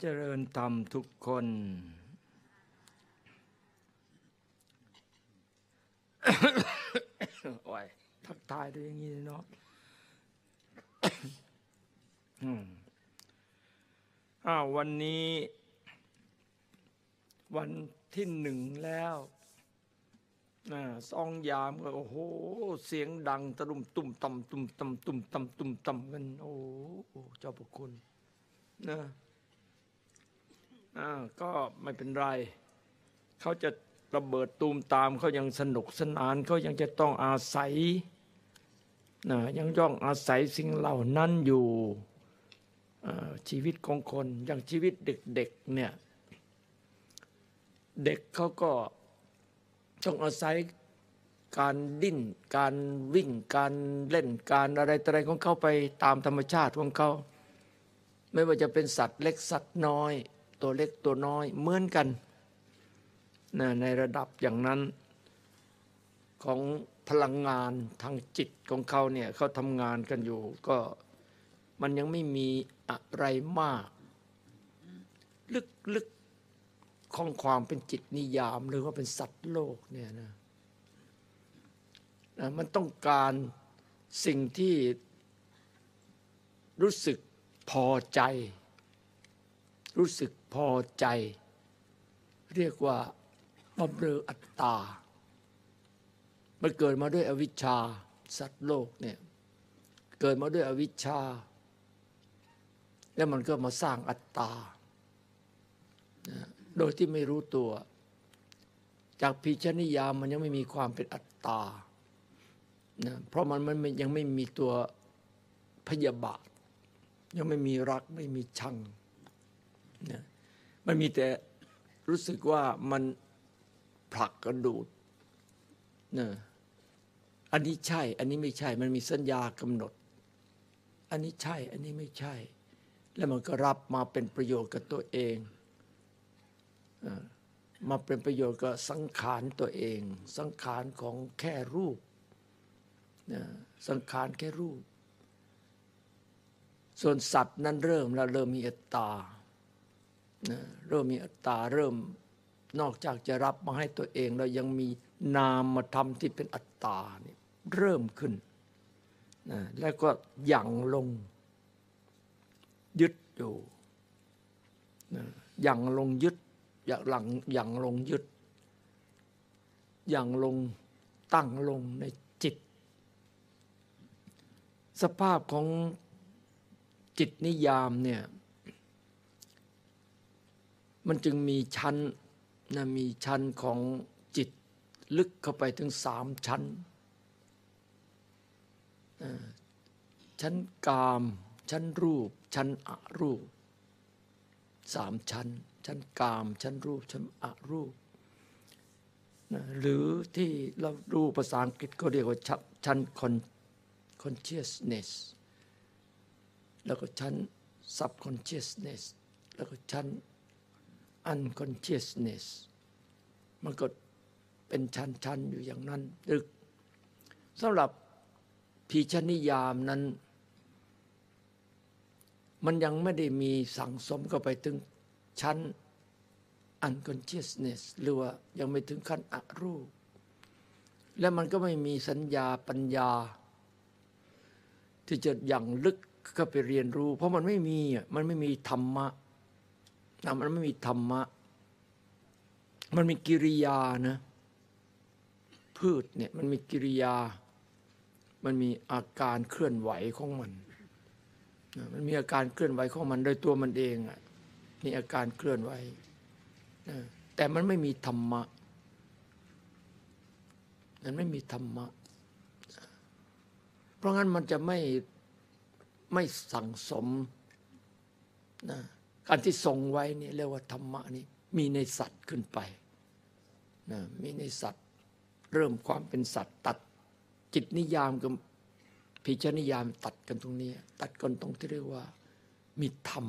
เจริญธรรมทุกคน โอ้ยทักทายด้วยอย่างนี้เนาะอ้าววันนี้ วันที่หนึ่งแล้วอซองยามก็โอ้โห เสียงดังตะลุมตุ่มต่ำตุ่มต่ำตุ่มต่ำตุ่มต่ำกัน โอ้โหเจ้าพระคุณนะอ่า ก็ไม่เป็นไร เขาจะระเบิดตูมตามเขายังสนุกสนานเขายังจะต้องอาศัยนะยังย่องอาศัยสิ่งเหล่านั้นอยู่ชีวิตของคนอย่างชีวิตเด็กๆเนี่ยเด็กเขาก็ต้องอาศัยการดิ้น การวิ่งการเล่นการอะไรต่ออะไรของเขาไปตามธรรมชาติของเขา ไม่ว่าจะเป็นสัตว์เล็กสัตว์น้อย ตัวเล็กตัวน้อยเหมือนกันนะในระดับอย่างนั้นของพลังงานทางจิตของเขาเนี่ยเขาทำงานกันอยู่ ก็มันยังไม่มีอะไรมาก ลึกๆของความเป็นจิตนิยามหรือว่าเป็นสัตว์โลกเนี่ยนะนะมันต้องการสิ่งที่รู้สึกพอใจ รู้สึก พอใจ เรียกว่าบำเรออัตตา มันเกิดมาด้วยอวิชชาสัตว์โลกเนี่ยเกิดมาด้วยอวิชชา แล้วมันก็มาสร้างอัตตา โดยที่ไม่รู้ตัว จากพิชนิยามมันยังไม่มีความเป็นอัตตานะเพราะมันมันยังไม่มีตัวพยาบาท ยังไม่มีรักไม่มีชังนะ มันมีแต่รู้สึกว่ามันผลักกระดูดนะอันนี้ใช่ อันนี้ไม่ใช่ มันมีสัญญากำหนด อันนี้ใช่ อันนี้ไม่ใช่ แล้วมันก็รับมาเป็นประโยชน์กับตัวเองมาเป็นประโยชน์กับสังขารตัวเอง สังขารของแค่รูปนะสังขารแค่รูป ส่วนสัตว์นั้นเริ่มแล้วเริ่มมีอัตตา นะเริ่มมีอัตตาเริ่มนอกจากจะรับมาให้ตัวเองแล้วยังมีนามธรรมที่เป็นอัตตาเนี่ยเริ่มขึ้นนะแล้วก็หยั่งลงยึดอยู่นะหยั่งลงยึดอย่างหลังหยั่งลงยึดหยั่งลงตั้งลงในจิต สภาพของจิตนิยามเนี่ย มันจึงมีชั้นนะมีชั้นของจิตลึกเข้าไปถึงสามชั้น ชั้นกาม ชั้นรูป ชั้นอรูปสามชั้น ชั้นกาม ชั้นรูป ชั้นอรูปนะหรือที่เราดูภาษาอังกฤษเขาเรียกว่าชั้น consciousness แล้วก็ชั้น subconsciousness แล้วก็ชั้น unconsciousness มันก็เป็นชั้นๆอยู่อย่างนั้นดึกสำหรับพีชนิยามนั้น มันยังไม่ได้มีสั่งสมเข้าไปถึงชั้น unconsciousness หรือว่ายังไม่ถึงขั้นอรูป และมันก็ไม่มีสัญญาปัญญา ที่จะอย่างลึกเข้าไปเรียนรู้ เพราะมันไม่มีมันไม่มีธรรมะ นะมันไม่มีธรรมะ มันมีกิริยานะ พืชเนี่ยมันมีกิริยา มันมีอาการเคลื่อนไหวของมัน มันมีอาการเคลื่อนไหวของมัน โดยตัวมันเองอะมีอาการเคลื่อนไหวแต่มันไม่มีธรรมะ มันไม่มีธรรมะ เพราะงั้นมันจะไม่ไม่สั่งสมนะ การที่ทรงไว้นี่เรียกว่าธรรมะนี่มีในสัตว์ขึ้นไปนะมีในสัตว์เริ่มความเป็นสัตว์ ตัดจิตนิยามกับพิจนิยามตัดกันตรงนี้ ตัดกันตรงที่เรียกว่า มีธรรม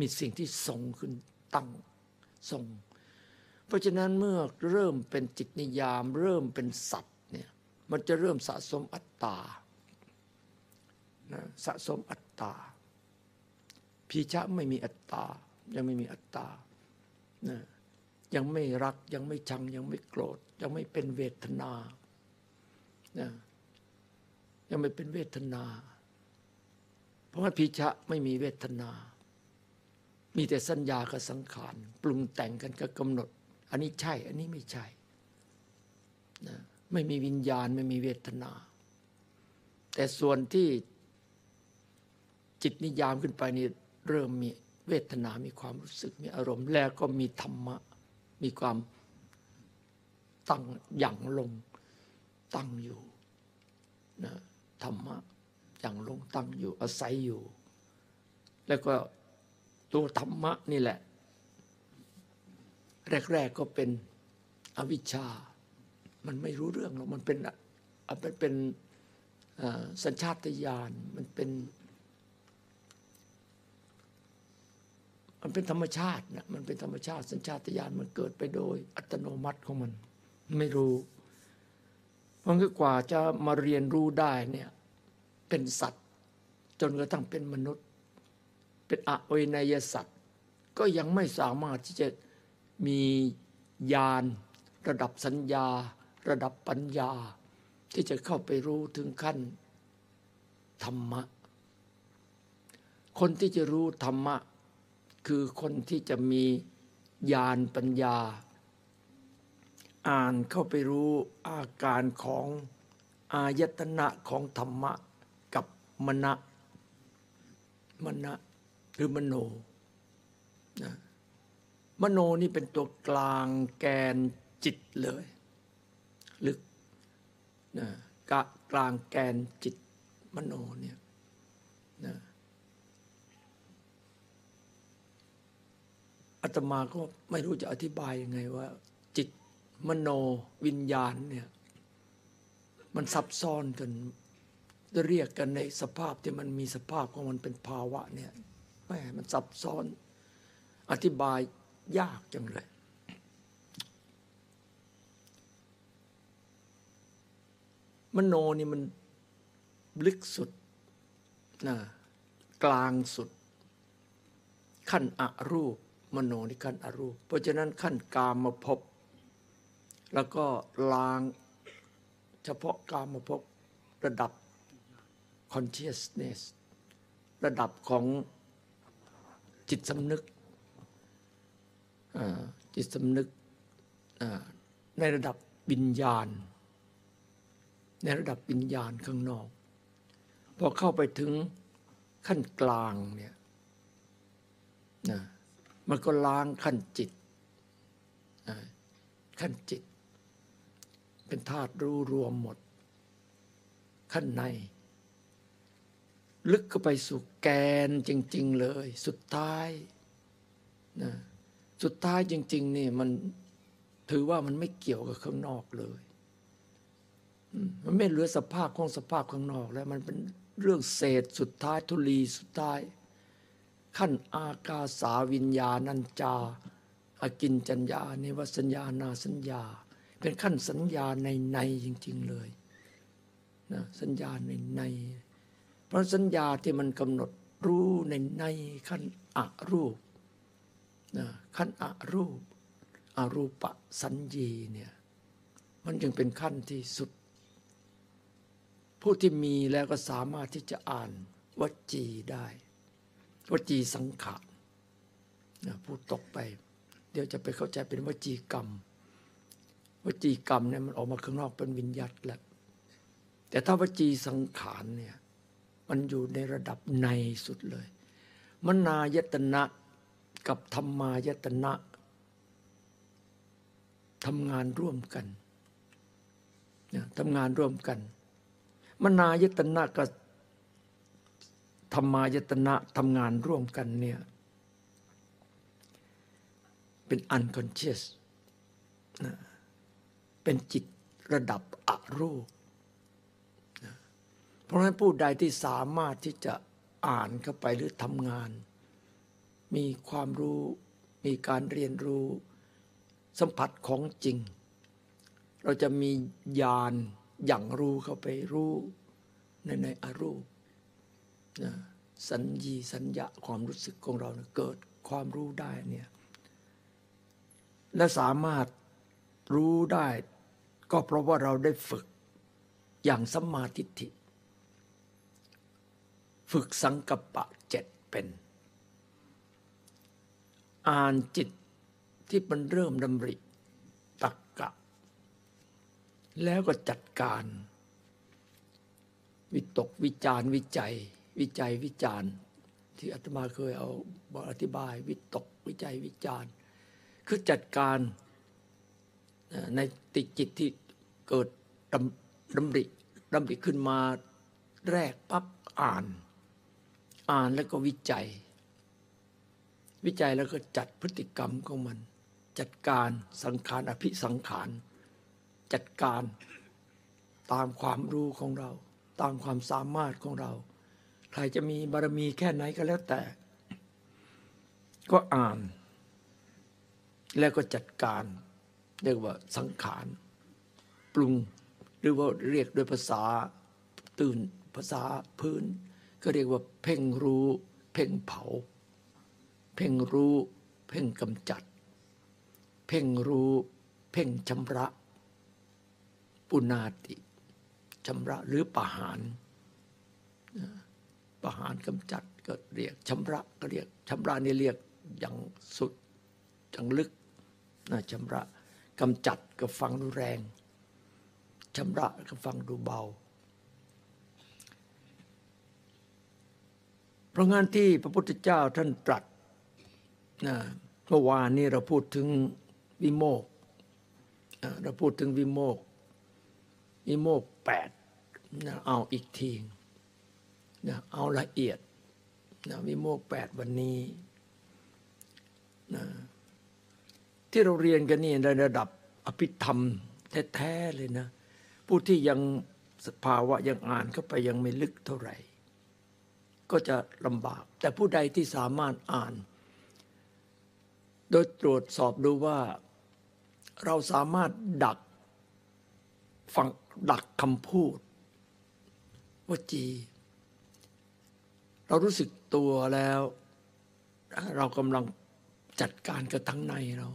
มีสิ่งที่ทรงขึ้นตั้งทรง เพราะฉะนั้นเมื่อเริ่มเป็นจิตนิยาม เริ่มเป็นสัตว์เนี่ยมันจะเริ่มสะสมอัตตานะสะสมอัตตา พีชะไม่มีอัตตา ยังไม่มีอัตตานะยังไม่รักยังไม่ชัง ยังไม่โกรธ ยังไม่เป็นเวทนานะยังไม่เป็นเวทนา เพราะว่าพิชะไม่มีเวทนา มีแต่สัญญากับสังขาร ปรุงแต่งกันกับกำหนด อันนี้ใช่ อันนี้ไม่ใช่นะไม่มีวิญญาณไม่มีเวทนา แต่ส่วนที่จิตนิยามขึ้นไปนี่ เริ่มมีเวทนา มีความรู้สึก มีอารมณ์ แล้วก็มีธรรมะ มีความตั้งหยั่งลง ตั้งอยู่นะธรรมะหยั่งลงตั้งอยู่อาศัยอยู่ แล้วก็ตัวธรรมะนี่แหละ แรก ๆก็เป็นอวิชชา มันไม่รู้เรื่องหรอกมันเป็นมันเป็นสัญชาตญาณมันเป็น มันเป็นธรรมชาตินะมันเป็นธรรมชาติ สัญชาตญาณมันเกิดไปโดยอัตโนมัติของมัน ไม่รู้เพราะกว่าจะมาเรียนรู้ได้เนี่ยเป็นสัตว์ จนกระทั่งเป็นมนุษย์ เป็นอเวนยสัตว์ ก็ยังไม่สามารถที่จะมีญาณระดับสัญญา ระดับปัญญา ที่จะเข้าไปรู้ถึงขั้นธรรมะ คนที่จะรู้ธรรมะ คือคนที่จะมีญาณปัญญา อ่านเข้าไปรู้อาการของอายตนะของธรรมะกับมณะมณะหรือมโนนะมโนนี่เป็นตัวกลางแกนจิตเลยลึกนะกลางแกนจิตมโนเนี่ยนะ อาตมาก็ไม่รู้จะอธิบายยังไงว่า จิตมโนวิญญาณเนี่ย มันซับซ้อนกันเรียกกันในสภาพที่มันมีสภาพของมันเป็นภาวะเนี่ยแม่มันซับซ้อน อธิบายยากจังเลยมโนนี่มันลึกสุดนะกลางสุด ขั้นอรูป มโนนี่ขั้นอรูป เพราะฉะนั้นขั้นกามมาพบ แล้วก็ลางเฉพาะกามมาพบระดับ consciousness ระดับของจิตสำนึกจิตสำนึกในระดับวิญญาณ ในระดับวิญญาณข้างนอก พอเข้าไปถึงขั้นกลางเนี่ยนะ มันก็ล้างขั้นจิตขั้นจิต เป็นธาตุรู้รวมหมด ขั้นใน ลึกเข้าไปสู่แกนจริง ๆ เลย สุดท้ายนะสุดท้ายจริง ๆ นี่มันถือว่ามันไม่เกี่ยวกับข้างนอกเลยมันไม่เหลือสภาพของสภาพข้างนอกแล้ว มันเป็นเรื่องเศษสุดท้ายทุลีสุดท้าย ขั้นอากาสาวิญญาณัญจาอากินจัญญาเนวสัญญานาสัญญา เป็นขั้นสัญญาในในจริง ๆเลยนะสัญญาในใน เพราะสัญญาที่มันกำหนดรู้ในในขั้นอรูปนะขั้นอรูปอรูปสัญญีเนี่ยมันจึงเป็นขั้นที่สุด ผู้ที่มีแล้วก็สามารถที่จะอ่านวจีได้ วจีสังขารพูดตกไป เดี๋ยวจะไปเข้าใจเป็นวจีกรรม วจีกรรมเนี่ยมันออกมาข้างนอกเป็นวิญญาตแล้วแต่ถ้าวจีสังขารเนี่ยมันอยู่ในระดับในสุดเลยมนายตนะกับธรรมายตนะทำงานร่วมกันทำงานร่วมกัน มนายตนะกับ ธรรมายตนะทำงานร่วมกันเนี่ยเป็น unconscious นะเป็นจิตระดับอรูปนะเพราะฉะนั้นผู้ใดที่สามารถที่จะอ่านเข้าไปหรือทำงาน มีความรู้มีการเรียนรู้สัมผัสของจริง เราจะมีญาณอย่างรู้เข้าไปรู้ในในอรูป นะสัญญีสัญญาความรู้สึกของเรานะเกิดความรู้ได้เนี่ยและสามารถรู้ได้ก็เพราะว่าเราได้ฝึกอย่างสัมมาทิฏฐิ ฝึกสังกัปปะเจ็ดเป็น อ่านจิตที่มันเริ่มดำริตักกะ แล้วก็จัดการ วิตกวิจารวิจัย วิจัยวิจารณ์ที่อาตมาเคยเอาบอกอธิบาย วิตกวิจัยวิจารณ์ คือจัดการในติจิตที่เกิดดำดำริดำริขึ้นมาแรกปั๊บอ่าน อ่านแล้วก็วิจัย วิจัยแล้วก็จัดพฤติกรรมของมัน จัดการสังขารอภิสังขาร จัดการตามความรู้ของเรา ตามความสามารถของเรา ใครจะมีบารมีแค่ไหนก็แล้วแต่ ก็อ่าน แล้วก็จัดการเรียกว่าสังขาร ปรุงหรือว่าเรียกด้วยภาษาตื่นภาษาพื้น ก็เรียกว่าเพ่งรู้ เพ่งเผา เพ่งรู้ เพ่งกำจัด เพ่งรู้ เพ่งชำระปุนาติชำระหรือปะหาร ประหารกำจัดก็เรียกชำระก็เรียกชำระนี่เรียกอย่างสุดอย่างลึกนะชำระกำจัดก็ฟังดูแรงชำระก็ฟังดูเบา เพราะงั้นที่พระพุทธเจ้าท่านตรัสนะเมื่อวานนี้เราพูดถึงวิโมกเราพูดถึงวิโมกวิโมกแปดนะเอาอีกที นะเอาละเอียดนะวิโมกแปดวันนี้นะที่เราเรียนกันนี่ในระดับอภิธรรมแท้ๆเลยนะ ผู้ที่ยังสภาวะยังอ่านเข้าไปยังไม่ลึกเท่าไหร่ ก็จะลำบาก แต่ผู้ใดที่สามารถอ่าน โดยตรวจสอบดูว่าเราสามารถดักฟังดักคำพูดวจี เรารู้สึกตัวแล้ว เรากำลังจัดการกับทั้งในเรา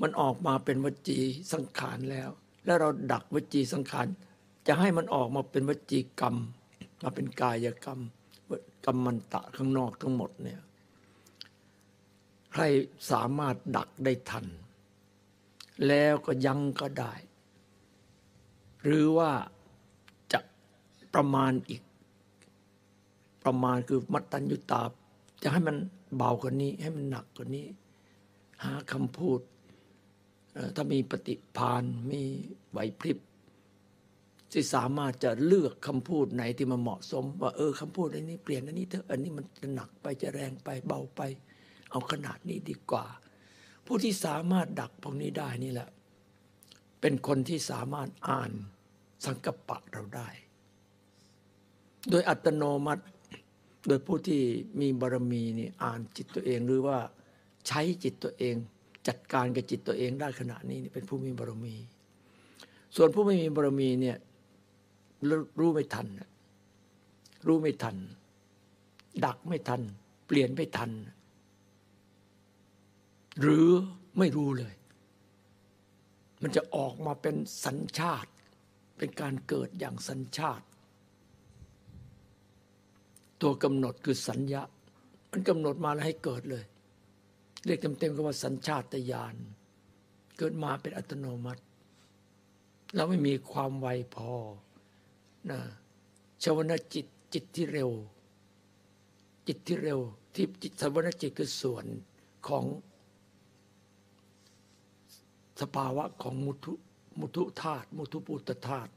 มันออกมาเป็นวจีสังขารแล้ว แล้วเราดักวจีสังขารจะให้มันออกมาเป็นวจีกรรม มาเป็นกายกรรมกรรมมันตะข้างนอกทั้งหมดเนี่ยใครสามารถดักได้ทัน แล้วก็ยังก็ได้ หรือว่าจะประมาณอีก ประมาณคือมัตตัญญุตา จะให้มันเบากว่านี้ ให้มันหนักกว่านี้ หาคำพูด ถ้ามีปฏิพานมีไหวพริบที่สามารถจะเลือกคำพูดไหนที่มันเหมาะสม ว่าเออคำพูดอันนี้เปลี่ยนอันนี้เถอะอันนี้มันจะหนักไปจะแรงไปเบาไป เอาขนาดนี้ดีกว่า ผู้ที่สามารถดักพวกนี้ได้นี่แหละ เป็นคนที่สามารถอ่านสังกปะเราได้ โดยอัตโนมัติ โดยผู้ที่มีบารมีนี่อ่านจิตตัวเองหรือว่าใช้จิตตัวเอง จัดการกับจิตตัวเองได้ขณะนี้เป็นผู้มีบารมี ส่วนผู้ไม่มีบารมีเนี่ยรู้ไม่ทัน รู้ไม่ทัน ดักไม่ทัน เปลี่ยนไม่ทัน หรือไม่รู้เลย มันจะออกมาเป็นสัญชาติ เป็นการเกิดอย่างสัญชาติ ตัวกำหนดคือสัญญา มันกำหนดมาแล้วให้เกิดเลย เรียกเต็มๆก็ว่าสัญชาตญาณ เกิดมาเป็นอัตโนมัติ เราไม่มีความไวพอนะชาวนจิตจิตที่เร็ว จิตที่เร็ว ที่จิตสวนจิตคือส่วนของสภาวะของมุทุมุทุธาตุมุทุปุตธาตุ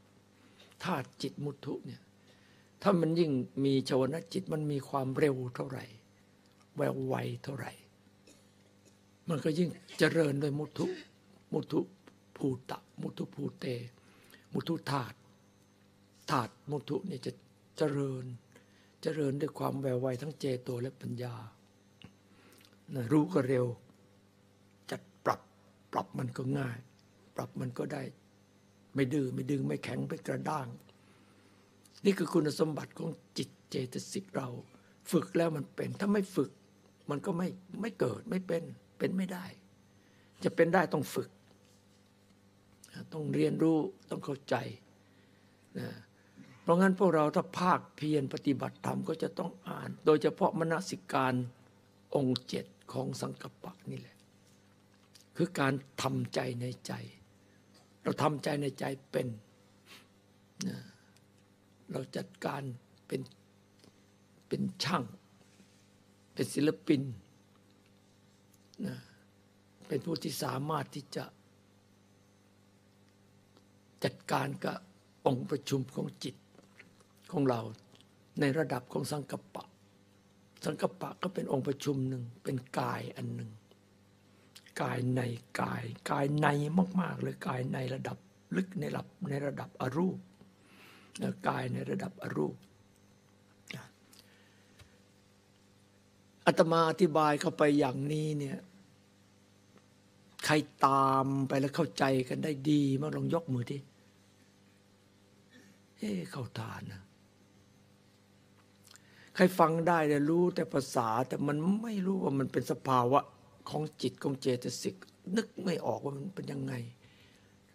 ธาตุจิตมุทุเนี่ย ถ้ามันยิ่งมีชาวนาจิตมันมีความเร็วเท่าไหร่ แววไวเท่าไหร่ มันก็ยิ่งเจริญโดยมุทุมุทุภูตะ มุทุภูเต มุทุธาตุธาตุมุทุนี่จะเจริญ เจริญด้วยความแววไวทั้งเจโตและปัญญานะรู้ก็เร็ว จัดปรับ ปรับมันก็ง่าย ปรับมันก็ได้ ไม่ดื้อไม่ดึงไม่แข็งไม่กระด้าง นี่คือคุณสมบัติของจิตเจตสิกเรา ฝึกแล้วมันเป็น ถ้าไม่ฝึก มันก็ไม่ไม่เกิดไม่เป็นเป็นไม่ได้ จะเป็นได้ต้องฝึก ต้องเรียนรู้ต้องเข้าใจนะเพราะงั้นพวกเราถ้าภาคเพียรปฏิบัติธรรมก็จะต้องอ่าน โดยเฉพาะมนสิการองค์เจ็ดของสังกัปปะนี่แหละ คือการทำใจในใจ เราทำใจในใจเป็นนะ เราจัดการเป็นเป็นช่าง เป็นศิลปินนะเป็นผู้ที่สามารถที่จะ จัดการกับองค์ประชุมของจิตของเราในระดับของสังกัปปะ สังกัปปะก็เป็นองค์ประชุมหนึ่งเป็นกายอันหนึ่งกายในกาย กายในมาก ๆ เลยกายในระดับลึกในระดับในระดับอรูป กายในระดับอรูปอาตมาอธิบายเข้าไปอย่างนี้เนี่ยใครตามไปแล้วเข้าใจกันได้ดีมากลองยกมือที่เอ๊เข้าทานนะใครฟังได้แต่รู้แต่ภาษาแต่มันไม่รู้ว่ามันเป็นสภาวะของจิตของเจตสิก นึกไม่ออกว่ามันเป็นยังไง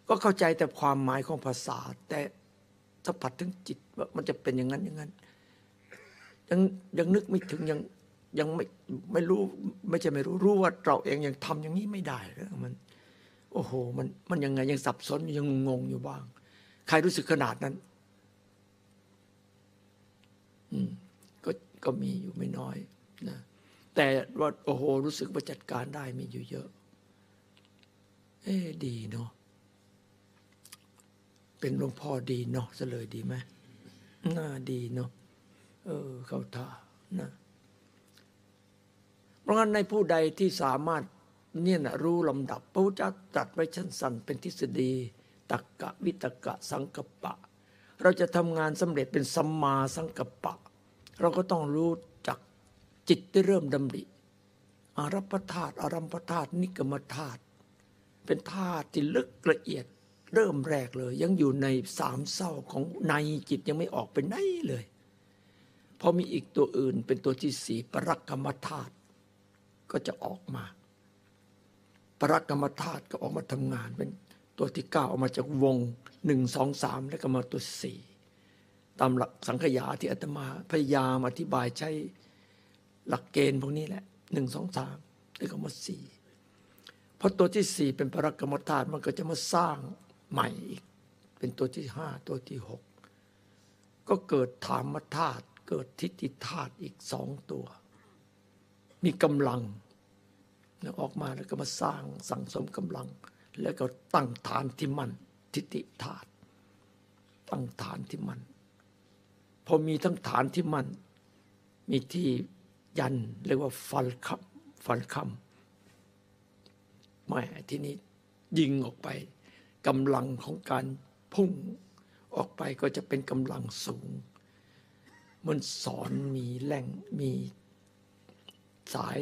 ก็เข้าใจแต่ความหมายของภาษา แต่ สัมผัสถึงจิตว่ามันจะเป็นอย่างนั้นอย่างนั้น ยังยังนึกไม่ถึงยังยังไม่ไม่รู้ไม่ใช่ไม่รู้รู้ว่าเราเองยังทำอย่างนี้ไม่ได้แล้วมัน โอ้โห มันมันยังไงยังสับสนยังงงอยู่บ้าง ใครรู้สึกขนาดนั้น อืมก็ก็มีอยู่ไม่น้อยนะแต่ว่าโอ้โห รู้สึกว่าจัดการได้มีอยู่เยอะ เอ๊ดีเนาะ เป็นหลวงพ่อดีเนาะเสเลยดีไหมน่าดีเนาะเออ เขาท่านะเพราะงั้นในผู้ใดที่สามารถเนี่ยนะรู้ลำดับพระพุทธเจ้าตรัสไว้ชั้นสันเป็นทฤษฎีตักกะวิตกะสังกปะ เราจะทำงานสำเร็จเป็นสัมมาสังกปะ เราก็ต้องรู้จักจิตได้เริ่มดำริอารัปธาตุอารัมปธาตุนิกรรมธาตุเป็นธาตุที่ลึกละเอียด เริ่มแรกเลย ยังอยู่ในสามเศร้าของในจิตยังไม่ออกไปไหนเลยพอมีอีกตัวอื่นเป็นตัวที่สี่ปรักกรรมธาตุก็จะออกมาปรักกรรมธาตุก็ออกมาทำงาน เป็นตัวที่เก้าออกมาจากวงหนึ่งสองสามแล้วก็มาตัวสี่ตามหลักสังขยาที่อาตมาพยายามอธิบายใช้หลักเกณฑ์พวกนี้แหละหนึ่งสองสามแล้วก็มาสี่เพราะตัวที่สี่เป็นปรักกรรมธาตุมันก็จะมาสร้าง ใหม่อีก เป็นตัวที่ห้าตัวที่หกก็เกิดธรรมธาตุเกิดทิฏฐิธาตุอีกสองตัว มีกำลังออกมาแล้วก็มาสร้างสั่งสมกำลัง แล้วก็ตั้งฐานที่มั่นทิฏฐิธาตุตั้งฐานที่มั่นพอมีทั้งฐานที่มั่นมีที่ยันเรียกว่าฟันคำฟันคำไม่ที่นี้ยิงออกไป กำลังของการพุ่งออกไปก็จะเป็นกำลังสูง มันสอนมีแหล่งมีสาย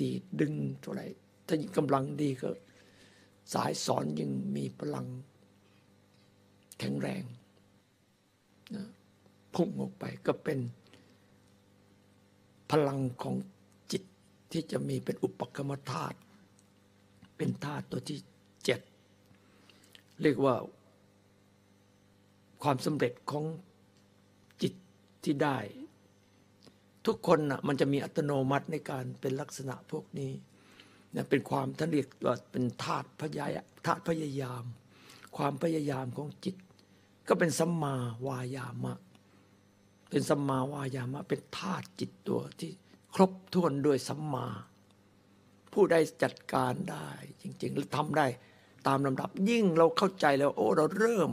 ดีดดึงเท่าไรถ้ายิ่งกำลังดีก็ สายสอนยิ่งมีพลัง แข็งแรงนะพุ่งออกไปก็เป็นพลังของจิตที่จะมีเป็นอุปกรรมธาตุเป็นธาตุตัวที่ เรียกว่า ความสำเร็จของจิตที่ได้ ทุกคนนะ่ะมันจะมีอัตโนมัติในการเป็นลักษณะพวกนี้นะเป็นความท่านเรียกว่าเป็นธาตุพยายธาตุพยายาม ความพยายามของจิต ก็เป็นสัมมาวายามะ เป็นสัมมาวายามะ เป็นธาตุจิตตัวที่ครบถ้วนด้วยสัมมา ผู้ได้จัดการได้จริงๆและทำได้ ตามลำดับยิ่งเราเข้าใจแล้วโอ้เราเริ่ม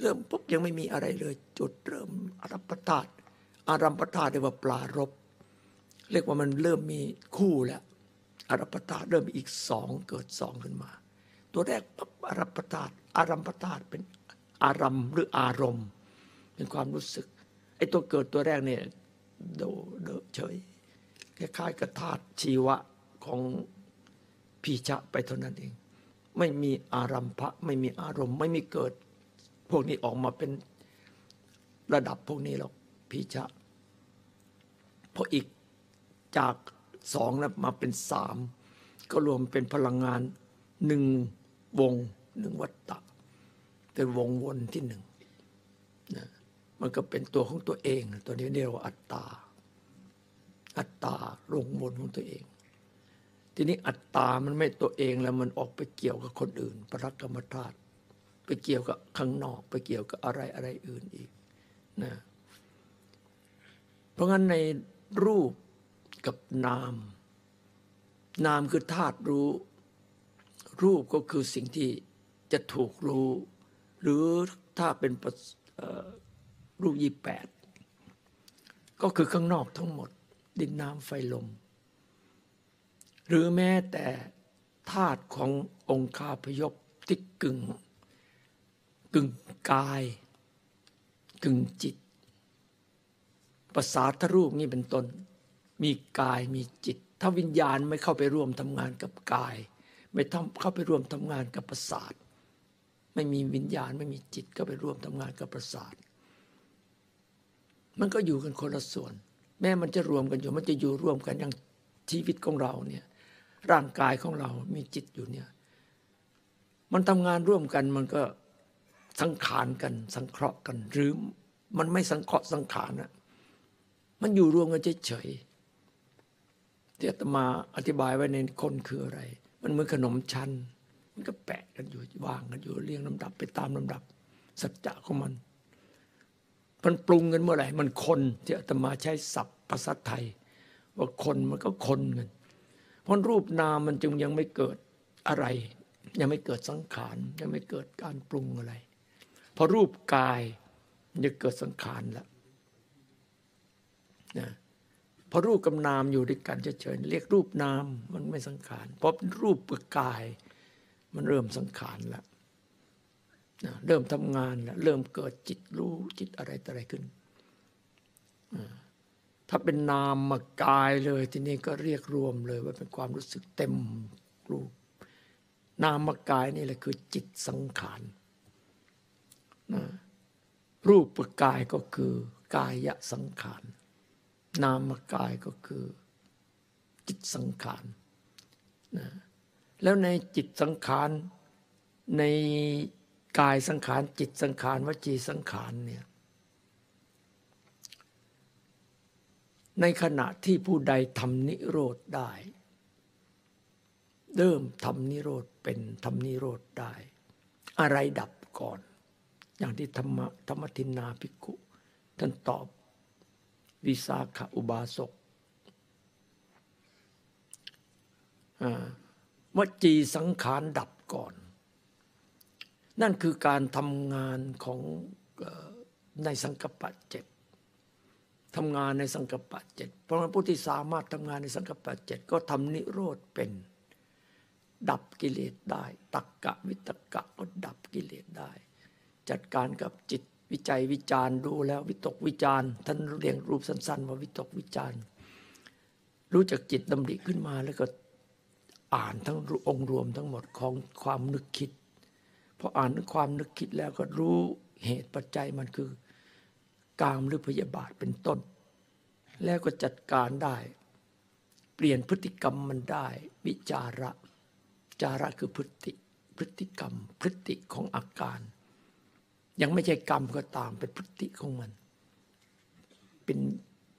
เริ่มปุ๊บยังไม่มีอะไรเลย จุดเริ่มอารัมปธาตุอารัมปธาตุเรียกว่าปลารบเรียกว่ามันเริ่มมีคู่แล้วอารัมปธาตุเริ่มอีกสองเกิดสองขึ้นมา ตัวแรกปั๊บอารัมปธาตุอารัมปธาตุเป็นอารัมหรืออารมณ์ เป็นความรู้สึกไอ้ตัวเกิดตัวแรกเนี่ยโดเดเฉยคล้ายๆกับธาตุชีวะของพีชะไปเท่านั้นเอง ไม่มีอารัมภะไม่มีอารมณ์ ไม่มีเกิด พวกนี้ออกมาเป็นระดับพวกนี้หรอกพีชะเพราะอีกจากสองมาเป็นสามก็รวมเป็นพลังงานหนึ่งวงหนึ่งวัตตะ เป็นวงวนที่หนึ่งนะมันก็เป็นตัวของตัวเอง ตัวนี้เรียกว่าอัตตา อัตตาลงวนของตัวเอง ทีนี้อัตตามันไม่ตัวเองแล้วมันออกไปเกี่ยวกับคนอื่นปรักกรรมธาตุไปเกี่ยวกับข้างนอกไปเกี่ยวกับอะไรอะไรอื่นอีกนะเพราะงั้นในรูปกับนาม นามคือธาตุรู้ รูปก็คือสิ่งที่จะถูกรู้ หรือถ้าเป็นรูปยี่แปดก็คือข้างนอกทั้งหมด ดินน้ำไฟลม หรือแม้แต่ธาตุขององค์คาพยพที่กึ่ง กึ่งกาย กึ่งจิตภาษาทรูปนี่เป็นต้น มีกายมีจิต ถ้าวิญญาณไม่เข้าไปร่วมทำงานกับกาย ไม่เข้าไปร่วมทำงานกับประสาท ไม่มีวิญญาณไม่มีจิตก็ไปร่วมทำงานกับประสาท มันก็อยู่กันคนละส่วน แม้มันจะรวมกันอยู่มันจะอยู่ร่วมกันอย่างชีวิตของเราเนี่ย ร่างกายของเรามีจิตอยู่เนี่ย มันทำงานร่วมกันมันก็สังขารกัน สังเคราะห์กัน หรือมันไม่สังเคราะห์สังขารนะมันอยู่รวมกันเฉยๆที่อาตมาอธิบายไว้ในคนคืออะไร มันเหมือนขนมชั้น มันก็แปะกันอยู่วางกันอยู่เรียงลำดับไปตามลำดับ สัจจะของมัน มันปรุงกันเมื่อไหร่ มันคนที่อาตมาใช้ศัพท์ภาษาไทย ว่าคนมันก็คนกัน เพราะรูปนามมันจึงยังไม่เกิดอะไร ยังไม่เกิดสังขารยังไม่เกิดการปรุงอะไรพอรูปกายจะเกิดสังขารแล้วนะพอรูปกับนามอยู่ด้วยกันเฉยๆเรียกรูปนามมันไม่สังขารเพราะรูปเปลือกกาย มันเริ่มสังขารแล้วนะเริ่มทำงานแล้วเริ่มเกิดจิตรู้จิตอะไรต่ออะไรขึ้น ถ้าเป็นนามมากายเลย ทีนี้ก็เรียกรวมเลยว่าเป็นความรู้สึกเต็มรูปนามกายนี่แหละคือจิตสังขารนะรูปกายก็คือกายสังขาร นามกายก็คือจิตสังขารนะแล้วในจิตสังขารในกายสังขาร จิตสังขารวจีสังขารเนี่ย ในขณะที่ผู้ใดทำนิโรธได้ เริ่มทำนิโรธเป็นทำนิโรธได้ อะไรดับก่อน อย่างที่ธรรมธรรมทินนาภิกขุ ท่านตอบวิสาขอุบาสกวจีสังขารดับก่อน นั่นคือการทำงานของในสังกปะเจ็ด ทำงานในสังกปะเจ็ดเพราะนั้นผู้ที่สามารถทำงานในสังกปะเจ็ดก็ทำนิโรธเป็น ดับกิเลสได้ ตักกะวิตกะก็ดับกิเลสได้ จัดการกับจิตวิจัยวิจารณ์ดูแล้ววิตกวิจารณ์ท่านเรียงรูปสั้นๆว่าวิตกวิจารณ์ รู้จักจิตดำริขึ้นมาแล้วก็อ่านทั้งองค์รวมทั้งหมดของความนึกคิดพออ่านความนึกคิดแล้วก็รู้เหตุปัจจัยมันคือ กามหรือพยาบาทเป็นต้น แล้วก็จัดการได้ เปลี่ยนพฤติกรรมมันได้ วิจาระ จาระคือพฤติพฤติกรรม พฤติของอาการ ยังไม่ใช่กรรมก็ตามเป็นพฤติของมัน เป็น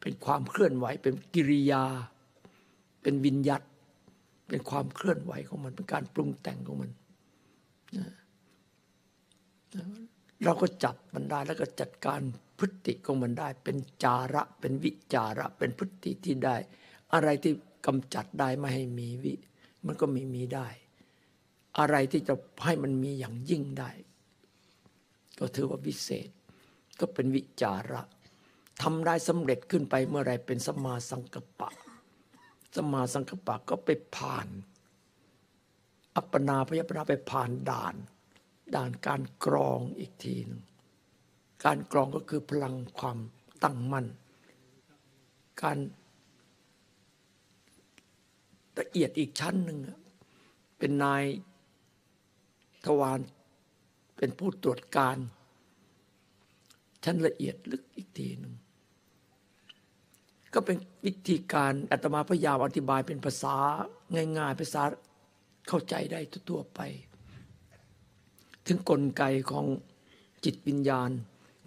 เป็นความเคลื่อนไหวเป็นกิริยา เป็นวิญญัตเป็นความเคลื่อนไหวของมัน เป็นการปรุงแต่งของมันเราก็จับมันได้แล้วก็จัดการ พฤติของมันได้ เป็นจาระเป็นวิจาระ เป็นพฤติที่ได้ อะไรที่กำจัดได้ไม่ให้มีวิ มันก็ไม่มีได้ อะไรที่จะให้มันมีอย่างยิ่งได้ ก็ถือว่าวิเศษ ก็เป็นวิจาระทำได้สำเร็จขึ้นไปเมื่อไรเป็นสมาสังกปะ สมาสังกปะก็ไปผ่าน อัปปนาพยปนาไปผ่านด่าน ด่านการกรองอีกทีนึง การกรองก็คือพลังความตั้งมั่น การละเอียดอีกชั้นหนึ่งเป็นนายทวารเป็นผู้ตรวจการ ชั้นละเอียดลึกอีกทีหนึ่งก็เป็นวิธีการอาตมาพยายามอธิบายเป็นภาษาง่าย ๆ ภาษาเข้าใจได้ทั่วไป ถึงกลไกของจิตวิญญาณ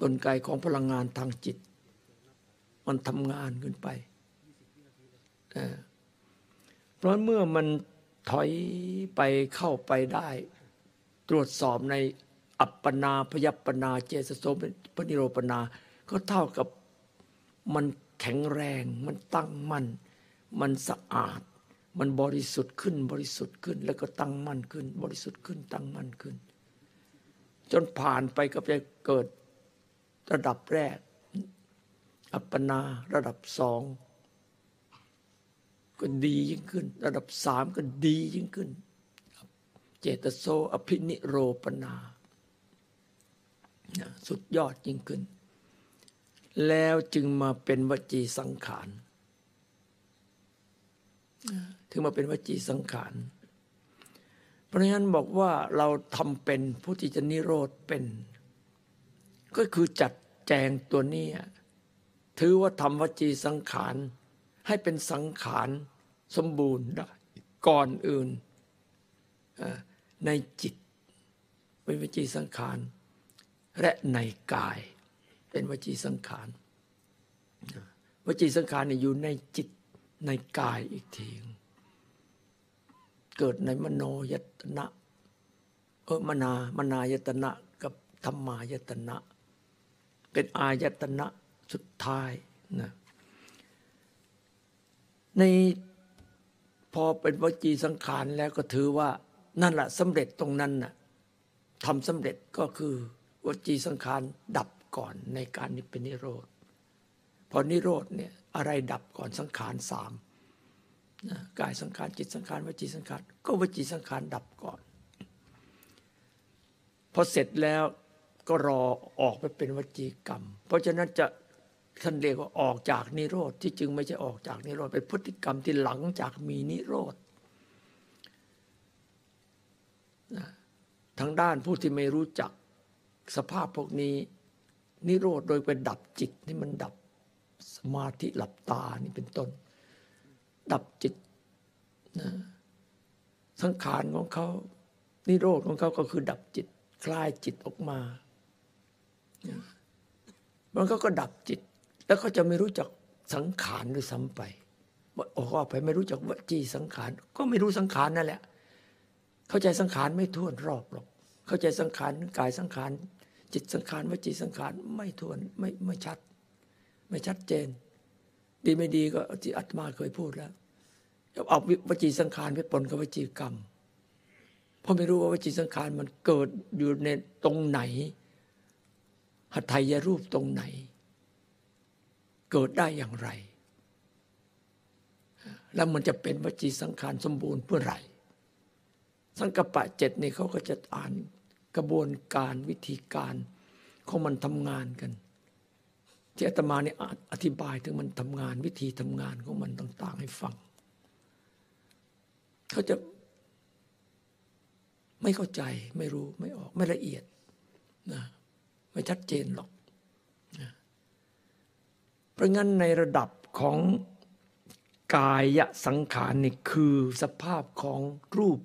กลไกของพลังงานทางจิต มันทำงานขึ้นไป เพราะเมื่อมันถอยไปเข้าไปได้ ตรวจสอบในอัปปนาพยัปปนาเจสโสปนิโรปนา ก็เท่ากับมันแข็งแรง มันตั้งมั่น มันสะอาด มันบริสุทธิ์ขึ้นบริสุทธิ์ขึ้น แล้วก็ตั้งมั่นขึ้น บริสุทธิ์ขึ้นตั้งมั่นขึ้น จนผ่านไปก็จะเกิด ระดับแรก อัปปนาระดับสองก็ดียิ่งขึ้น ระดับสามก็ดียิ่งขึ้น เจตโสอภินิโรปนาสุดยอดยิ่งขึ้น แล้วจึงมาเป็นวจีสังขารถึงมาเป็นวจีสังขาร เพราะฉะนั้นบอกว่าเราทำเป็นผู้ที่จะนิโรธเป็น ก็คือจัด จงตัวนี้ถือว่าทำวจีสังขาร ให้เป็นสังขารสมบูรณ์ได้ก่อนอื่นในจิตเป็นวจีสังขาร และในกาย เป็นวจีสังขารวจีสังขารเนี่ยอยู่ในจิตในกายอีกทีเกิดในมโนยตนะเออมนามนายตนะกับธรรมายตนะ เป็นอายตนะสุดท้ายนะในพอเป็นวจีสังขารแล้วก็ถือว่านั่นแหละสำเร็จตรงนั้นน่ะทำสำเร็จก็คือวจีสังขารดับก่อนในการนี้เป็นนิโรธ พอนิโรธเนี่ยอะไรดับก่อนสังขารสามกายสังขารจิตสังขารวจีสังขารก็วจีสังขารดับก่อน พอเสร็จแล้ว ก็รอออกไปเป็นวจีกรรม เพราะฉะนั้นจะท่านเรียกว่าออกจากนิโรธที่จึงไม่ใช่ออกจากนิโรธเป็นพฤติกรรมที่หลังจากมีนิโรธทางด้านผู้ที่ไม่รู้จักสภาพพวกนี้ นิโรธโดยเป็นดับจิตนี่มันดับสมาธิหลับตานี่เป็นต้น ดับจิตนะสังขารของเขานิโรธของเขาก็คือดับจิต คลายจิตออกมา มันก็ก็ดับจิต แล้วก็จะไม่รู้จักสังขารด้วยซ้ำไปออกไปไม่รู้จักวจีสังขาร ก็ไม่รู้สังขารนั่นแหละ เข้าใจสังขารไม่ทั่วรอบหรอก เข้าใจสังขารกายสังขารจิตสังขารวจีสังขารไม่ทวนไม่ไม่ชัด ไม่ชัดเจน ดีไม่ดีก็ที่อัตมาเคยพูดแล้วเอาวจีสังขารไปปนกับวจีกรรมเพราะไม่รู้ว่าวจีสังขารมันเกิดอยู่ในตรงไหน หัตถยรูปตรงไหน เกิดได้อย่างไร แล้วมันจะเป็นวจีสังขารสมบูรณ์เพื่อไรสังกปะเจ็ดนี่เขาก็จะอ่านกระบวนการวิธีการของมันทำงานกัน ที่อาตมาเนี่ยอธิบายถึงมันทำงานวิธีทำงานของมันต่าง ๆ ให้ฟัง เขาจะไม่เข้าใจไม่รู้ไม่ออกไม่ละเอียดนะ ไม่ชัดเจนหรอก เพราะงั้นในระดับของกายสังขารนี่คือสภาพของรูป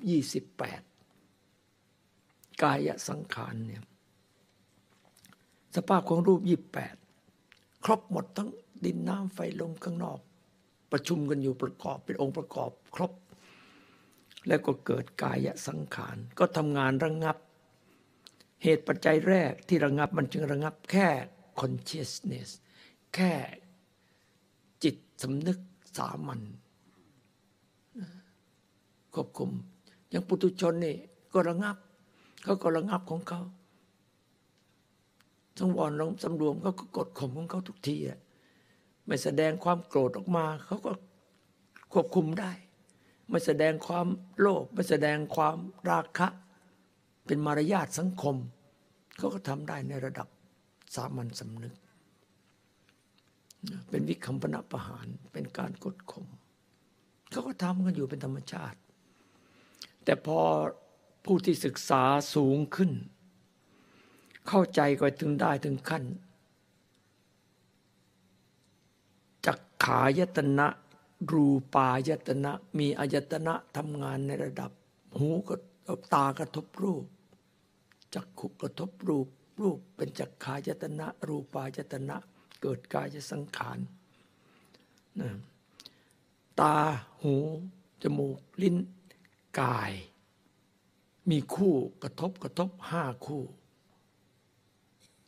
28 กายสังขารเนี่ยสภาพของรูปยี่แปดครบหมดทั้งดินน้ำไฟลมข้างนอก ประชุมกันอยู่ประกอบเป็นองค์ประกอบครบ แล้วก็เกิดกายสังขาร ก็ทำงานระงงับ เหตุปัจจัยแรกที่ระงงับมันจึงระงงับแค่ consciousness แค่จิตสำนึกสามัญควบคุม อย่างปุถุชนนี่ก็ระงับ เขาก็ระงับของเขาสังวรลงสำรวมเขาก็กดข่มของเขาทุกทีอะไม่แสดงความโกรธออกมาเขาก็ควบคุมได้ ไม่แสดงความโลภไม่แสดงความราคะ เป็นมารยาทสังคม เขาก็ทำได้ในระดับสามัญสำนึก เป็นวิคัมปนประหาร เป็นการกดข่มเขาก็ทำกันอยู่เป็นธรรมชาติ แต่พอผู้ที่ศึกษาสูงขึ้น เข้าใจก็ถึงได้ถึงขั้นจักขขายตนะรูปายตนะ มีอายตนะทำงานในระดับ หูก็ตากระทบรูป จักขุกระทบรูป รูปเป็นจักขายตนะ รูปายตนะ เกิดกายสังขารนะตาหู จมูก ลิ้น กาย มีคู่กระทบกระทบห้าคู่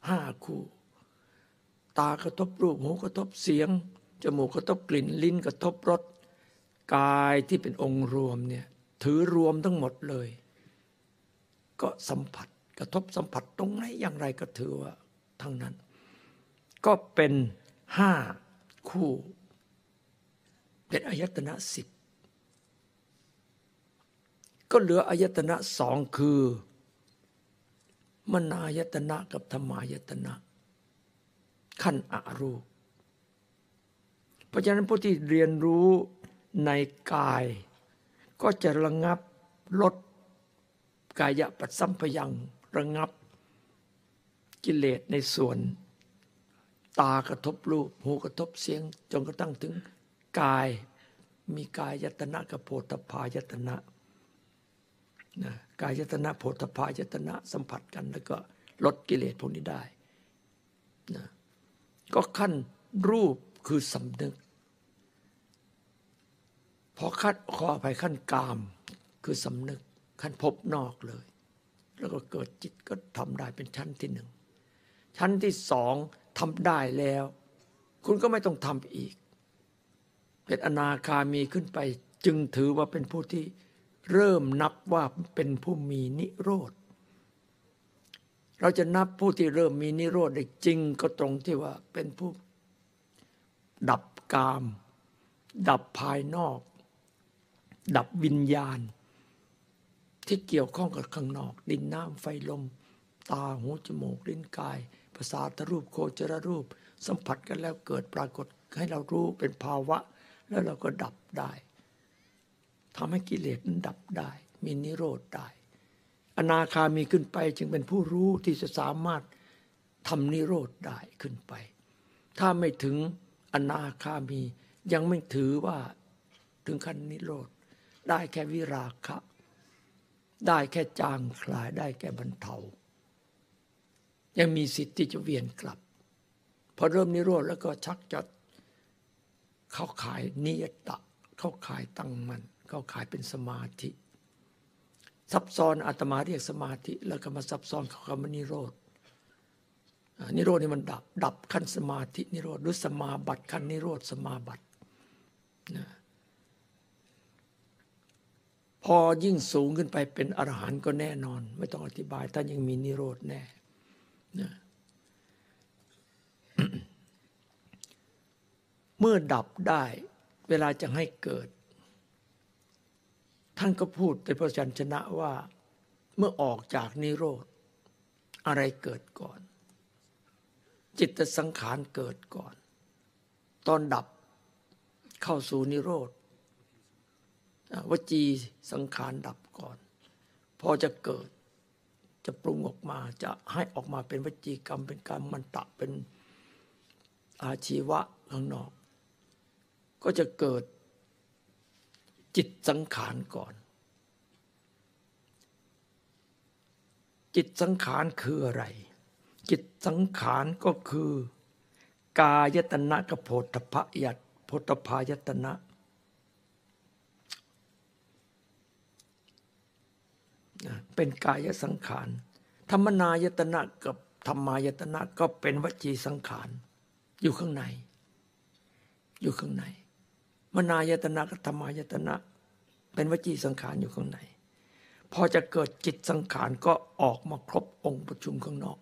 ห้าคู่ ตากระทบรูปหูกระทบเสียง จมูกกระทบกลิ่นลิ้นกระทบรสกายที่เป็นองค์รวมเนี่ยถือรวมทั้งหมดเลย ก็สัมผัส กระทบสัมผัสตรงไหนอย่างไรก็ถือว่าทั้งนั้น ก็เป็นห้าคู่เป็นอายตนะสิบก็เหลืออายตนะสองคือมนายตนะกับธรรมายตนะ ขั้นอรูป เพราะฉะนั้นผู้ที่เรียนรู้ในกาย ก็จะระงับลดกายะปัสสัมพยัง ระงับกิเลสในส่วน ตากระทบรูป หูกระทบเสียง จนกระทั่งถึงกาย มีกายยตนะกับโพธพายตนะนะกายยตนะโพธพายตนะสัมผัสกันแล้วก็ลดกิเลสพวกนี้ได้นะก็ขั้นรูปคือสำนึกพอคัดขอไปขั้นกามคือสำนึกขั้นพบนอกเลย แล้วก็เกิดจิตก็ทำได้เป็นชั้นที่หนึ่งชั้นที่สองทำได้แล้ว คุณก็ไม่ต้องทำอีก เป็นอนาคามีขึ้นไป จึงถือว่าเป็นผู้ที่เริ่มนับว่าเป็นผู้มีนิโรธ เราจะนับผู้ที่เริ่มมีนิโรธได้จริงก็ตรงที่ว่าเป็นผู้ ดับกาม ดับภายนอก ดับวิญญาณ ที่เกี่ยวข้องกับข้างนอก ดินน้ำไฟลม ตาหูจมูกลิ้นกายภาษาทรูปโคจรรูป สัมผัสกันแล้วเกิดปรากฏให้เรารู้เป็นภาวะ แล้วเราก็ดับได้ทำให้กิเลสนั้นดับได้ มีนิโรธได้ อนาคามีขึ้นไปจึงเป็นผู้รู้ที่จะสามารถทำนิโรธได้ขึ้นไป ถ้าไม่ถึงอนาคามียังไม่ถือว่าถึงขั้นนิโรธได้แค่วิราคะ ได้แค่จางคลายได้แค่บรรเทา ยังมีสิทธิ์ที่จะเวียนกลับ พอเริ่มนิโรธแล้วก็ชักจะเข้าขายนิยตะ เข้าขายตั้งมันเข้าขายเป็นสมาธิ ซับซ้อนอาตมาเรียกสมาธิ แล้วก็มาซับซ้อนเข้าคำว่านิโรธนิโรธนี่มันดับ ดับขั้นสมาธินิโรธหรือสมาบัติขั้นนิโรธสมาบัตินะ พอยิ่งสูงขึ้นไปเป็นอรหันต์ก็แน่นอน ไม่ต้องอธิบายท่านยังมีนิโรธแน่นะเมื่อดับได้ เวลาจะให้เกิด ท่านก็พูดในพระชันชนะว่า เมื่อออกจากนิโรธ อะไรเกิดก่อน จิตสังขารเกิดก่อน ตอนดับเข้าสู่นิโรธ วจีสังขารดับก่อน พอจะเกิดจะปรุงออกมาจะให้ออกมาเป็นวจีกรรมเป็นกรรมมันตะเป็นอาชีวะข้างนอก ก็จะเกิดจิตสังขารก่อน จิตสังขารคืออะไร จิตสังขารก็คือ กายตนะกับโพธพยัตโพธพายตนะ เป็นกายสังขาร ธรรมนายตนะกับธรรมายตนะก็เป็นวจีสังขาร อยู่ข้างใน อยู่ข้างใน มนายตนะกับธรรมายตนะ เป็นวจีสังขารอยู่ข้างใน พอจะเกิดจิตสังขารก็ออกมาครบองค์ประชุมข้างนอก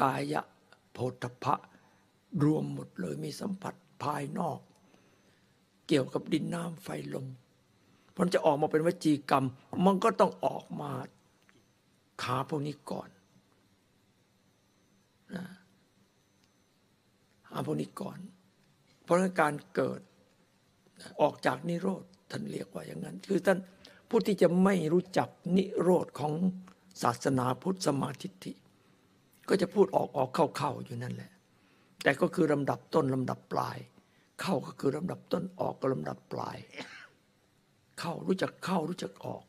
กายะโพธพะรวมหมดเลยมีสัมผัสภายนอก เกี่ยวกับดินน้ำไฟลม พอจะออกมาเป็นวจีกรรม มันก็ต้องออกมาขาพวกนี้ก่อนนะหาพวกนี้ก่อน เพราะการเกิดออกจากนิโรธท่านเรียกว่าอย่างนั้น คือท่านผู้ที่จะไม่รู้จักนิโรธของศาสนาพุทธสมาธิิก็จะพูดออกออกเข้าๆอยู่นั่นแหละ แต่ก็คือลำดับต้นลำดับปลาย เข้าก็คือลำดับต้นออกก็ลำดับปลาย เข้ารู้จักเข้ารู้จักออก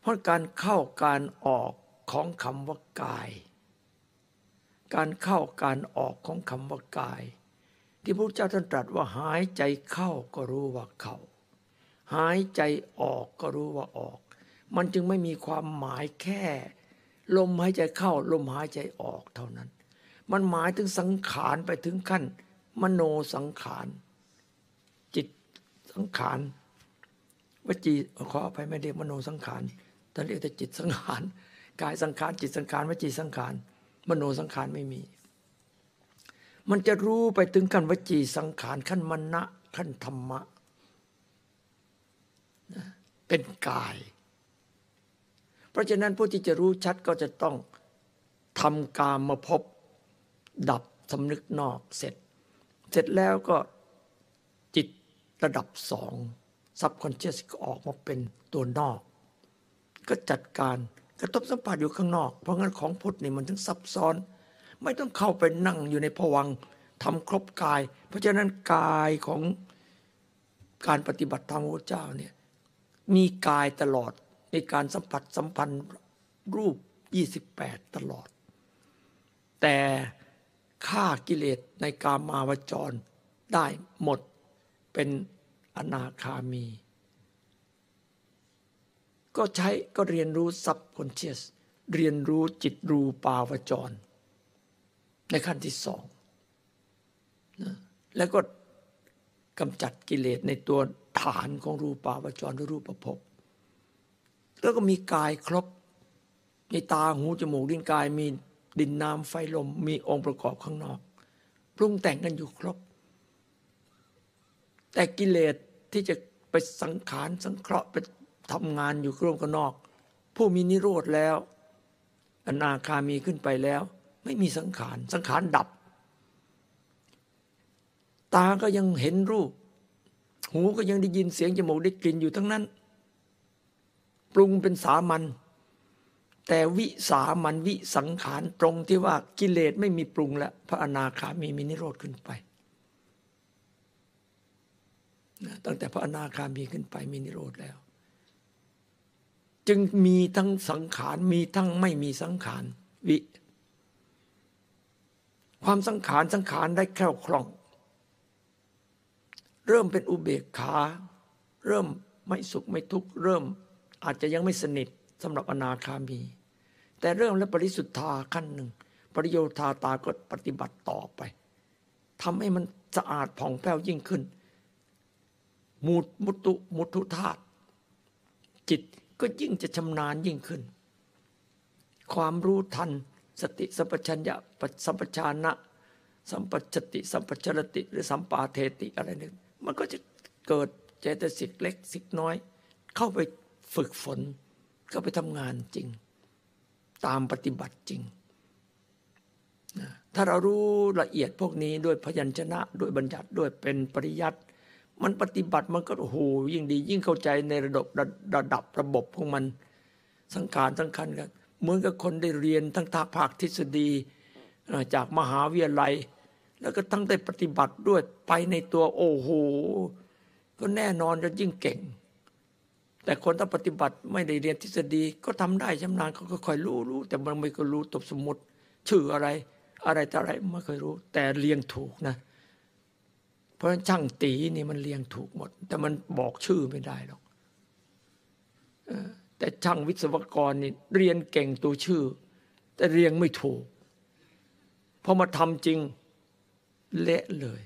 เพราะการเข้าการออกของคำว่ากาย การเข้าการออกของคำว่ากาย ที่พระเจ้าท่านตรัสว่าหายใจเข้าก็รู้ว่าเข้าหายใจออกก็รู้ว่าออก มันจึงไม่มีความหมายแค่ ลมหายใจเข้า ลมหายใจออกเท่านั้น มันหมายถึงสังขารไปถึงขั้น มโนสังขารจิตสังขาร วจีขออภัยไม่เรียกมโนสังขารท่านเรียกแต่จิตสังขารกายสังขารจิตสังขารวจีสังขารมโนสังขารไม่มี มันจะรู้ไปถึงขั้นวจีสังขารขั้นมณะขั้นธรรมะเป็นกาย เพราะฉะนั้นผู้ที่จะรู้ชัดก็จะต้องทำกามมาพบดับสำนึกนอกเสร็จ เสร็จแล้วก็จิตระดับสอง ซับคอนเชียสก็ออกมาเป็นตัวนอก ก็จัดการกระทบสัมผัสอยู่ข้างนอก เพราะงั้นของพุทธนี่มันถึงซับซ้อน ไม่ต้องเข้าไปนั่งอยู่ในผวังทำครบกาย เพราะฉะนั้นกายของการปฏิบัติธรรมพระเจ้าเนี่ยมีกายตลอดในการสัมผัสสัมพันธ์รูป 28 ตลอด แต่ฆ่ากิเลสในกามาวจรได้หมดเป็น อนาคามี ก็ใช้ก็เรียนรู้ subconscious เรียนรู้จิตรูปาวจร ในขั้นที่สองนะแล้วก็กำจัดกิเลสในตัวฐานของรูปาวจรหรือรูปภพแล้วก็มีกายครบ มีตาหูจมูกลิ้นกาย มีดินน้ำไฟลม มีองค์ประกอบข้างนอก ปรุงแต่งกันอยู่ครบ แต่กิเลสที่จะไปสังขารสังเคราะห์ไปทำงานอยู่ร่วมกันนอก ผู้มีนิโรธแล้ว อนาคามีขึ้นไปแล้ว ไม่มีสังขารสังขารดับ ตาก็ยังเห็นรูป หูก็ยังได้ยินเสียงจมูกได้กลิ่นอยู่ทั้งนั้น ปรุงเป็นสามัญแต่วิสามันวิสังขารตรงที่ว่ากิเลสไม่มีปรุงแล้วพระอนาคามีมีนิโรธขึ้นไป ตั้งแต่พระอนาคามีขึ้นไปมีนิโรธแล้ว จึงมีทั้งสังขารมีทั้งไม่มีสังขารวิ ความสังขารสังขารได้แคล่วคล่อง เริ่มเป็นอุเบกขา เริ่มไม่สุขไม่ทุกข์เริ่มอาจจะยังไม่สนิทสำหรับอนาคามี แต่เริ่มและปริสุทธาขั้นหนึ่งปริโยธาตาก็ปฏิบัติต่อไปทำให้มันสะอาดผ่องแผ้วยิ่งขึ้น มุตมุตุมุทุธาตุจิตก็ยิ่งจะชำนาญยิ่งขึ้น ความรู้ทันสติสัมปชัญญะสัมปชานะ สัมปชติ สัมปชรติ หรือสัมปาเทติอะไรนึงมันก็จะเกิดเจตสิกเล็กสิกน้อย เข้าไปฝึกฝนก็ไปทำงานจริง ตามปฏิบัติจริง ถ้าเรารู้ละเอียดพวกนี้ด้วยพยัญชนะด้วยบัญญัติด้วยเป็นปริยัติ มันปฏิบัติมันก็โอ้โหยิ่งดี ยิ่งเข้าใจในระดับระดับระบบของมันสังขารสังคัญกันเหมือนกับคนได้เรียนทั้งทางภาคทฤษฎีจากมหาวิทยาลัย แล้วก็ทั้งได้ปฏิบัติด้วยไปในตัวโอ้โหก็แน่นอนจะยิ่งเก่ง แต่คนถ้าปฏิบัติไม่ได้เรียนทฤษฎีก็ทำได้ชำนาญเขาก็ค่อยรู้รู้ แต่มันไม่ก็รู้ตบสมมติ ชื่ออะไร อะไรต่อะไรไม่เคยรู้ แต่เรียงถูกนะ ราะฉันช่างตีนี่มันเรียงถูกหมด แต่มันบอกชื่อไม่ได้หรอกแต่ช่างวิศวกรนี่เรียนเก่งตัวชื่อ แต่เรียงไม่ถูกพอมาทำจริงเละเลย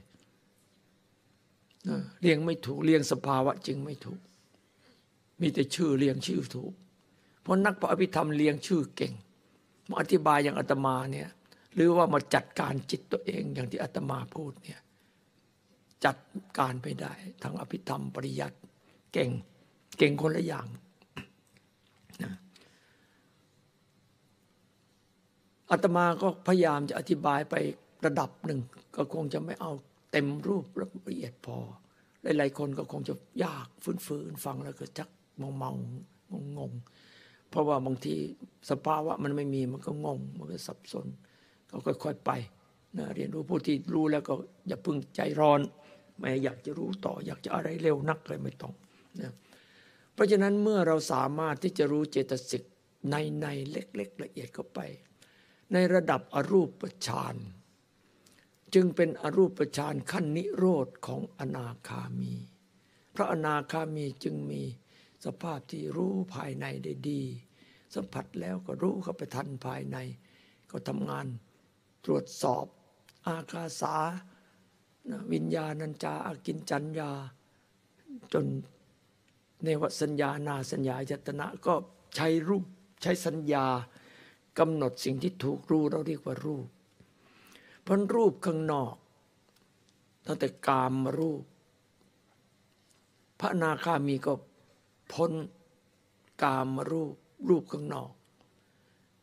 เรียงไม่ถูกเรียงสภาวะจริงไม่ถูก มีแต่ชื่อเรียงชื่อถูก เพราะนักพระอภิธรรมเรียงชื่อเก่งมาอธิบายอย่างอาตมาเนี่ยหรือว่ามาจัดการจิตตัวเองอย่างที่อาตมาพูดเนี่ย จัดการไปได้ทางอภิธรรมปริยัติเก่งเก่งคนละอย่างนะอาตมาก็พยายามจะอธิบายไประดับหนึ่ง ก็คงจะไม่เอาเต็มรูปละเอียดพอ หลายๆคนก็คงจะยากฟื้นๆฟังแล้วก็ชักมาเมางงงเพราะว่าบางทีสภาวะมันไม่มีมันก็งง มันก็สับสน ก็ค่อยๆไปนะเรียนรู้ผู้ที่รู้แล้วก็อย่าพึ่งใจร้อน ไม่อยากจะรู้ต่ออยากจะอะไรเร็วนักเลยไม่ต้องนะเพราะฉะนั้นเมื่อเราสามารถที่จะรู้เจตสิกในในเล็กๆละเอียดเข้าไป ในระดับอรูปฌานจึงเป็นอรูปฌานขั้นนิโรธของอนาคามี พระอนาคามีจึงมีสภาพที่รู้ภายในได้ดี สัมผัสแล้วก็รู้เข้าไปทันภายใน ก็ทำงานตรวจสอบ อาคาสา วิญญาณัญจาอากินจัญญา จนเนวสัญญานาสัญญายตนะก็ใช้รูปใช้สัญญากำหนดสิ่งที่ถูกรู้เราเรียกว่ารูปพราะรูปข้างนอกตั้งแต่กามมรูป พระนาคามีก็พ้นกามมรูปรูปข้างนอก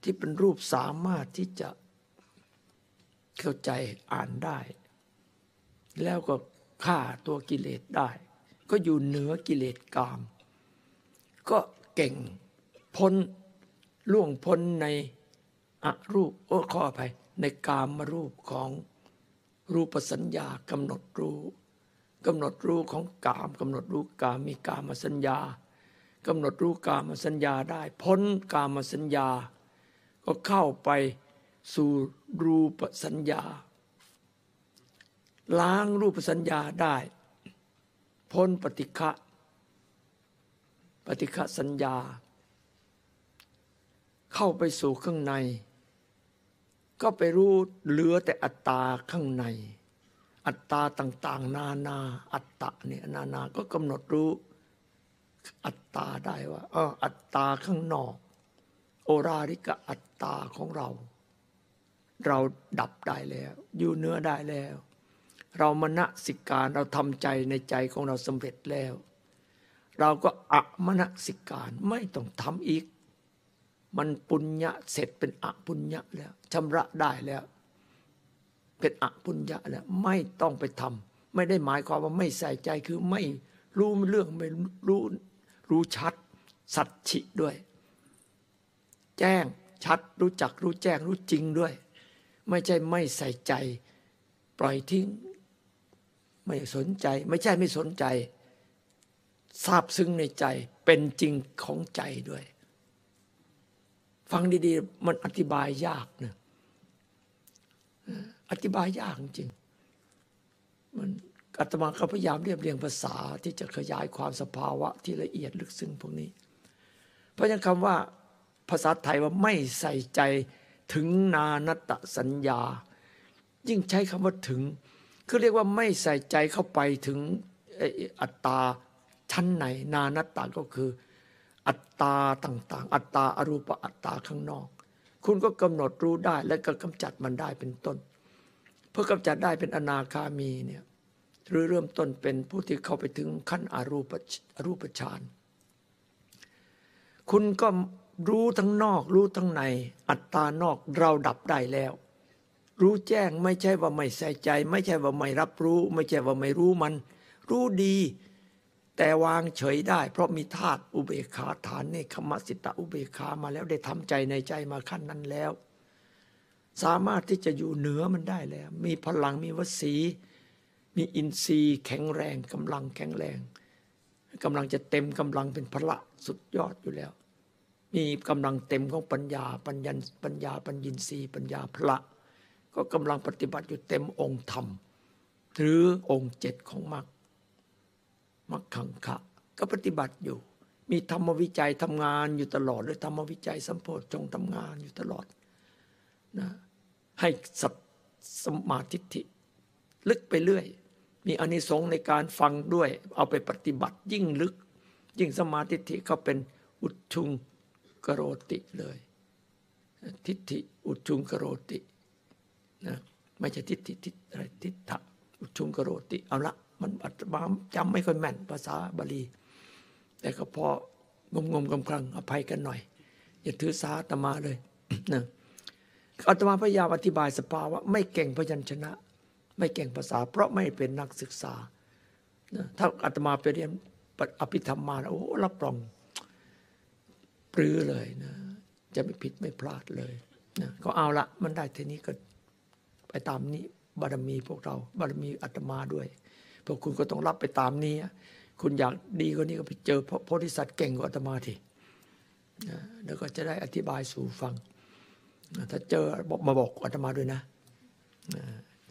ที่เป็นรูปสามารถที่จะเข้าใจอ่านได้ แล้วก็ฆ่าตัวกิเลสได้ ก็อยู่เหนือกิเลสกาม ก็เก่งพ้นล่วงพ้นในอรูปโอ้ข้อไปในกามมารูปของรูปสัญญากำหนดรู้กำหนดรู้ของกามกำหนดรู้กามมีกามสัญญากำหนดรู้กามสัญญาได้ พ้นกามสัญญา ก็เข้าไปสู่รูปสัญญา ล้างรูปสัญญาได้ พ้นปฏิฆะปฏิฆะสัญญา เข้าไปสู่ข้างใน ก็ไปรู้เหลือแต่อัตตาข้างใน อัตตาต่าง ๆ นานา อัตตะเนี่ยนานาก็กำหนดรู้ อัตตาได้ว่าเอออัตตาข้างนอก โอราริกะอัตตาของเรา เราดับได้แล้ว อยู่เนื้อได้แล้ว เรามณสิการเราทำใจในใจของเราสำเร็จแล้ว เราก็อะมณสิการไม่ต้องทำอีก มันปุญญะเสร็จเป็นอปุญญะแล้วชำระได้แล้ว เป็นอปุญญะแล้วไม่ต้องไปทำไม่ได้หมายความว่าไม่ใส่ใจคือไม่รู้เรื่องไม่รู้รู้ชัด สัจฉิด้วย แจ้งชัดรู้จักรู้แจ้งรู้จริงด้วย ไม่ใช่ไม่ใส่ใจ ปล่อยทิ้ง ไม่สนใจ ไม่ใช่ไม่สนใจทราบซึ้งในใจเป็นจริงของใจด้วย ฟังดีๆ มันอธิบายยากนะอธิบายยากจริงมันอาตมาก็พยายามเรียบเรียงภาษาที่จะขยายความสภาวะที่ละเอียดลึกซึ้งพวกนี้ เพราะฉะนั้นคำว่าภาษาไทยว่าไม่ใส่ใจถึงนานัตสัญญา ยิ่งใช้คำว่าถึง คือเรียกว่าไม่ใส่ใจเข้าไปถึงอัตตาชั้นไหน นานัตตาก็คือ อัตตาต่างๆ อัตตาอรูปอัตตาข้างนอก คุณก็กำหนดรู้ได้และก็กำจัดมันได้เป็นต้น เพื่อกำจัดได้เป็นอนาคามีเนี่ยหรือเริ่มต้นเป็นผู้ที่เข้าไปถึงขั้นอรูปอรูปฌานคุณก็รู้ทั้งนอก รู้ทั้งใน อัตตานอกเราดับได้แล้ว รู้แจ้งไม่ใช่ว่าไม่ใส่ใจ ไม่ใช่ว่าไม่รับรู้ ไม่ใช่ว่าไม่รู้มัน รู้ดี แต่วางเฉยได้ เพราะมีธาตุอุเบกขาฐานเนคขมสิตะอุเบกขามาแล้วได้ทำใจในใจมาขั้นนั้นแล้ว สามารถที่จะอยู่เหนือมันได้แล้ว มีพลังมีวสี มีอินทรีย์แข็งแรงกำลังแข็งแรงกำลังจะเต็มกำลังเป็นพละสุดยอดอยู่แล้ว มีกำลังเต็มของปัญญาปัญญาปัญญาปัญญินทรีย์ปัญญาพละ ก็กำลังปฏิบัติอยู่เต็มองค์ธรรม หรือองค์เจ็ดของมรรคมักขังคะก็ปฏิบัติอยู่ มีธรรมวิจัยทำงานอยู่ตลอดเลยธรรมวิจัยสัมโพธจงทำงานอยู่ตลอดนะให้สัตสมาธิิลึกไปเรื่อย มีอานิสงส์ในการฟังด้วย เอาไปปฏิบัติยิ่งลึก ยิ่งสมาธิิเขาเป็นอุชุงกโรติเลย ทิฏฐิอุชุงกโรติ นะไม่ใช่ทิฏฐิทิฏอะไรทิฏฐะอุชุงกโรติเอาละมันอัตมาจำไม่ค่อยแม่นภาษาบาลี แต่ก็พองมงมกำคลังอภัยกันหน่อย อย่าถือสาตมาเลยนะอาตมาพยายามอธิบายสภาวะไม่เก่งพยัญชนะ ไม่เก่งภาษา เพราะไม่เป็นนักศึกษาถ้าอาตมาไปเรียนอภิธรรมมาโอ้รับรองปรือเลยนะจะไม่ผิดไม่พลาดเลยนะก็เอาละมันได้เทีนี้ก็ ไปตามนี้บารมีพวกเราบารมีอาตมาด้วย พวกคุณก็ต้องรับไปตามนี้ คุณอยากดีกว่านี้ก็ไปเจอโพธิสัตว์เก่งกว่าอาตมาทีแล้วก็จะได้อธิบายสู่ฟัง ถ้าเจอมาบอกอาตมาด้วยนะ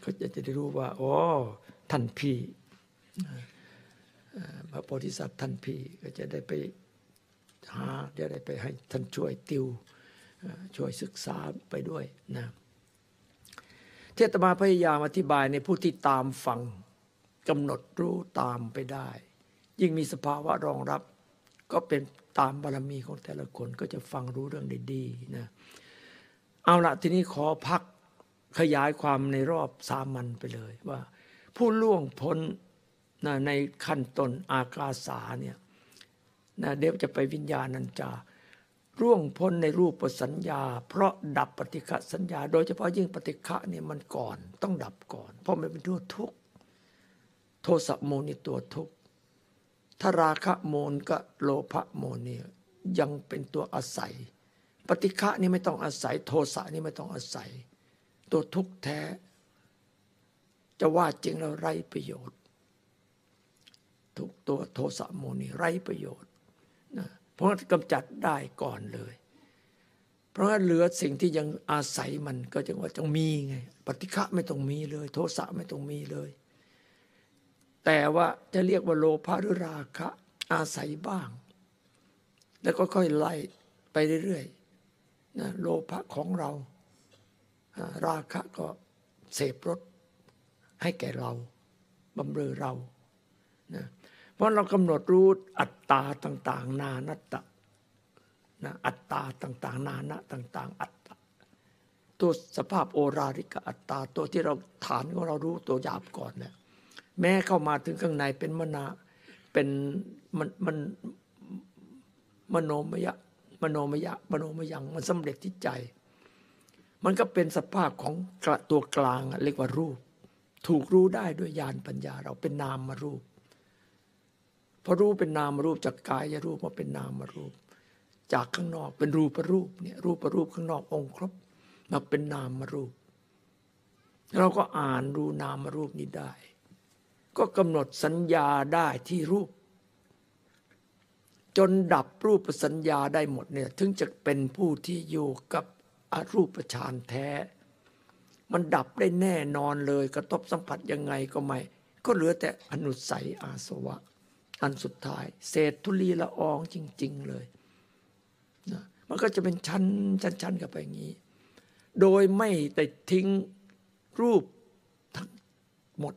ก็จะจะได้รู้ว่าโอ้ท่านพี่พระโพธิสัตว์ท่านพี่ก็จะได้ไปหาจะได้ไปให้ท่านช่วยติวช่วยศึกษาไปด้วยนะ เทตมาพยายามอธิบายในผู้ที่ตามฟังกำหนดรู้ตามไปได้ ยิ่งมีสภาวะรองรับ ก็เป็นตามบารมีของแต่ละคนก็จะฟังรู้เรื่องได้ดีนะเอาละทีนี้ขอพักขยายความในรอบสามัญไปเลยว่า ผู้ล่วงพ้นนะในขั้นต้นอากาสาเนี่ยนะเดี๋ยวจะไปวิญญาณนันจา ร่วงพ้นในรูปสัญญา เพราะดับปฏิฆะสัญญา โดยเฉพาะยิ่งปฏิฆะเนี่ยมันก่อนต้องดับก่อน เพราะมันเป็นตัวทุกข์โทสะโมนิตัวทุกข์ถ้าราคะโมนก็โลภะโมนี่ยังเป็นตัวอาศัย ปฏิฆะนี่ไม่ต้องอาศัย โทสะนี่ไม่ต้องอาศัย ตัวทุกข์แท้ จะว่าจริงแล้วไร้ประโยชน์ ทุกตัวโทสะโมนีไร้ประโยชน์ ราะกำจัดได้ก่อนเลย เพราะเหลือสิ่งที่ยังอาศัยมันก็จึงว่าจงมีไงปฏิฆะไม่ต้องมีเลย โทสะไม่ต้องมีเลย แต่ว่าจะเรียกว่าโลภะหรือราคะ อาศัยบ้าง แล้วก็ค่อยไล่ไปเรื่อยๆนะโลภะของเรา ราคะก็เสพรสให้แก่เราบำเรอเรานะ ราะเรากำหนดรู้อัตตาต่าง ๆ นานัตตะนะอัตตาต่าง ๆ นานะต่าง ๆ อัตตาตัวสภาพโอราริกอัตตาตัวที่เราฐานของเรารู้ตัวหยาบก่อนเนี่ยแม้เข้ามาถึงข้างในเป็นมนาเป็นมันมันมโนมยะมโนมยะมโนมยังมันสำเร็จที่ใจ มันก็เป็นสภาพของตัวกลางเรียกว่ารูป ถูกรู้ได้ด้วยญาณปัญญาเราเป็นนามมารูป พอรู้เป็นนามรูปจากกายรูปมาเป็นนามรูป จากข้างนอกเป็นรูปรูปเนี่ยรูปรูปข้างนอกองค์ครบมาเป็นนามรูป เราก็อ่านรู้นามรูปนี้ได้ ก็กำหนดสัญญาได้ที่รูป จนดับรูปสัญญาได้หมดเนี่ยถึงจะเป็นผู้ที่อยู่กับอรูปฌานแท้ มันดับได้แน่นอนเลยกระทบสัมผัสยังไงก็ไม่ ก็เหลือแต่อนุสัยอาสวะ อันสุดท้าย เศษทุลีละอองจริง ๆเลยนะมันก็จะเป็นชั้นชั้นๆกันไปอย่างนี้ โดยไม่แต่ทิ้งรูปทั้งหมด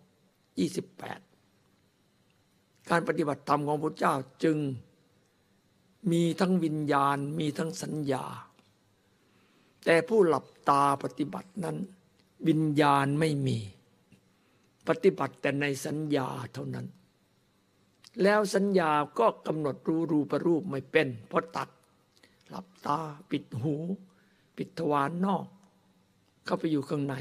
28 การปฏิบัติธรรมของพระเจ้าจึงมีทั้งวิญญาณมีทั้งสัญญา แต่ผู้หลับตาปฏิบัตินั้น วิญญาณไม่มี ปฏิบัติแต่ในสัญญาเท่านั้น แล้วสัญญาก็กำหนดรู้รูปรูปไม่เป็นเพราะตัด หลับตาปิดหู ปิดทวารนนอก เข้าไปอยู่ข้างใน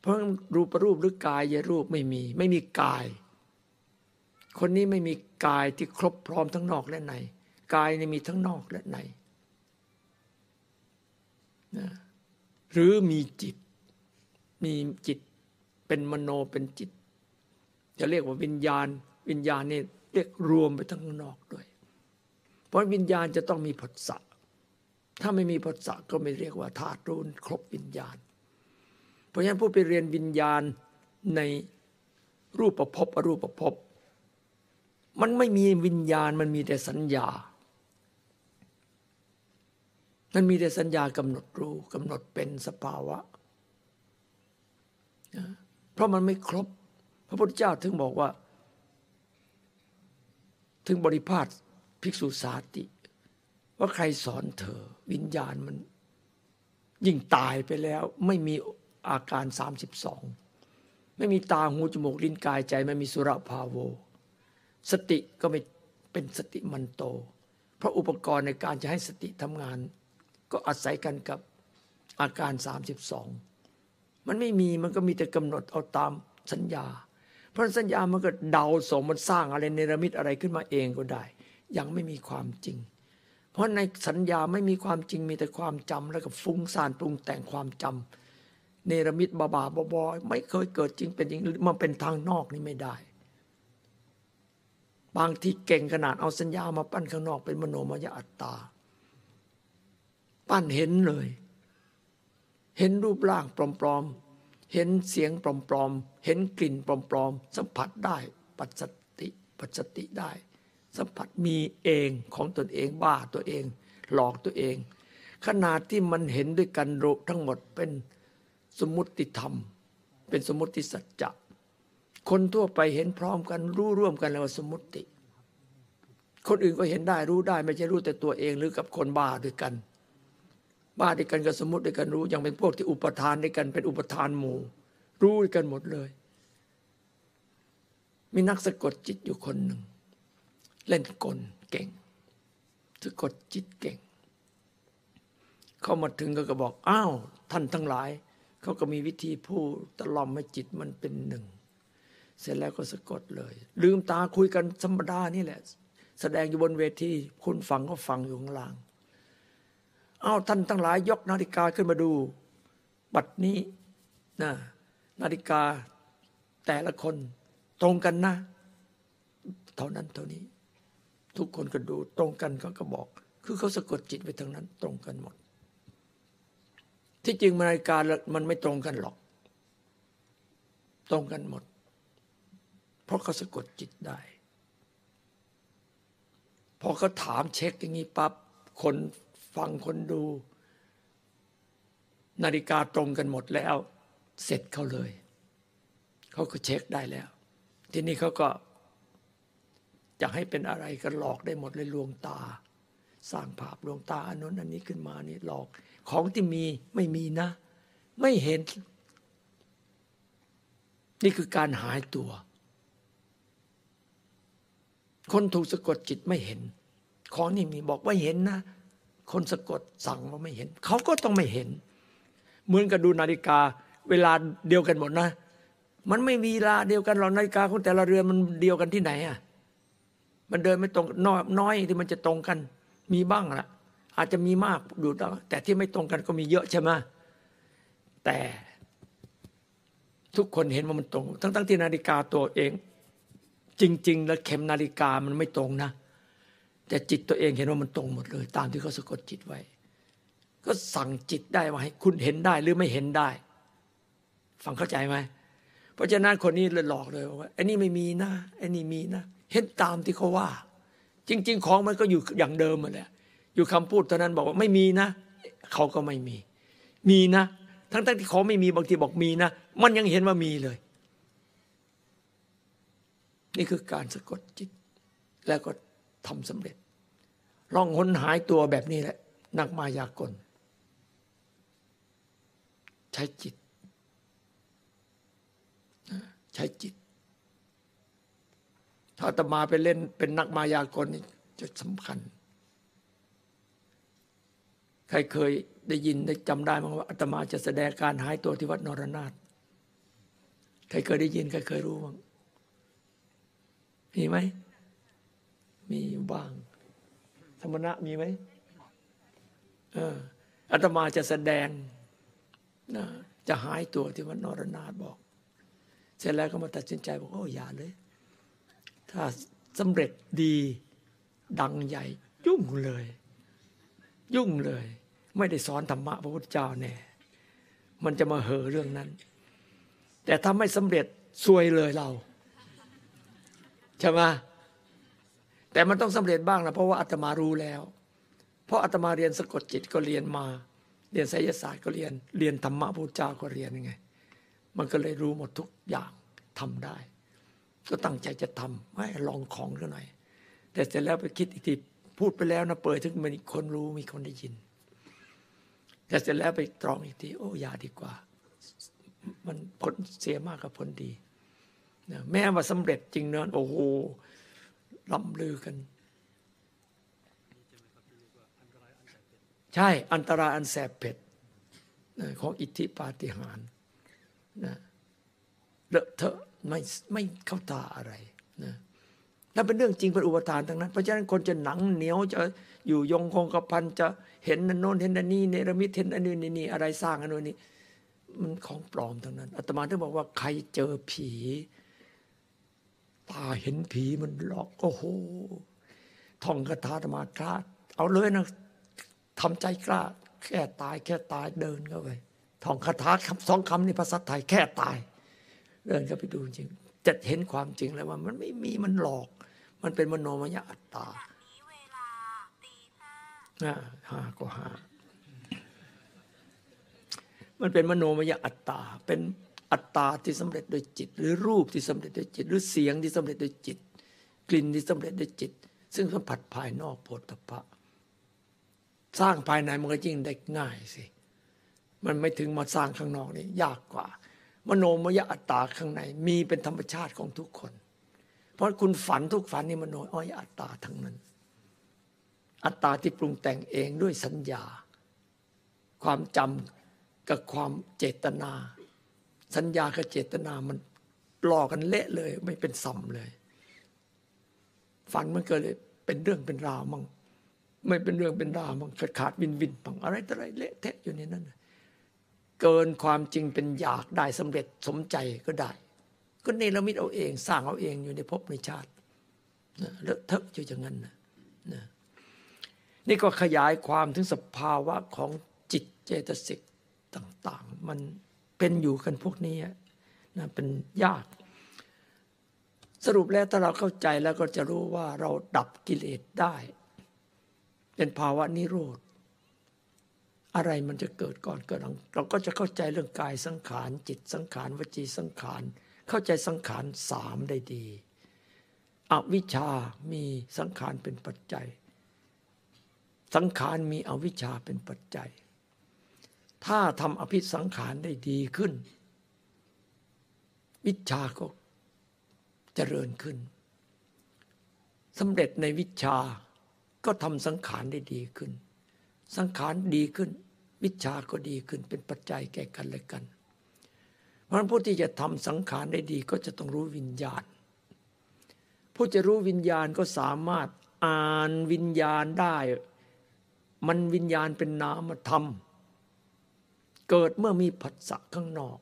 เพราะรูปรูปหรือกายยรูปไม่มี ไม่มีกาย คนนี้ไม่มีกายที่ครบพร้อมทั้งนอกและใน กายนี่มีทั้งนอกและในนะหรือมีจิต มีจิตเป็นมโนเป็นจิต จะเรียกว่าวิญญาณ วิญญาณนี่เรียกรวมไปทั้งนอกด้วย เพราะวิญญาณจะต้องมีผัสสะถ้าไม่มีผัสสะก็ไม่เรียกว่าธาตุรู้ครบวิญญาณ เพราะฉะนั้นผู้ไปเรียนวิญญาณในรูปประพบอรูปประพบ มันไม่มีวิญญาณมันมีแต่สัญญา มันมีแต่สัญญากำหนดรู้กำหนดเป็นสภาวะ เพราะมันไม่ครบ พระพุทธเจ้าถึงบอกว่า ถึงบริพาทภิกษุสาติ ว่าใครสอนเธอ วิญญาณมัน ยิ่งตายไปแล้ว ไม่มีอาการ 32 ไม่มีตาหูจมูกลิ้นกายใจ ไม่มีสุรภาโว สติก็ไม่เป็นสติมันโต เพราะอุปกรณ์ในการจะให้สติทำงาน ก็อาศัยกันกับอาการ 32 มันไม่มีมันก็มีแต่กำหนดเอาตามสัญญา เพราะสัญญามันก็เดาสมมันสร้างอะไรเนรมิตอะไรขึ้นมาเองก็ได้ ยังไม่มีความจริง เพราะในสัญญาไม่มีความจริงมีแต่ความจำแล้วก็ฟุ้งซ่านปรุงแต่งความจเนรมิตบาบาบอบอไม่เคยเกิดจริงเป็นจริงมันเป็นทางนอกนี่ไม่ได้ บางที่เก่งขนาดเอาสัญญามาปั้นข้างนอกเป็นมโนมยอัตตา ปั้นเห็นเลย เห็นรูปร่างปลอมๆเห็นเสียงปลอมๆ เห็นกลิ่นปลอมๆ สัมผัสได้ ปัจสติปัจสติได้ สัมผัสมีเองของตนเองบ้าตัวเอง หลอกตัวเอง ขนาดที่มันเห็นด้วยกันโรทั้งหมดเป็นสมมุติธรรม เป็นสมมุติสัจจะคนทั่วไปเห็นพร้อมกันรู้ร่วมกันแล้วสมมุติ คนอื่นก็เห็นได้รู้ได้ ไม่ใช่รู้แต่ตัวเองหรือกับคนบ้าด้วยกัน บ้าด้วยกันกับสมมติด้วยกันรู้ยังเป็นพวกที่อุปทานด้วยกันเป็นอุปทานหมู่ รู้กันหมดเลย มีนักสะกดจิตอยู่คนหนึ่ง เล่นกลเก่งสะกดจิตเก่ง เข้ามาถึงก็บอกอ้าวท่านทั้งหลาย เขาก็มีวิธีพูดตะลอมให้จิตมันเป็นหนึ่ง เสร็จแล้วก็สะกดเลย ลืมตาคุยกันธรรมดานี่แหละ แสดงอยู่บนเวทีคุณฟังก็ฟังอยู่ข้างล่างอ้าวท่านทั้งหลายยกนาฬิกาขึ้นมาดู บัดนี้นะ นาฬิกาแต่ละคนตรงกันนะ เท่านั้นเท่านี้ ทุกคนก็ดูตรงกันเขาก็บอก คือเขาสะกดจิตไปทางนั้น ตรงกันหมด ที่จริงนาฬิกามันไม่ตรงกันหรอก ตรงกันหมด เพราะเขาสะกดจิตได้พอเขาถามเช็คอย่างนี้ปั๊บคนฟังคนดู นาฬิกาตรงกันหมดแล้ว เสร็จเขาเลย เขาก็เช็คได้แล้ว ทีนี้เขาก็จะให้เป็นอะไรก็หลอกได้หมดเลยลวงตา สร้างภาพลวงตาอันนั้นอันนี้ขึ้นมานี่หลอก ของที่มีไม่มีนะ ไม่เห็น นี่คือการหายตัว คนถูกสะกดจิตไม่เห็น ของนี่มีบอกว่าเห็นนะ คนสะกดสั่งว่าไม่เห็น เขาก็ต้องไม่เห็น เหมือนกับดูนาฬิกา เวลาเดียวกันหมดนะ มันไม่มีเวลาเดียวกันหรอกนาฬิกาของแต่ละเรือนมันเดียวกันที่ไหนอะมันเดินไม่ตรงน้อยน้อยที่มันจะตรงกัน มีบ้างละอาจจะมีมากดูแต่ที่ไม่ตรงกันก็มีเยอะใช่ไหมแต่ทุกคนเห็นว่ามันตรง ทั้งๆที่นาฬิกาตัวเอง จริง ๆ แล้วเข็มนาฬิกามันไม่ตรงนะ แต่จิตตัวเองเห็นว่ามันตรงหมดเลย ตามที่เขาสะกดจิตไว้ ก็สั่งจิตได้ว่าให้คุณเห็นได้หรือไม่เห็นได้ ฟังเข้าใจไหมเพราะฉะนั้นคนนี้เลยหลอกเลยว่าไอ้นี่ไม่มีนะไอ้นี่มีนะ เห็นตามที่เขาว่า จริง ๆ ของมันก็อยู่อย่างเดิมมาแหละอยู่คำพูดเท่านั้นบอกว่าไม่มีนะเขาก็ไม่มี มีนะ ทั้งๆทที่เขาไม่มีบางทีบอกมีนะ มันยังเห็นว่ามีเลย นี่คือการสะกดจิต แล้วก็ทำสำเร็จลองหนหายตัวแบบนี้แหละ นักมายากล ใช้จิต ใช้จิต ถ้าตมาไปเล่นเป็นนักมายากลนี่จะสำคัญ ใครเคยได้ยินได้จำได้มั้งว่าอาตมาจะแสดงการหายตัวที่วัดนรนาถใครเคยได้ยินใครเคยรู้มั้งมีไหม มีบ้าง สมณะมีไหมเอออาตมาจะแสดงนะจะหายตัวที่วัดนรนาถบอก เสร็จแล้วก็มาตัดสินใจบอกโอ้อย่าเลย ถ้าสำเร็จดีดังใหญ่ ยุ่งเลย ยุ่งเลย ไม่ได้สอนธรรมะพระพุทธเจ้าแน่มันจะมาเห่อเรื่องนั้น แต่ถ้าไม่สำเร็จซวยเลยเราใช่ไหมแต่มันต้องสำเร็จบ้างนะเพราะว่าอาตมารู้แล้ว เพราะอาตมาเรียนสะกดจิตก็เรียนมา เรียนไสยศาสตร์ก็เรียน เรียนธรรมะพระเจ้าก็เรียนยังไง มันก็เลยรู้หมดทุกอย่างทำได้ ก็ตั้งใจจะทำให้ลองของกันหน่อย แต่เสร็จแล้วไปคิดอีกทีพูดไปแล้วนะเปิดถึงมีคนรู้มีคนได้ยิน แต่เสร็จแล้วไปตรองอีกทีโอ้ยาดีกว่า มันผลเสียมากกับผลดีนะแม้ว่าสำเร็จจริงเนอะโอ้โหล้ำลือกัน ใช่อันตรายอันแสบเผ็ดของอิทธิปาฏิหาริย์ นะเลอะเทอะไม่ไม่เข้าตาอะไรนะนั่นเป็นเรื่องจริงเป็นอุปทานทั้งนั้น เพราะฉะนั้นคนจะหนังเหนียวจะอยู่ยงคงกระพันจะเห็นนั่นโน้นเห็นนั่นนี่เนรมิตเห็นอันนี้นี่อะไรสร้างอันนู้นนี่มันของปลอมทั้งนั้นอาตมาถึงบอกว่าใครเจอผี ตาเห็นผีมันหลอกโอ้โหท่องคาถาอาตมากล้าเอาเลยนะทำใจกล้า แค่ตายแค่ตายเดินเข้าไป ท่องคาถาคำสองคำในภาษาไทยแค่ตาย เดินเข้าไปดูจริงจะเห็นความจริงแล้วว่ามันไม่มีมันหลอก มันเป็นมโนมยอัตตานี้เวลาตีห้าห้าห้าก็ห้ามันเป็นมโนมยอัตตา เป็นอัตตาที่สำเร็จโดยจิต หรือรูปที่สำเร็จโดยจิต หรือเสียงที่สำเร็จโดยจิต กลิ่นที่สำเร็จโดยจิต ซึ่งสัมผัสภายนอกโพธพะ สร้างภายในมันก็ยิ่งได้ง่ายสิ มันไม่ถึงมาสร้างข้างนอกนี่ยากกว่า มโนมยอัตตาข้างในมีเป็นธรรมชาติของทุกคน เพราะคุณฝันทุกฝันนี่มโนมยอัตตาทั้งนั้น อัตตาที่ปรุงแต่งเองด้วยสัญญา ความจำกับความเจตนา สัญญากับเจตนามันหลอกกันเละเลย ไม่เป็นสัมเลย ฝันมันเกิดเลยเป็นเรื่องเป็นราวมั่งไม่เป็นเรื่องเป็นราวมั่งขาดขาดวินวินบังอะไรต่ออะไรเละเทะอยู่ในนั้นน่ะ เกินความจริงเป็นอยากได้สำเร็จสมใจก็ได้ ก็เนรมิตเอาเอง สร้างเอาเองอยู่ในภพในชาตินะเลอะเทอะอยู่อย่างนั้นนะนะนี่ก็ขยายความถึงสภาวะของจิตเจตสิกต่างๆ มันเป็นอยู่กันพวกนี้นะเป็นยาก สรุปแล้วถ้าเราเข้าใจแล้วก็จะรู้ว่าเราดับกิเลสได้ เป็นภาวะนิโรธ อะไรมันจะเกิดก่อนเกิดหลังเราก็จะเข้าใจเรื่องกายสังขารจิตสังขารวจีสังขาร เข้าใจสังขารสามได้ดี อวิชชามีสังขารเป็นปัจจัย สังขารมีอวิชชาเป็นปัจจัย ถ้าทำอภิสังขารได้ดีขึ้น วิชาก็เจริญขึ้นสำเร็จในวิชาก็ทำสังขารได้ดีขึ้น สังขารดีขึ้น วิชาก็ดีขึ้นเป็นปัจจัยแก่กันและกัน เพราะฉะนั้นผู้ที่จะทำสังขารได้ดีก็จะต้องรู้วิญญาณ ผู้จะรู้วิญญาณก็สามารถอ่านวิญญาณได้ มันวิญญาณเป็นนามธรรม เกิดเมื่อมีผัสสะข้างนอก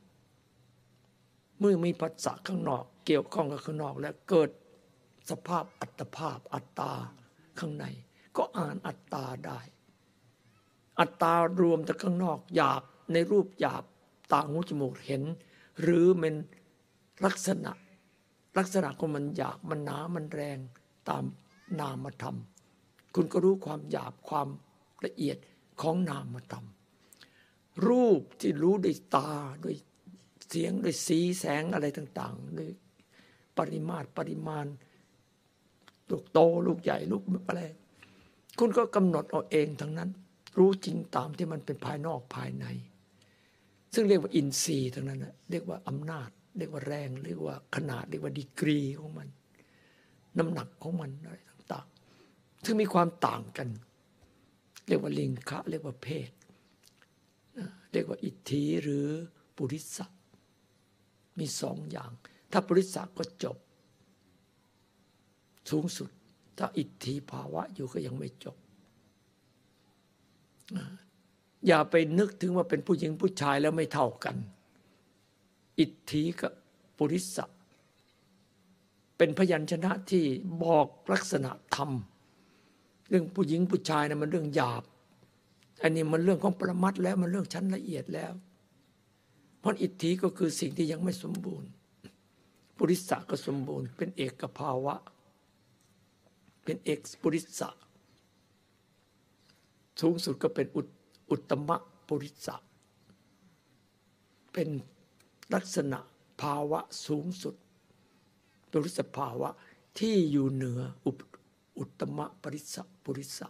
เมื่อมีผัสสะข้างนอก เกี่ยวข้องกับข้างนอกแล้วเกิดสภาพอัตภาพอัตตาข้างใน ก็อ่านอัตตาได้ อัตตารวมแต่ข้างนอกหยาบในรูปหยาบตาหูจมูกเห็น หรือเป็นลักษณะ ลักษณะของมันหยาบมันหนามันแรงตามนามธรรม คุณก็รู้ความหยาบความละเอียดของนามธรรม รูปที่รู้ด้วยตาด้วยเสียงด้วยสีแสงอะไรต่างๆด้วยปริมาตรปริมาณ ลูกโตลูกใหญ่ลูกอะไรคุณก็กำหนดเอาเองทั้งนั้น รู้จริงตามที่มันเป็นภายนอกภายใน ซึ่งเรียกว่าอินทรีย์ทั้งนั้นนะเรียกว่าอำนาจ เรียกว่าแรง เรียกว่าขนาด เรียกว่าดีกรีของมัน น้ำหนักของมันอะไรต่างๆ ซึ่งมีความต่างกัน เรียกว่าลิงคะเรียกว่าเพศ เรียกว่าอิทธิหรือปุริสะมีสองอย่าง ถ้าปุริสะก็จบ สูงสุด ถ้าอิทธิภาวะอยู่ก็ยังไม่จบ อย่าไปนึกถึงว่าเป็นผู้หญิงผู้ชายแล้วไม่เท่ากัน อิทธิกับปุริสะเป็นพยัญชนะที่บอกลักษณะธรรม เรื่องผู้หญิงผู้ชายนะมันเรื่องหยาบ อันนี้มันเรื่องของปรมัตถ์แล้วมันเรื่องชั้นละเอียดแล้ว เพราะอิทธิก็คือสิ่งที่ยังไม่สมบูรณ์ ปุริสะก็สมบูรณ์ เป็นเอกภาวะ เป็นเอกปุริสะ สูงสุดก็เป็นอุตตมะปุริสะเป็นลักษณะภาวะสูงสุดปุริสภาวะที่อยู่เหนืออุตตมะปริสะปุริสะ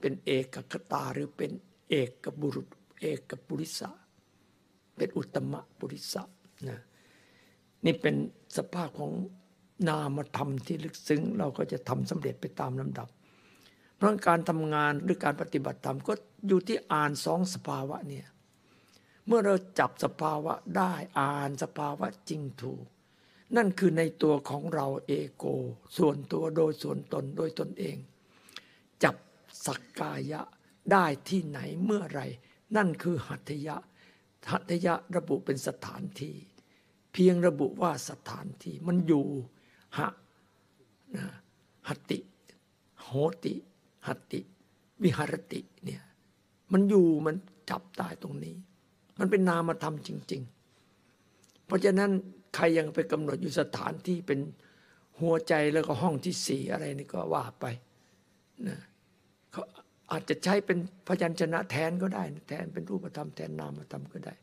เป็นเอกคตาหรือเป็นเอกกบุรุษเอกกปุริสะเป็นอุตตมะปุริสะนะนี่เป็นสภาพของนามธรรมที่ลึกซึ้ง เราก็จะทำสำเร็จไปตามลำดับ เพราะการทำงานหรือการปฏิบัติธรรมก็อยู่ที่อ่านสองสภาวะเนี่ยเมื่อเราจับสภาวะได้อ่านสภาวะจริงถูก นั่นคือในตัวของเราเอโก ส่วนตัวโดยส่วนตนโดยตนเอง จับสักกายะได้ที่ไหนเมื่อไรนั่นคือหัตถยะหัตถยะระบุเป็นสถานที่ เพียงระบุว่าสถานที่มันอยู่หะนะหัตติ โหติ หัตติ วิหารติเนี่ยมันอยู่มันจับได้ตรงนี้ มันเป็นนามธรรมจริง ๆ เพราะฉะนั้นใครยังไปกำหนดอยู่สถานที่เป็นหัวใจแล้วก็ห้องที่สี่อะไรนี่ก็ว่าไปนะเขาอาจจะใช้เป็นพยัญชนะแทนก็ได้ แทนเป็นรูปธรรมแทนนามธรรมก็ได้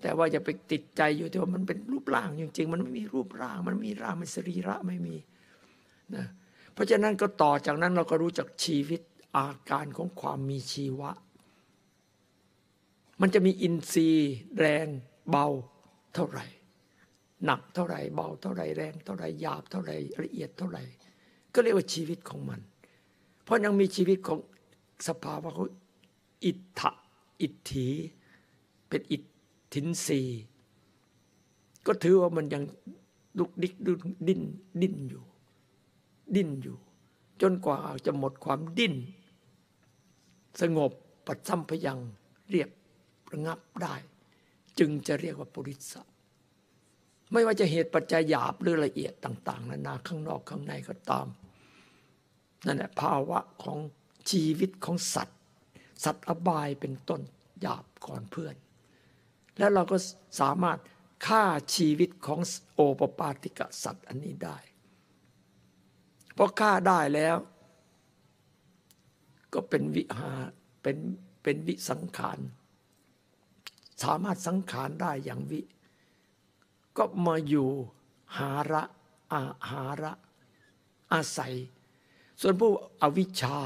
แต่ว่าอย่าไปติดใจอยู่ที่ว่ามันเป็นรูปร่างจริงๆ มันไม่มีรูปร่าง มันมีร่างมันสรีระไม่มีนะ เพราะฉะนั้นก็ต่อจากนั้นเราก็รู้จักชีวิตอาการของความมีชีวะ มันจะมีอินทรีย์แรงเบาเท่าไหร่ หนักเท่าไหร่เบาเท่าไหร่แรงเท่าไหร่หยาบเท่าไหร่ละเอียดเท่าไหร่ ก็เรียกว่าชีวิตของมัน เพราะยังมีชีวิตของสภาวะของอิทธะอิทธิเป็นอิทธินรีก็ถือว่ามันยังลุกดิกดิ้นดิ้นอยู่ ดิ้นอยู่ จนกว่าจะหมดความดิ้น สงบปัดซ้ำพยังเรียบระงับได้ จึงจะเรียกว่าปุริสะไม่ว่าจะเหตุปัจจัยหยาบหรือละเอียดต่าง ๆ นานาข้างนอกข้างในก็ตามนั่นแหละภาวะของชีวิตของสัตว์ สัตว์อบายเป็นต้นหยาบก่อนเพื่อน แล้วเราก็สามารถฆ่าชีวิตของโอปปาติกะสัตว์อันนี้ได้ พอฆ่าได้แล้ว ก็เป็นวิหาเป็นเป็นวิสังขาร สามารถสังขารได้อย่างวิ ก็มาอยู่หาระอาหาระ อาศัย ส่วนผู้อวิชชา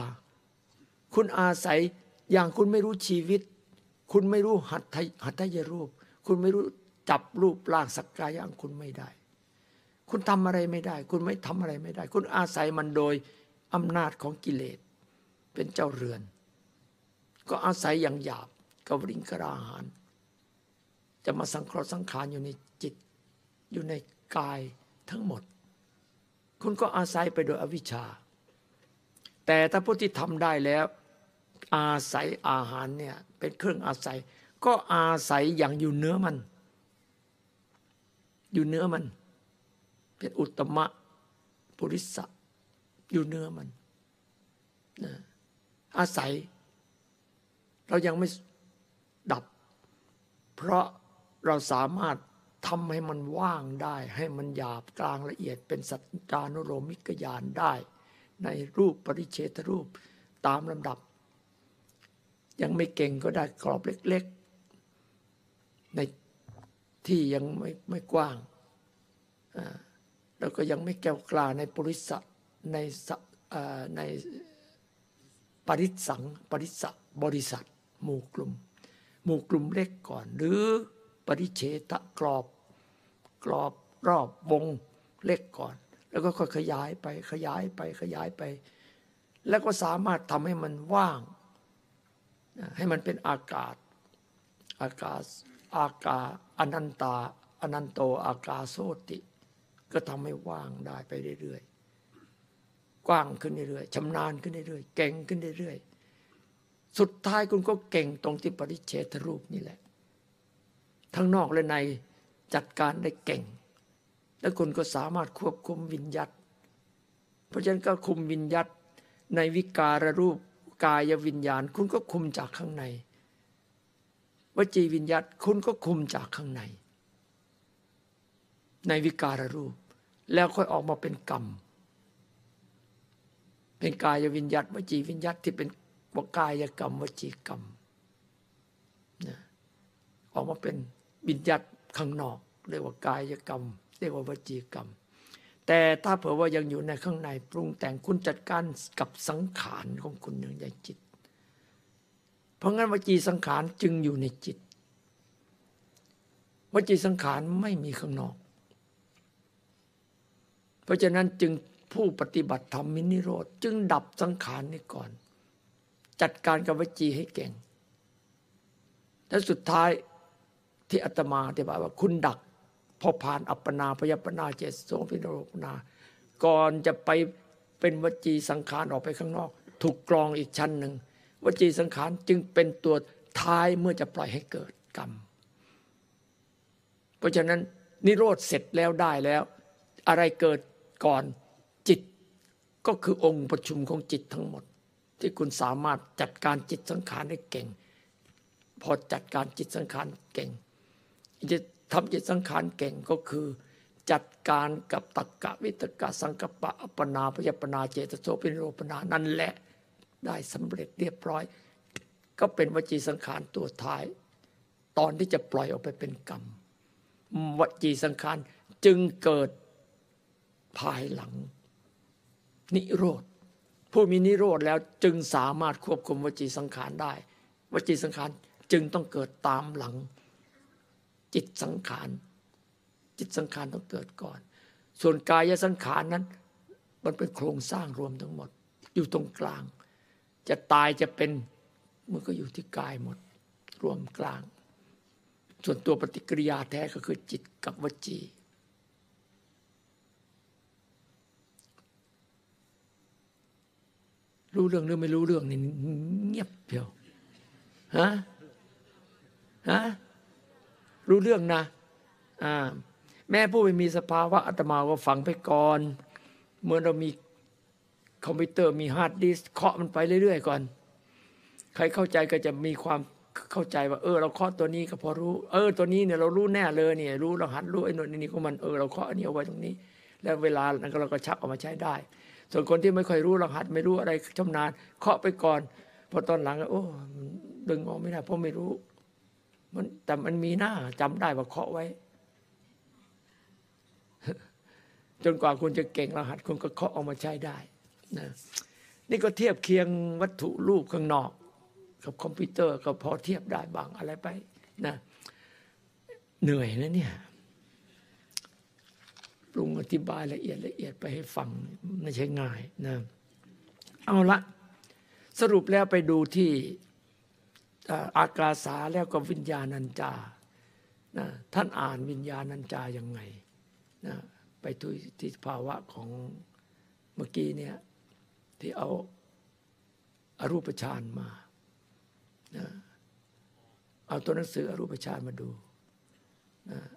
คุณอาศัยอย่างคุณไม่รู้ชีวิต คุณไม่รู้หัตถหัตถยรูป คุณไม่รู้จับรูปร่างสักกายอย่างคุณไม่ได้ คุณทำอะไรไม่ได้ คุณไม่ทำอะไรไม่ได้ คุณอาศัยมันโดยอำนาจของกิเลส เป็นเจ้าเรือน ก็อาศัยอย่างหยาบกวริงกราหารจะมาสังเคราะห์สังขารอยู่ในจิต อยู่ในกายทั้งหมด คุณก็อาศัยไปโดยอวิชชา แต่ถ้าผู้ที่ทำได้แล้ว อาศัยอาหารเนี่ยเป็นเครื่องอาศัย ก็อาศัยอย่างอยู่เนื้อมัน อยู่เนื้อมัน เป็นอุตมะปุริสะอยู่เนื้อมันนะอาศัย เรายังไม่ดับ เพราะเราสามารถทำให้มันว่างได้ ให้มันหยาบกลางละเอียดเป็นสัจจานุโลมิกญาณได้ ในรูปปริเฉทรูปตามลำดับ ยังไม่เก่งก็ได้กรอบเล็ก ๆ ในที่ยังไม่ไม่กว้าง แล้วก็ยังไม่แก้วกล้าในปริสะในในปริสังปริสะบริษัท หมู่กลุ่ม หมู่กลุ่มเล็กก่อน หรือปริเฉตะกรอบ กรอบรอบวงเล็กก่อน แล้วก็ค่อยขยายไปขยายไปขยายไป แล้วก็สามารถทำให้มันว่าง ให้มันเป็นอากาศ อากาศอากาอนันตาอนันโตอากาโสติ ก็ทำให้ว่างได้ไปเรื่อยๆกว้างขึ้นเรื่อยๆชำนาญขึ้นเรื่อยๆเก่งขึ้นเรื่อยๆสุดท้ายคุณก็เก่งตรงที่ปริเฉทรูปนี่แหละ ทั้งนอกและในจัดการได้เก่ง แล้วคุณก็สามารถควบคุมวิญญาตเพราะฉะนั้นก็คุมวิญญาตในวิการรูปกายวิญญาณ คุณก็คุมจากข้างในวจีวิญญาตคุณก็คุมจากข้างใน ในวิการรูป แล้วค่อยออกมาเป็นกรรม เป็นกายวิญญาตวจีวิญญาตที่เป็นวกายกรรมวจีกรรมนะออกมาเป็นวิญญาตข้างนอก เรียกว่ากายกรรม เรียกว่าวจีกรรม แต่ถ้าเผื่อว่ายังอยู่ในข้างในปรุงแต่งคุณจัดการกับสังขารของคุณอย่างใหญ่จิต เพราะงั้นวจีสังขารจึงอยู่ในจิตวจีสังขารไม่มีข้างนอก เพราะฉะนั้นจึงผู้ปฏิบัติธรรมมินิโรธจึงดับสังขารนี้ก่อน จัดการกับวจีให้เก่ง และสุดท้ายที่อาตมาอธิบายว่าคุณดักพอผ่านอัปปนาพยปนาเจตโสพิโรปนา ก่อนจะไปเป็นวจีสังขารออกไปข้างนอก ถูกกรองอีกชั้นหนึ่งวจีสังขารจึงเป็นตัวท้ายเมื่อจะปล่อยให้เกิดกรรม เพราะฉะนั้นนิโรธเสร็จแล้วได้แล้ว อะไรเกิด ก่อนจิตก็คือองค์ประชุมของจิตทั้งหมด ที่คุณสามารถจัดการจิตสังขารได้เก่ง พอจัดการจิตสังขารเก่งจะทำจิตสังขารเก่งก็คือ จัดการกับตักกะวิตกะสังกปะอัปปนาพยปนาเจตโสปินโรปนานั่นแหละได้สำเร็จเรียบร้อย ก็เป็นวจีสังขารตัวท้าย ตอนที่จะปล่อยออกไปเป็นกรรมวจีสังขารจึงเกิด ภายหลัง นิโรธผู้มีนิโรธแล้วจึงสามารถควบคุมวจีสังขารได้ วจีสังขารจึงต้องเกิดตามหลัง จิตสังขาร จิตสังขารต้องเกิดก่อน ส่วนกายสังขารนั้น มันเป็นโครงสร้างรวมทั้งหมด อยู่ตรงกลาง จะตายจะเป็นมันก็อยู่ที่กายหมด รวมกลาง ส่วนตัวปฏิกิริยาแท้ก็คือจิตกับวจี รู้เรื่องหรือไม่รู้เรื่องนี่เงียบเพียวฮะฮะรู้เรื่องนะอ่าแม้ผู้ไม่มีสภาวะอาตมาก็ฟังไปก่อน เมื่อเรามีคอมพิวเตอร์มี hard disk เคาะมันไปเรื่อยๆก่อน ใครเข้าใจก็จะมีความเข้าใจว่า เออ เราเคาะตัวนี้ก็พอรู้ เออ ตัวนี้เนี่ยเรารู้แน่เลยเนี่ย รู้เราหัดรู้ไอ้นนี่ของมันเออเราเคาะอันนี้เอาไว้ตรงนี้ แล้วเวลานั้นเราก็ชักออกมาใช้ได้ ส่วนคนที่ไม่ค่อยรู้รหัสไม่รู้อะไรชำนาญเคาะไปก่อนพอตอนหลังโอ้ดึงออกไม่ได้เพราะไม่รู้ มันแต่มันมีหน้าจำได้ว่าเคาะไว้ จนกว่าคุณจะเก่งรหัสคุณก็เคาะออกมาใช้ได้นะนี่ก็เทียบเคียงวัตถุรูปข้างนอก กับคอมพิวเตอร์ก็พอเทียบได้บางอะไรไปนะเหนื่อยนะเนี่ย ปรุงอธิบายละเอียดละเอียดไปให้ฟังไม่ใช่ง่ายนะเอาละสรุปแล้วไปดูที่อากาสาแล้วก็วิญญาณัญจานะท่านอ่านวิญญาณัญจายังไงนะไปทุที่ภาวะของเมื่อกี้เนี่ยที่เอาอารูปฌานมาเอาตัวหนังสืออรูปฌานมาดู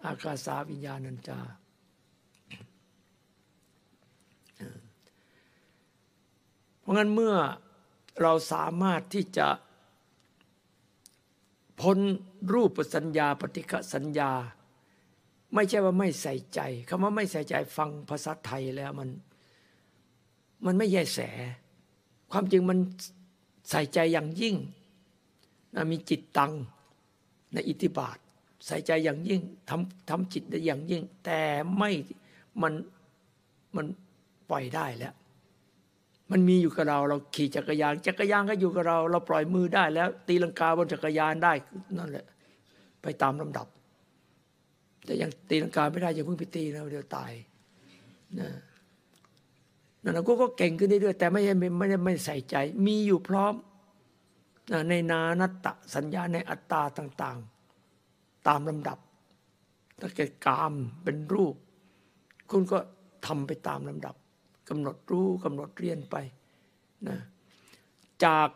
อากาสาวิญญาณัญจา เพ ราะงั้นเมื่อเราสามารถที่จะพ้นรูปสัญญาปฏิฆสัญญา ไม่ใช่ว่าไม่ใส่ใจคำว่าไม่ใส่ใจฟังภาษาไทยแล้วมัน มันไม่แยแส ความจริงมันใส่ใจอย่างยิ่งนะมีจิตตังในอิทธิบาท ใส่ใจอย่างยิ่งทำทำจิตได้อย่างยิ่ง แต่ไม่มันมันปล่อยได้แล้ว มันมีอยู่กับเรา เราขี่จักรยาน จักรยานก็อยู่กับเรา เราปล่อยมือได้แล้ว ตีลังกาบนจักรยานได้นั่นแหละ ไปตามลำดับ แต่ยังตีลังกาไม่ได้อย่าเพิ่งไปตีนะเดี๋ยวตายนะนั่นเราก็เก่งขึ้นเรื่อยๆแต่ไม่ไม่ได้ไม่ใส่ใจ มีอยู่พร้อมในนานัตตะสัญญาในอัตตาต่าง ๆ ตามลำดับ ถ้าเกิดกามเป็นรูป คุณก็ทำไปตามลำดับ กำหนดรู้กำหนดเรียนไปนะจาก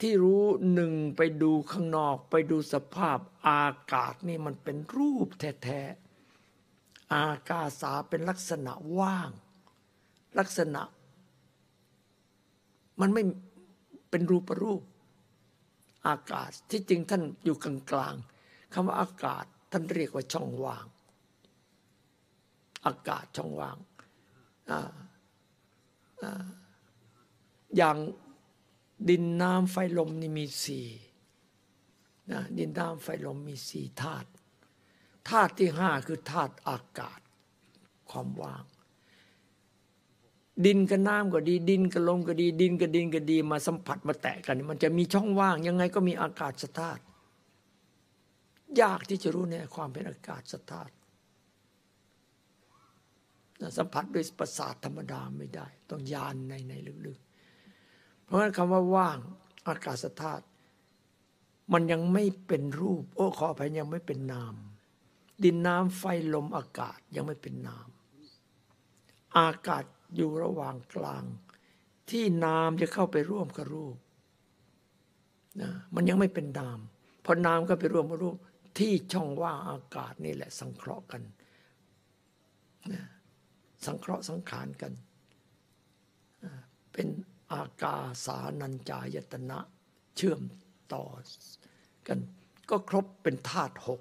ที่รู้หนึ่งไปดูข้างนอก ไปดูสภาพอากาศนี่มันเป็นรูปแท้ๆอากาสาเป็นลักษณะว่าง ลักษณะ มันไม่เป็นรูปรูป อากาศที่จริงท่านอยู่กลางกลางคำว่าอากาศท่านเรียกว่าช่องว่าง อากาศช่องว่างอ่า อย่างดินน้ำไฟลมนี่มีสี่ดินน้ำไฟลมมีสี่ธาตุธาตุที่ห้าคือธาตุอากาศ ความว่าง ดินกับน้ำก็ดี ดินกับลมก็ดี ดินกับดินก็ดีมาสัมผัสมาแตะกัน มันจะมีช่องว่าง ยังไงก็มีอากาศสธาตุยากที่จะรู้ในความเป็นอากาศสธาตุ สัมผัสด้วยประสาทธรรมดาไม่ได้ ต้องยานในในลึกๆ เพราะฉะนั้นคำว่าว่างอากาศธาตุมันยังไม่เป็นรูป โอ้ขออภัยยังไม่เป็นนาม ดินน้ำไฟลมอากาศยังไม่เป็นนาม อากาศอยู่ระหว่างกลาง ที่นามจะเข้าไปร่วมกับรูปนะมันยังไม่เป็นนามพอนามก็ไปร่วมกับรูปที่ช่องว่างอากาศนี่แหละสังเคราะห์กันนะ สังเคราะห์สังขารกัน เป็นอากาสานัญจายตนะเชื่อมต่อกัน ก็ครบเป็นธาตุหก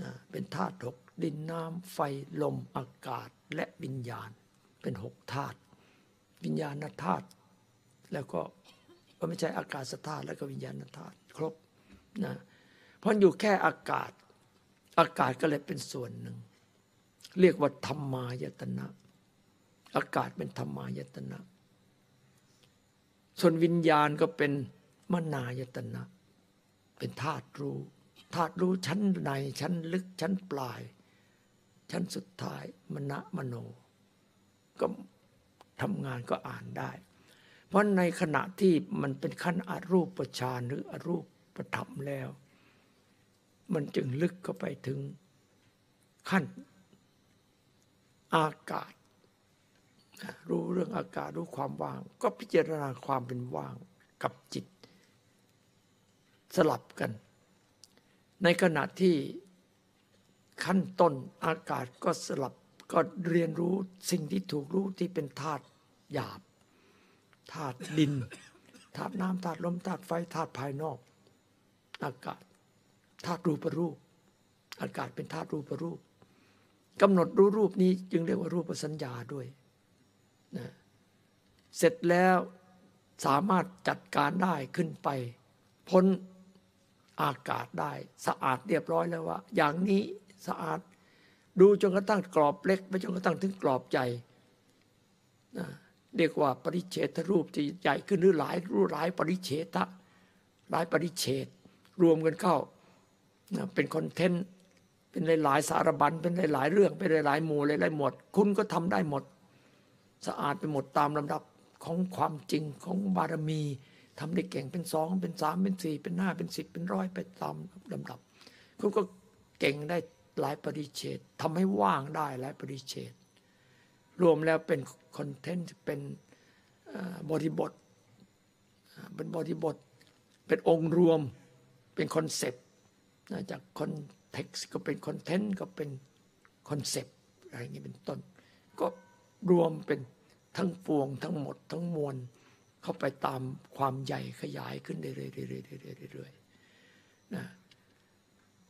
นะเป็นธาตุหกดินน้ำไฟลมอากาศและวิญญาณ เป็นหกธาตุวิญญาณธาตุแล้วก็ก็ไม่ใช่อากาศธาตุแล้วก็วิญญาณธาตุครบนะเพราะอยู่แค่อากาศอากาศก็เลยเป็นส่วนหนึ่ง เรียกว่าธรรมายตนะ อากาศเป็นธรรมายตนะ ส่วนวิญญาณก็เป็นมนายตนะ เป็นธาตุรู้ธาตุรู้ชั้นในชั้นลึกชั้นปลาย ชั้นสุดท้ายมณะมโน ก็ทำงานก็อ่านได้ เพราะในขณะที่มันเป็นขั้นอรูปฌานหรืออรูปธรรมแล้ว มันจึงลึกเข้าไปถึงขั้น อากาศ รู้เรื่องอากาศรู้ความว่าง ก็พิจารณาความเป็นว่างกับจิต สลับกัน ในขณะที่ขั้นต้นอากาศก็สลับก็เรียนรู้สิ่งที่ถูกรู้ที่เป็นธาตุหยาบธาตุดินธาตุน้ำธาตุลมธาตุไฟธาตุภายนอก อากาศธาตุรูปรูป อากาศเป็นธาตุรูปรูป กำหนดรู้รูปนี้จึงเรียกว่ารูปสัญญาด้วยนะเสร็จแล้วสามารถจัดการได้ขึ้นไป พ้นอากาศได้ สะอาดเรียบร้อยแล้วว่า อย่างนี้สะอาดดูจนกระทั่งกรอบเล็กไปจนกระทั่งถึงกรอบใหญ่นะเรียกว่าปริเฉทรูปที่ใหญ่ขึ้นหรือหลายรูปหลายปริเฉทะหลายปริเฉทรวมกันเข้านะเป็นคอนเทนต์ เป็นหลาย ๆ สารบัญเป็นหลาย ๆ เรื่องเป็นหลาย ๆ หมู่หลายๆหมดคุณก็ทำได้หมด สะอาดไปหมดตามลำดับของความจริงของบารมีทำได้เก่งเป็นสองเป็นสามเป็นสี่เป็นห้าเป็นสิบเป็นร้อยไปตามลำดับ คุณก็เก่งได้หลายปริเฉดทำให้ว่างได้หลายปริเฉดรวมแล้วเป็นคอนเทนต์เป็นบริบทเป็นบริบท เป็นองค์รวมเป็น concept จาก context ก็เป็น content ก็เป็น concept อะไรอย่างนี้เป็นต้น ก็รวมเป็นทั้งปวงทั้งหมดทั้งมวลเข้าไปตามความใหญ่ขยายขึ้นเรื่อยๆนะ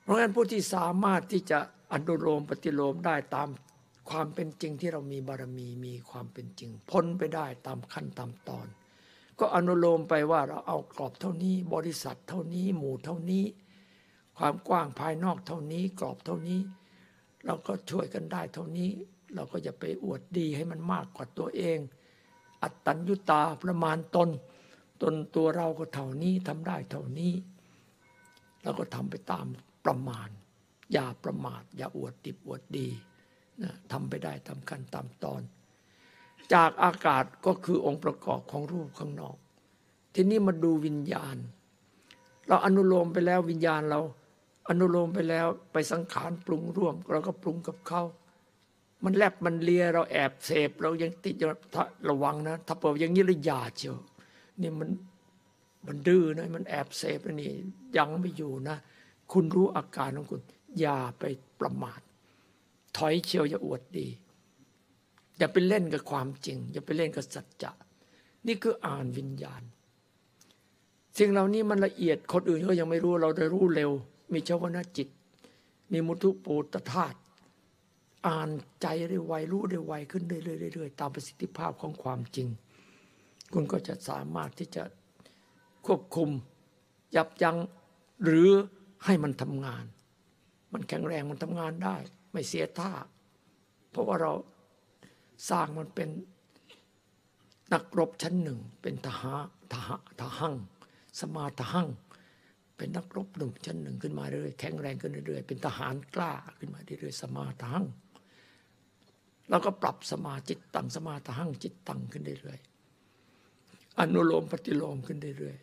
เพราะฉะนั้นผู้ที่สามารถที่จะอนุโลมปฏิโลมได้ตามความเป็นจริงที่เรามีบารมีมีความเป็นจริง พ้นไปได้ตามขั้นตามตอน ก็อนุโลมไปว่าเราเอากรอบเท่านี้ บริษัทเท่านี้หมู่เท่านี้ ความกว้างภายนอกเท่านี้กรอบเท่านี้ เราก็ช่วยกันได้เท่านี้ เราก็จะไปอวดดีให้มันมากกว่าตัวเอง อัตตัญญุตาประมาณตน ตนตัวเราก็เท่านี้ทำได้เท่านี้ เราก็ทำไปตามประมาณ อย่าประมาท อย่าอวดดิบอวดดีนะทำไปได้ทำกันตามตอน จากอากาศก็คือองค์ประกอบของรูปข้างนอก ทีนี้มาดูวิญญาณ เราอนุโลมไปแล้ววิญญาณเรา อนุโลมไปแล้วไปสังขารปรุงร่วม เราก็ปรุงกับเขา มันแลบมันเลียเราแอบเสพ เรายังติดระวังนะ ถ้าเปิดอย่างนี้เลยอย่าเชียวนี่มันมันดื้อนะมันแอบเสพนี่ยังไม่อยู่นะ คุณรู้อาการของคุณ อย่าไปประมาท ถอยเชียวอย่าอวดดี อย่าไปเล่นกับความจริง อย่าไปเล่นกับสัจจะนี่คืออ่านวิญญาณสิ่งเหล่านี้มันละเอียดคนอื่นก็ยังไม่รู้เราได้รู้เร็ว มีชาวนาจิต มีมุทุปูตธาตุอ่านใจได้ไวรู้ได้ไวขึ้นเรื่อยๆตามประสิทธิภาพของความจริง คุณก็จะสามารถที่จะควบคุมยับยั้งหรือให้มันทำงาน มันแข็งแรงมันทำงานได้ ไม่เสียท่า เพราะว่าเราสร้างมันเป็นนักรบชั้นหนึ่ง เป็นทหาทหาทหัง สมาทหัง เป็นนักรบหนึ่งชั้นหนึ่งขึ้นมาเรื่อยแข็งแรงขึ้นเรื่อยเป็นทหารกล้าขึ้นมาเรื่อยสมาทหังแล้วก็ปรับสมาจิตตังสมาทหังจิตตังขึ้นเรื่อยอนุโลมปฏิโลมขึ้นเรื่อย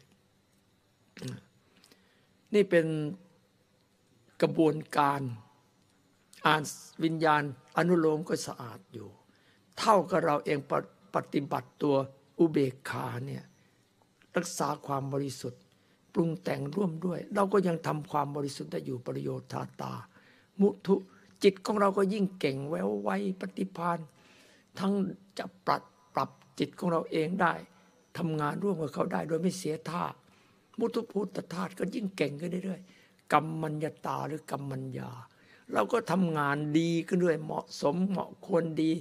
นี่เป็นกระบวนการอ่านวิญญาณอนุโลมก็สะอาดอยู่ เท่ากับเราเองปฏิบัติตัวอุเบกขาเนี่ยรักษาความบริสุทธิ์ รุงแต่งร่วมด้วย เราก็ยังทำความบริสุทธิ์ได้อยู่ประโยชน์ทาตา มุทุจิตของเราก็ยิ่งเก่งแววไวปฏิพานทั้งจะปรับปรับจิตของเราเองได้ทำงานร่วมกับเขาได้โดยไม่เสียท่า มุทุพุทธธาตุก็ยิ่งเก่งขึ้นเรื่อยๆกรรมัญญาตาหรือกรรมัญญา เราก็ทำงานดีขึ้นเรื่อยเหมาะสมเหมาะควรดี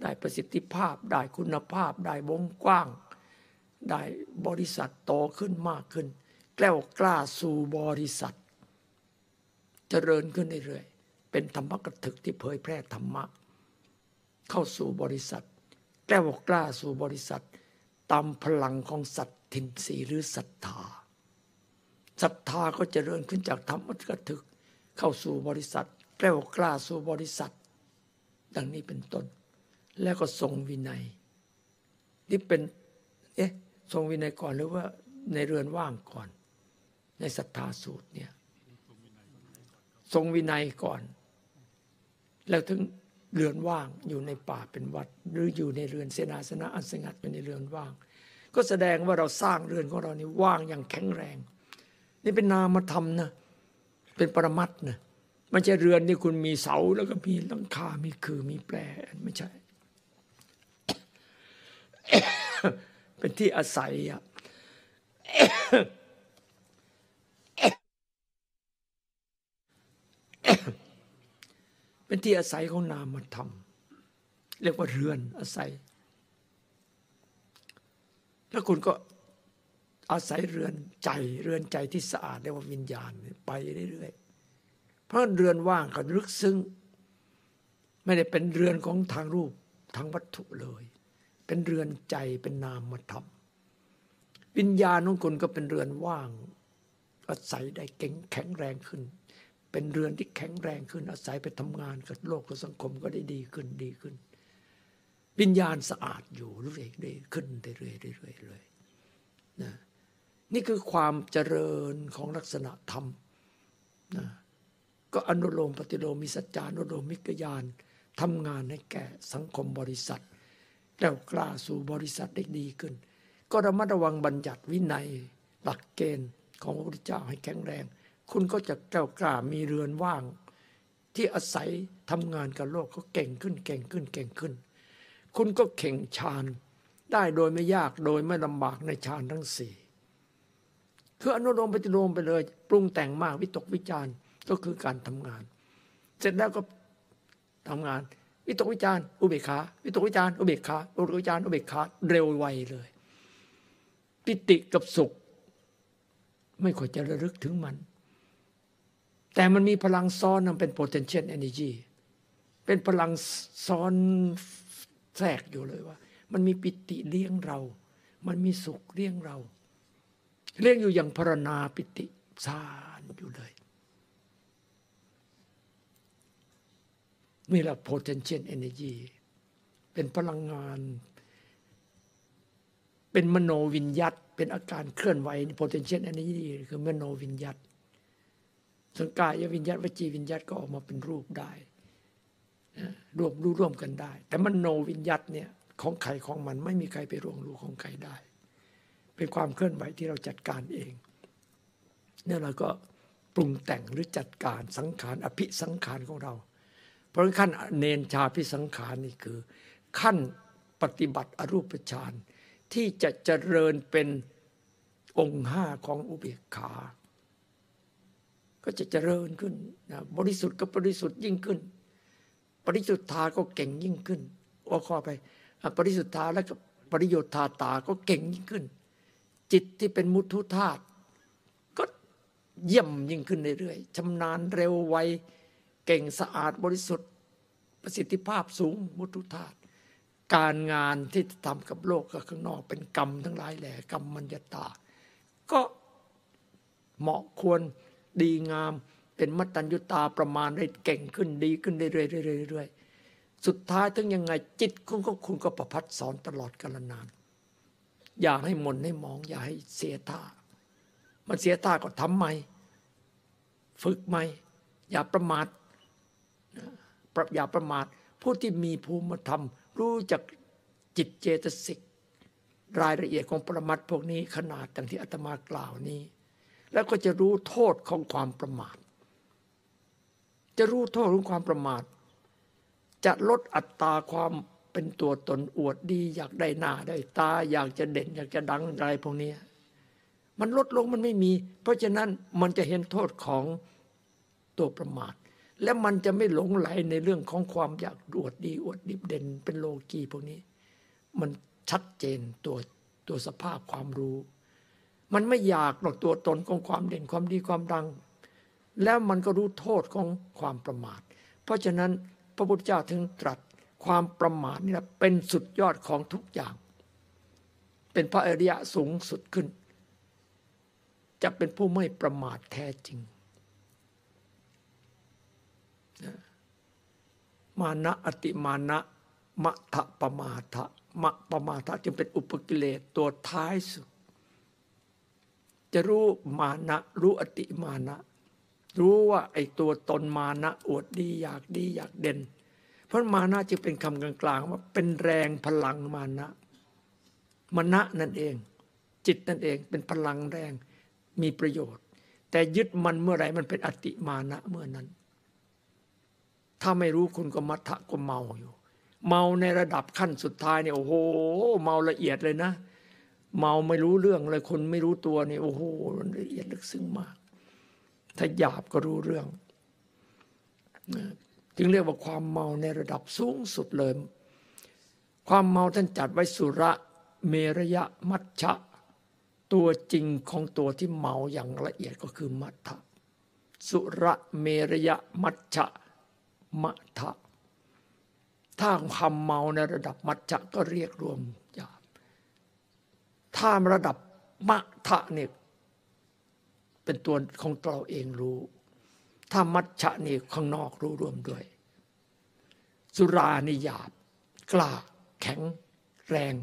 ได้ประสิทธิภาพได้คุณภาพได้วงกว้าง ได้บริษัทโตขึ้นมากขึ้น แกล้วกล้าสู่บริษัทเจริญขึ้นเรื่อยๆเป็นธรรมกถึกที่เผยแพร่ธรรมะ เข้าสู่บริษัท แกล้วกล้าสู่บริษัท ตามพลังของสัตทินสีหรือศรัทธาศรัทธาก็เจริญขึ้นจากธรรมกถึกเข้าสู่บริษัท แกล้วกล้าสู่บริษัท ดังนี้เป็นต้น แล้วก็ทรงวินัยนี่เป็นเอ๊ะทรงวินัยก่อนหรือว่าในเรือนว่างก่อน ในศรัทธาสูตรเนี่ยทรงวินัยก่อน แล้วถึงเรือนว่างอยู่ในป่าเป็นวัด หรืออยู่ในเรือนเสนาสนะอันสงัดอยู่ในเรือนว่าง ก็แสดงว่าเราสร้างเรือนของเรานี่ว่างอย่างแข็งแรง นี่เป็นนามธรรมนะเป็นปรมัตถ์นะไม่ใช่เรือนนี่คุณมีเสาแล้วก็มีหลังคา มีคือมีแปรไม่ใช่ เป็นที่อาศัยอะ เป็นที่อาศัยของนามธรรมเรียกว่าเรือนอาศัย แล้วคุณก็อาศัยเรือนใจเรือนใจที่สะอาดเรียกว่าวิญญาณไปเรื่อยๆเพราะเรือนว่างก็ลึกซึ้งไม่ได้เป็นเรือนของทางรูปทางวัตถุเลย เป็นเรือนใจเป็นนามธรรมวิญญาณของคุณก็เป็นเรือนว่าง อาศัยได้เก่งแข็งแรงขึ้น เป็นเรือนที่แข็งแรงขึ้นอาศัยไปทำงานกับโลกกับสังคมก็ได้ดีขึ้นดีขึ้น วิญญาณสะอาดอยู่เรื่อยๆขึ้นเรื่อยๆเรื่อยๆเลยนะนี่คือความเจริญของลักษณะธรรมนะก็อนุโลมปฏิโลมมีสัจจานุโลมมิกยานทำงานให้แก่สังคมบริษัทแล้วกล้าสู่บริษัทได้ดีขึ้น ก็ระมัดระวังบัญญัติวินัยหลักเกณฑ์ของพระพุทธเจ้าให้แข็งแรง คุณก็จะแก้วกล้ามีเรือนว่าง ที่อาศัยทำงานกับโลกเขาเก่งขึ้นเก่งขึ้นเก่งขึ้น คุณก็เข่งฌานได้โดยไม่ยากโดยไม่ลำบากในฌานทั้งสี่คืออนุโลมปฏิโลมไปเลย ปรุงแต่งมากวิตกวิจารณ์ก็คือการทำงาน เสร็จแล้วก็ทำงาน วิตกวิจารณ์อุเบกขาวิตกวิจารณ์อุเบกขาวิตกวิจารณ์อุเบกขาเร็วไวเลยปิติกับสุข ไม่ค่อยจะระลึกถึงมัน แต่มันมีพลังซ้อนนำเป็น potential energy เป็นพลังซ้อนแทรกอยู่เลยว่า มันมีปิติเลี้ยงเรา มันมีสุขเลี้ยงเรา เลี้ยงอยู่อย่างพรณาปิติสานอยู่เลยนี่แหละ potential energy เป็นพลังงาน เป็นมโนวิญญัตเป็นอาการเคลื่อนไหว potential energy คือมโนวิญญัต สังกายวิญญัตวจีวิญญัตก็ออกมาเป็นรูปได้รวมรู้ร่วมกันได้ แต่มโนวิญญัตเนี่ยของใครของมันไม่มีใครไปร่วงรู้ของใครได้ เป็นความเคลื่อนไหวที่เราจัดการเองเนี่ยเราก็ปรุงแต่งหรือจัดการสังขารอภิสังขารของเรา เพราะขั้นเนนชาพิสังขารนี่คือ ขั้นปฏิบัติอรูปฌานที่จะเจริญเป็นองค์ห้าของอุเบกขา ก็จะเจริญขึ้นนะบริสุทธิ์ก็บริสุทธิ์ยิ่งขึ้น ปริสุทธาก็เก่งยิ่งขึ้นว่าข้อไปปริสุทธาแล้วก็ปริโยธาตาก็เก่งยิ่งขึ้น จิตที่เป็นมุทุธาตุก็เยี่ยมยิ่งขึ้นเรื่อยๆชำนาญเร็วไวเก่งสะอาดบริสุทธิ์ ประสิทธิภาพสูงมุทุธาตุการงานที่ทำกับโลกกับข้างนอกเป็นกรรมทั้งหลายแหล่กรรมมัญญตา ก็เหมาะควร ดีงาม เป็นมัตตัญญุตาประมาณได้เก่งขึ้นดีขึ้นเรื่อยๆสุดท้ายถึงยังไงจิตคุณก็คุณก็ประพัดสอนตลอดกาลนาน อย่าให้มนให้มอง อย่าให้เสียท่า มันเสียท่าก็ทำใหม่ฝึกใหม่ อย่าประมาทอย่าประมาทผู้ที่มีภูมิธรรม รู้จักจิตเจตสิกรายละเอียดของปรมัตพวกนี้ขนาดดังที่อาตมากล่าวนี้ แล้วก็จะรู้โทษของความประมาท จะรู้โทษของความประมาท จะลดอัตราความเป็นตัวตนอวดดีอยากได้หน้าได้ตาอยากจะเด่นอยากจะดังอะไรพวกนี้มันลดลงมันไม่มี เพราะฉะนั้นมันจะเห็นโทษของตัวประมาท และมันจะไม่หลงไหลในเรื่องของความอยากอวดดีอวดดิบเด่นเป็นโลกีพวกนี้ มันชัดเจนตัวตัวสภาพความรู้ มันไม่อยากหรอกตัวตนของความเด่นความดีความดัง แล้วมันก็รู้โทษของความประมาท เพราะฉะนั้นพระพุทธเจ้าถึงตรัสความประมาทนี่แหละเป็นสุดยอดของทุกอย่าง เป็นพระอริยะสูงสุดขึ้น จะเป็นผู้ไม่ประมาทแท้จริง มานะอติมานะมะทะปมาทะมะปมาทะจึงเป็นอุปกิเลสตัวท้ายสุด จะรู้มานะรู้อติมานะ รู้ว่าไอ้ตัวตนมานะอวดดีอยากดีอยากเด่น เพราะมานะจึงเป็นคำกลางๆว่าเป็นแรงพลังมานะมานะนั่นเอง จิตนั่นเองเป็นพลังแรงมีประโยชน์ แต่ยึดมันเมื่อไหร่มันเป็นอติมานะเมื่อนั้น ถ้าไม่รู้คุณก็มัทะก็เมาอยู่ เมาในระดับขั้นสุดท้ายเนี่ยโอ้โห เมาละเอียดเลยนะ เมาไม่รู้เรื่องเลยคนไม่รู้ตัวนี่โอ้โหมันละเอียดลึกซึ้งมาก ถ้าหยาบก็รู้เรื่องจึงเรียกว่าความเมาในระดับสูงสุดเลย ความเมาท่านจัดไว้สุระเมรยะมัชชะ ตัวจริงของตัวที่เมาอย่างละเอียดก็คือมัทธะสุระเมรยะมัชชะมัทธะถ้าคำเมาในระดับมัชชะก็เรียกรวม ถ้าระดับมัทะเนี่ยเป็นตัวของเราเองรู้ ถ้ามัชชะนี่ข้างนอกรู้รวมด้วย สุรานี่หยาบ กล้า แข็ง แรง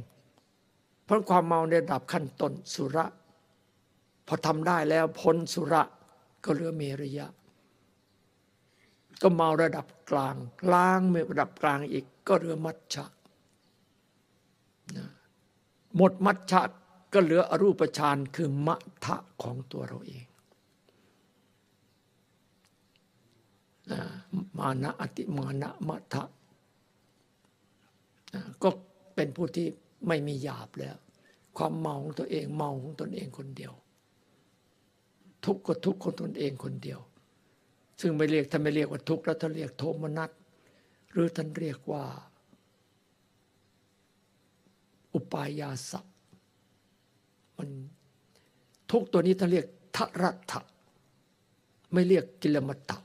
เพราะความเมาในระดับขั้นต้นสุระ พอทำได้แล้วพ้นสุระก็เหลือเมริยะ ก็เมาระดับกลาง ล้างเมระดับกลางอีกก็เหลือมัชชะหมดมัชชะ ก็เหลืออรูปฌานคือมัทะของตัวเราเองมานะอติมานะมัทะก็เป็นผู้ที่ไม่มีหยาบแล้ว ความเมาของตัวเองเมาของตนเองคนเดียว ทุกข์ก็ทุกข์ของตนเองคนเดียว ซึ่งไม่เรียกท่าไม่เรียกว่าทุกข์แล้วท่านเรียกโทมนัสหรือท่านเรียกว่า อุปายาสะ มันทุกตัวนี้ท่านเรียกทรัตะไม่เรียกกิลมัตถะ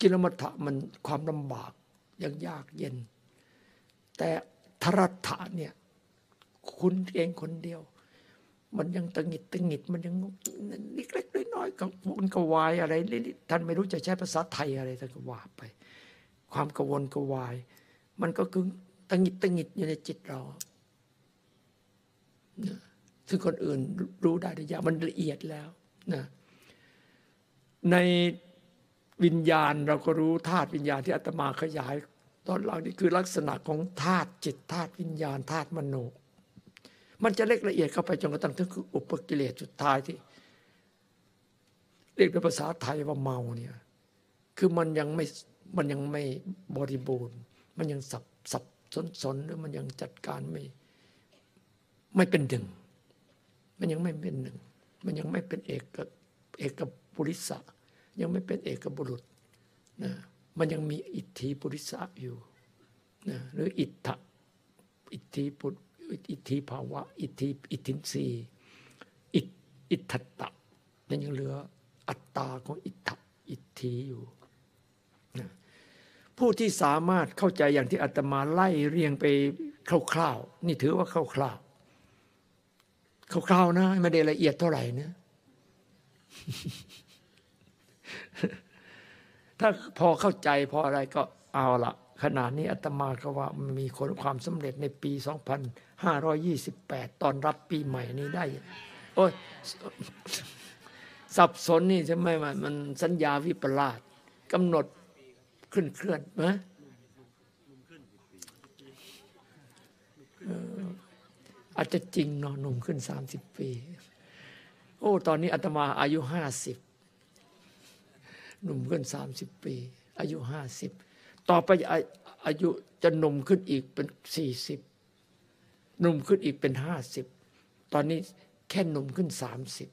กิลมัตถะมันความลำบากยังยากเย็น แต่ทรัตะเนี่ยคุณเองคนเดียว มันยังตะงิดตะงิดมันยังเล็กๆน้อยๆกับวนกวายอะไรท่านไม่รู้จะใช้ภาษาไทยอะไรท่านก็ว่าไป ความกังวนกวาย มันก็คือตะงิดตะงิดอยู่ในจิตเรา ซึ่งคนอื่นรู้ได้แต่ยากมันละเอียดแล้วนะในวิญญาณเราก็รู้ธาตุวิญญาณที่อาตมาขยาย ตอนหลังนี่คือลักษณะของธาตุจิตธาตุวิญญาณธาตุมโน มันจะเล็กละเอียดเข้าไปจนกระทั่งถึงคืออุปกิเลสสุดท้ายที่ เรียกเป็นภาษาไทยว่าเมาเนี่ยคือมันยังไม่มันยังไม่บริบูรณ์ มันยังสับสับสนสนหรือมันยังจัดการไม่ ไม่เป็นหนึ่ง มันยังไม่เป็นหนึ่ง มันยังไม่เป็นเอกเอกบุริสะยังไม่เป็นเอกบุรุษนะมันยังมีอิทธิปุริสะอยู่นะหรืออิทธะอิทธิปุอิทธิภาวะ อิทธิอิทธินรีอิทอิทธตะนั่นยังเหลืออัตตาของอิทธอิทธิอยู่นะผู้ที่สามารถเข้าใจอย่างที่อาตมาไล่เรียงไปคร่าวๆนี่ถือว่าคร่าวๆ คร่าวๆนะไม่ได้ละเอียดเท่าไหร่นะถ้าพอเข้าใจพออะไรก็เอาละขนาดนี้อาตมาก็ว่ามีคนความสำเร็จในปี 2528 ตอนรับปีใหม่นี้ได้ โอ้ยสับสนนี่ใช่ไหมมันสัญญาวิปลาสกำหนดขึ้นเคลื่อนนะ อาจจะจริงเนาะหนุ่มขึ้น30ปี โอ้ ตอนนี้อาตมาอายุห้าสิบหนุ่มขึ้นสามสิบปี อายุห้าสิบต่อไปอายุจะหนุ่มขึ้นอีกเป็นสี่สิบหนุ่มขึ้นอีกเป็นห้าสิบตอนนี้แค่หนุ่มขึ้นสามสิบ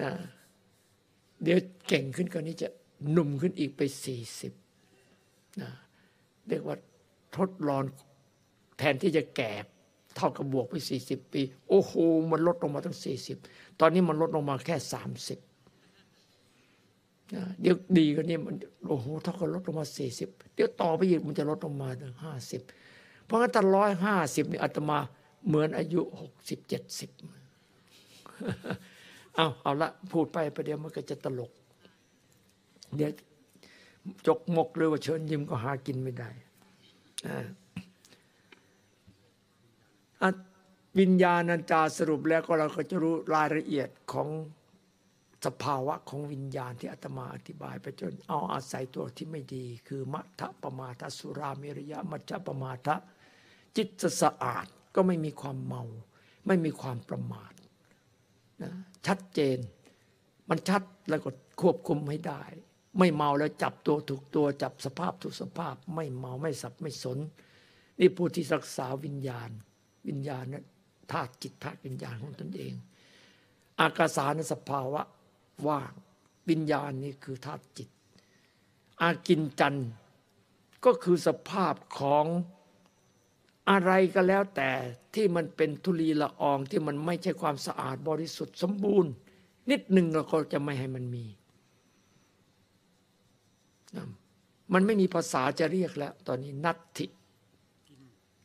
นะเดี๋ยวเก่งขึ้นกว่านี้จะหนุ่มขึ้นอีกไปสี่สิบนะเรียกว่าทดลอง ทนที่จะแก่เท่ากับบวกไปสี่สิบปี โอ้โห มันลดลงมาตั้งสี่สิบตอนนี้มันลดลงมาแค่สามสิบเดี๋ยวดีกันนี่มันโอ้โหเท่ากับลดลงมาสี่สิบเดี๋ยวต่อไปอีกมันจะลดลงมาถึงห้าสิบเพราะงั้นถ้าร้อยห้าสิบนี่อาตมาเหมือนอายุหกสิบเอาเอาละพูดไปประเดี๋ยวมันก็จะตลก เดี๋ยวจกมกเลยว่าเชิญยิ้มก็หากินไม่ได้ วิญญาณัญจาสรุปแล้วก็เราก็จะรู้รายละเอียดของสภาวะของวิญญาณที่อาตมาอธิบายไปจนเอาอาศัยตัวที่ไม่ดี คือมัทธปมาทสุราเมรยะมัจจปมาทะจิตสะอาดก็ไม่มีความเมา ไม่มีความประมาทนะชัดเจน มันชัดแล้วก็ควบคุมไม่ได้ ไม่เมาแล้วจับตัวถูกตัวจับสภาพถูกสภาพ ไม่เมาไม่สับไม่สน นี่ผู้ที่รักษาวิญญาณ วิญญาณนั้นธาตุจิตธาตุวิญญาณของตนเอง อากาสารสภาวะว่างวิญญาณนี่คือธาตุจิต อากินจันก็คือสภาพของอะไรก็แล้วแต่ที่มันเป็นทุลีละอองที่มันไม่ใช่ความสะอาดบริสุทธิ์สมบูรณ์ นิดหนึ่งเราก็จะไม่ให้มันมี มันไม่มีภาษาจะเรียกแล้ว ตอนนี้นัตถิ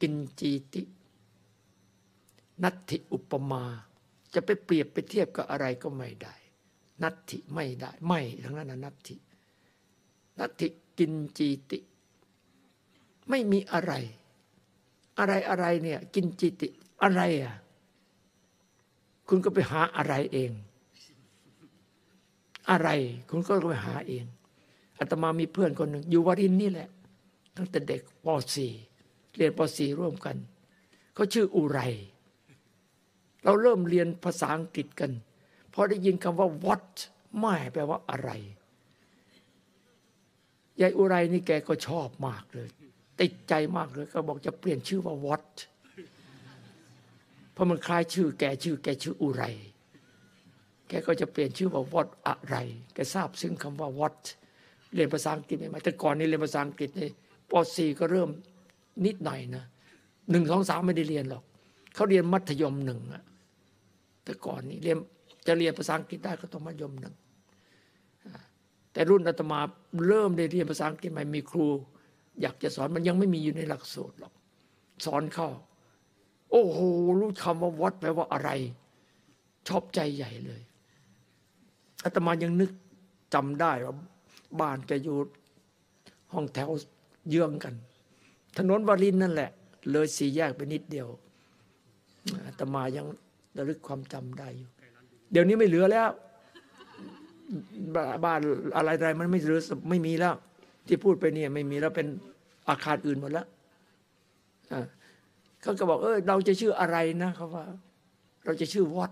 กินจีติ นัตถิอุปมา จะไปเปรียบไปเทียบกับอะไรก็ไม่ได้ นัตถิไม่ได้ไม่ทั้งนั้นนะนัตถินัตถิกินจีติ ไม่มีอะไร อะไรอะไรเนี่ยกินจิติอะไรอะคุณก็ไปหาอะไรเอง อะไร คุณก็ไปหาเองอาตมามีเพื่อนคนหนึ่งอยู่วารินนี่แหละ ตั้งแต่เด็กป .4 เรียนป .4 ร่วมกันเขาชื่ออุไร เราเริ่มเรียนภาษาอังกฤษกันพอได้ยินคำว่า what ไม่แปลว่าอะไรยายอุไรนี่แกก็ชอบมากเลย ติดใจมากเลยก็บอกจะเปลี่ยนชื่อว่าวัดเพราะมันคล้ายชื่อแกชื่อแกชื่ออุไร แกก็จะเปลี่ยนชื่อว่าวัดอะไร แกทราบซึ่งคำว่าวัดเรียนภาษาอังกฤษไหมแต่ก่อนนี้เรียนภาษาอังกฤษนี่ป .4 ก็เริ่มนิดหน่อยนะหนึ่งสองสามไม่ได้เรียนหรอก เขาเรียนมัธยมหนึ่งอะ แต่ก่อนนี้เรียนจะเรียนภาษาอังกฤษได้ก็ต้องมัธยมหนึ่งแต่รุ่นอาตมาเริ่มได้เรียนภาษาอังกฤษใหม่มีครู อยากจะสอนมันยังไม่มีอยู่ในหลักสูตรหรอกสอนเข้า โอ้โหรู้คำว่าวัดแปลว่าอะไร ชอบใจใหญ่เลยอาตมายังนึกจำได้ว่าบ้านแกอยู่ห้องแถวเยื้องกัน ถนนวารินนั่นแหละ เลยสี่แยกไปนิดเดียวอาตมายัง ระลึกความจำได้อยู่ เดี๋ยวนี้ไม่เหลือแล้ว บ้านอะไรอะไรมันไม่เหลือไม่มีแล้ว ที่พูดไปเนี่ยไม่มีแล้วเป็นอาคารอื่นหมดแล้วเขาก็บอกเออเราจะชื่ออะไรนะเขาว่า เราจะชื่อวัด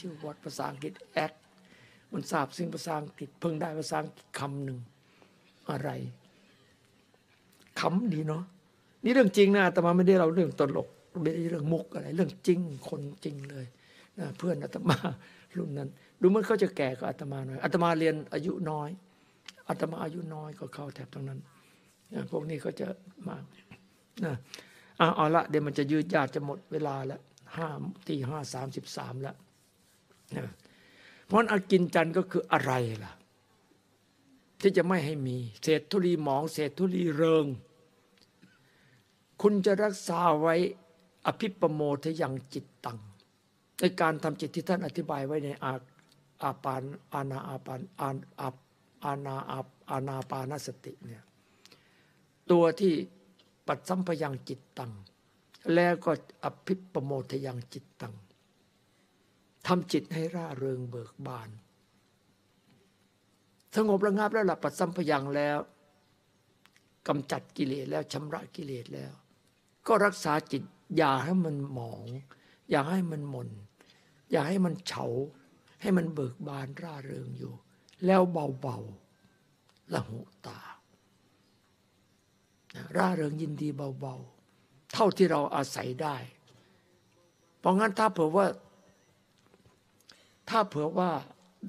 ชื่อวัดภาษาอังกฤษแอคมันทราบซึ่งภาษาอังกฤษเพิ่งได้ภาษาอังกฤษคำหนึ่งอะไรคำดีเนาะนี่เรื่องจริงนะแต่มาไม่ได้เราเรื่องตลก ไม่ได้เรื่องมุกอะไร เรื่องจริงคนจริงเลยนะเพื่อนอาตมารุ่นนั้น ดูมันเขาจะแก่กว่าอาตมาหน่อยอาตมาเรียนอายุน้อยอาตมาอายุน้อยก็เข้าแถบตรงนั้นพวกนี้ก็จะมานะเอาละเดี๋ยวมันจะยืดยาดจะหมดเวลาแล้วห้าตีห้าสามสิบสามแล้วนะเพราะอากินจันก็คืออะไรล่ะ ที่จะไม่ให้มี เศษธุลีหมอง เศษธุลีเริง คุณจะรักษาไว้ อภิปโมทยังจิตตังในการทำจิตที่ท่านอธิบายไว้ในอาอาปานอาณาอาปานอาอาอาณาอาณาปานสติเนี่ยตัวที่ปัดสัมพยังจิตตังแล้วก็อภิปโมทยังจิตตังทำจิตให้ร่าเริงเบิกบาน สงบระงับแล้วหลับปัดสัมพยังแล้วกำจัดกิเลสแล้วชำระกิเลสแล้ว ก็รักษาจิต อย่าให้มันหมอง อย่าให้มันหม่นอย่าให้มันเฉา ให้มันเบิกบานร่าเริงอยู่ แล้วเบาๆละหูตา ร่าเริงยินดีเบาๆ เท่าที่เราอาศัยได้ เพราะงั้นถ้าเผื่อว่า ถ้าเผื่อว่า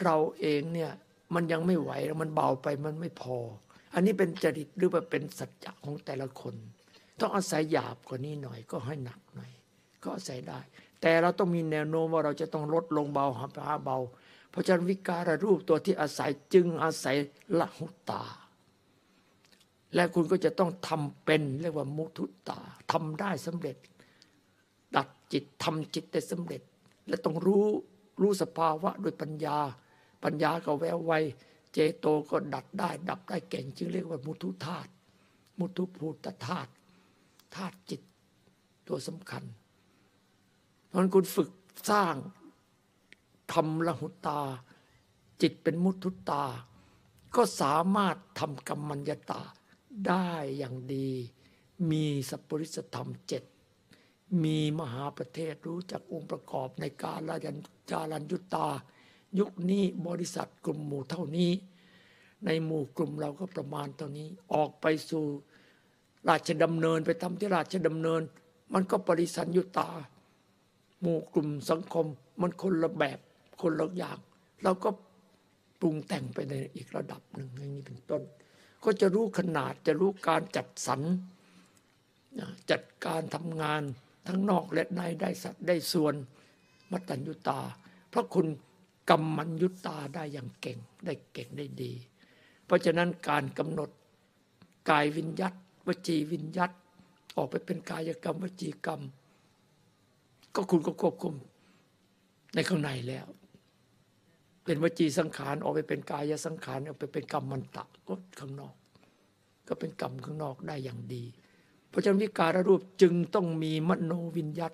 เราเองเนี่ยมันยังไม่ไหวมันเบาไปมันไม่พอ อันนี้เป็นจริตหรือว่าเป็นสัจจะของแต่ละคน ต้องอาศัยหยาบกว่านี้หน่อยก็ให้หนักหน่อย ก็อาศัยได้ แต่เราต้องมีแนวโน้มว่าเราจะต้องลดลงเบาหาเบา เพราะฉะนั้นวิการรูปตัวที่อาศัยจึงอาศัยละหุตา และคุณก็จะต้องทำเป็นเรียกว่ามุทุตาทำได้สำเร็จ ดัดจิตทำจิตได้สำเร็จ และต้องรู้รู้สภาวะด้วยปัญญา ปัญญาก็แววไวเจโตก็ดัดได้ ดับได้เก่ง จึงเรียกว่ามุทุธาตุมุทุภูตธาตุ ธาตุจิตตัวสำคัญเพราะนั้นคุณฝึกสร้างทำละหุตา จิตเป็นมุทุตา ก็สามารถทำกรรมัญญตาได้อย่างดี มีสัพปริสธรรมเจ็ดมีมหาประเทศรู้จักองค์ประกอบในการละยันจารัญยุตา ยุคนี้บริษัทกลุ่มหมู่เท่านี้ ในหมู่กลุ่มเราก็ประมาณเท่านี้ออกไปสู่ ราชดำเนินไปทำที่ราชดำเนิน มันก็ปริสัญยุตา หมู่กลุ่มสังคมมันคนละแบบคนละอย่าง เราก็ปรุงแต่งไปในอีกระดับหนึ่งอย่างนี้เป็นต้น ก็จะรู้ขนาดจะรู้การจัดสรรจัดการทำงานทั้งนอกและในได้สัดได้ส่วนมัตตัญญุตา เพราะคุณกรรมัญยุตาได้อย่างเก่งได้เก่งได้ดี เพราะฉะนั้นการกำหนดกายวิญญัต วจีวิญญัตออกไปเป็นกายกรรม วจีกรรม ก็คุณก็ควบคุมในข้างในแล้ว เป็นวจีสังขารออกไปเป็นกายสังขารออกไปเป็นกรรมมันตะก็ข้างนอก ก็เป็นกรรมข้างนอกได้อย่างดี เพราะฉะนั้นวิการรูปจึงต้องมีมโนวิญญัต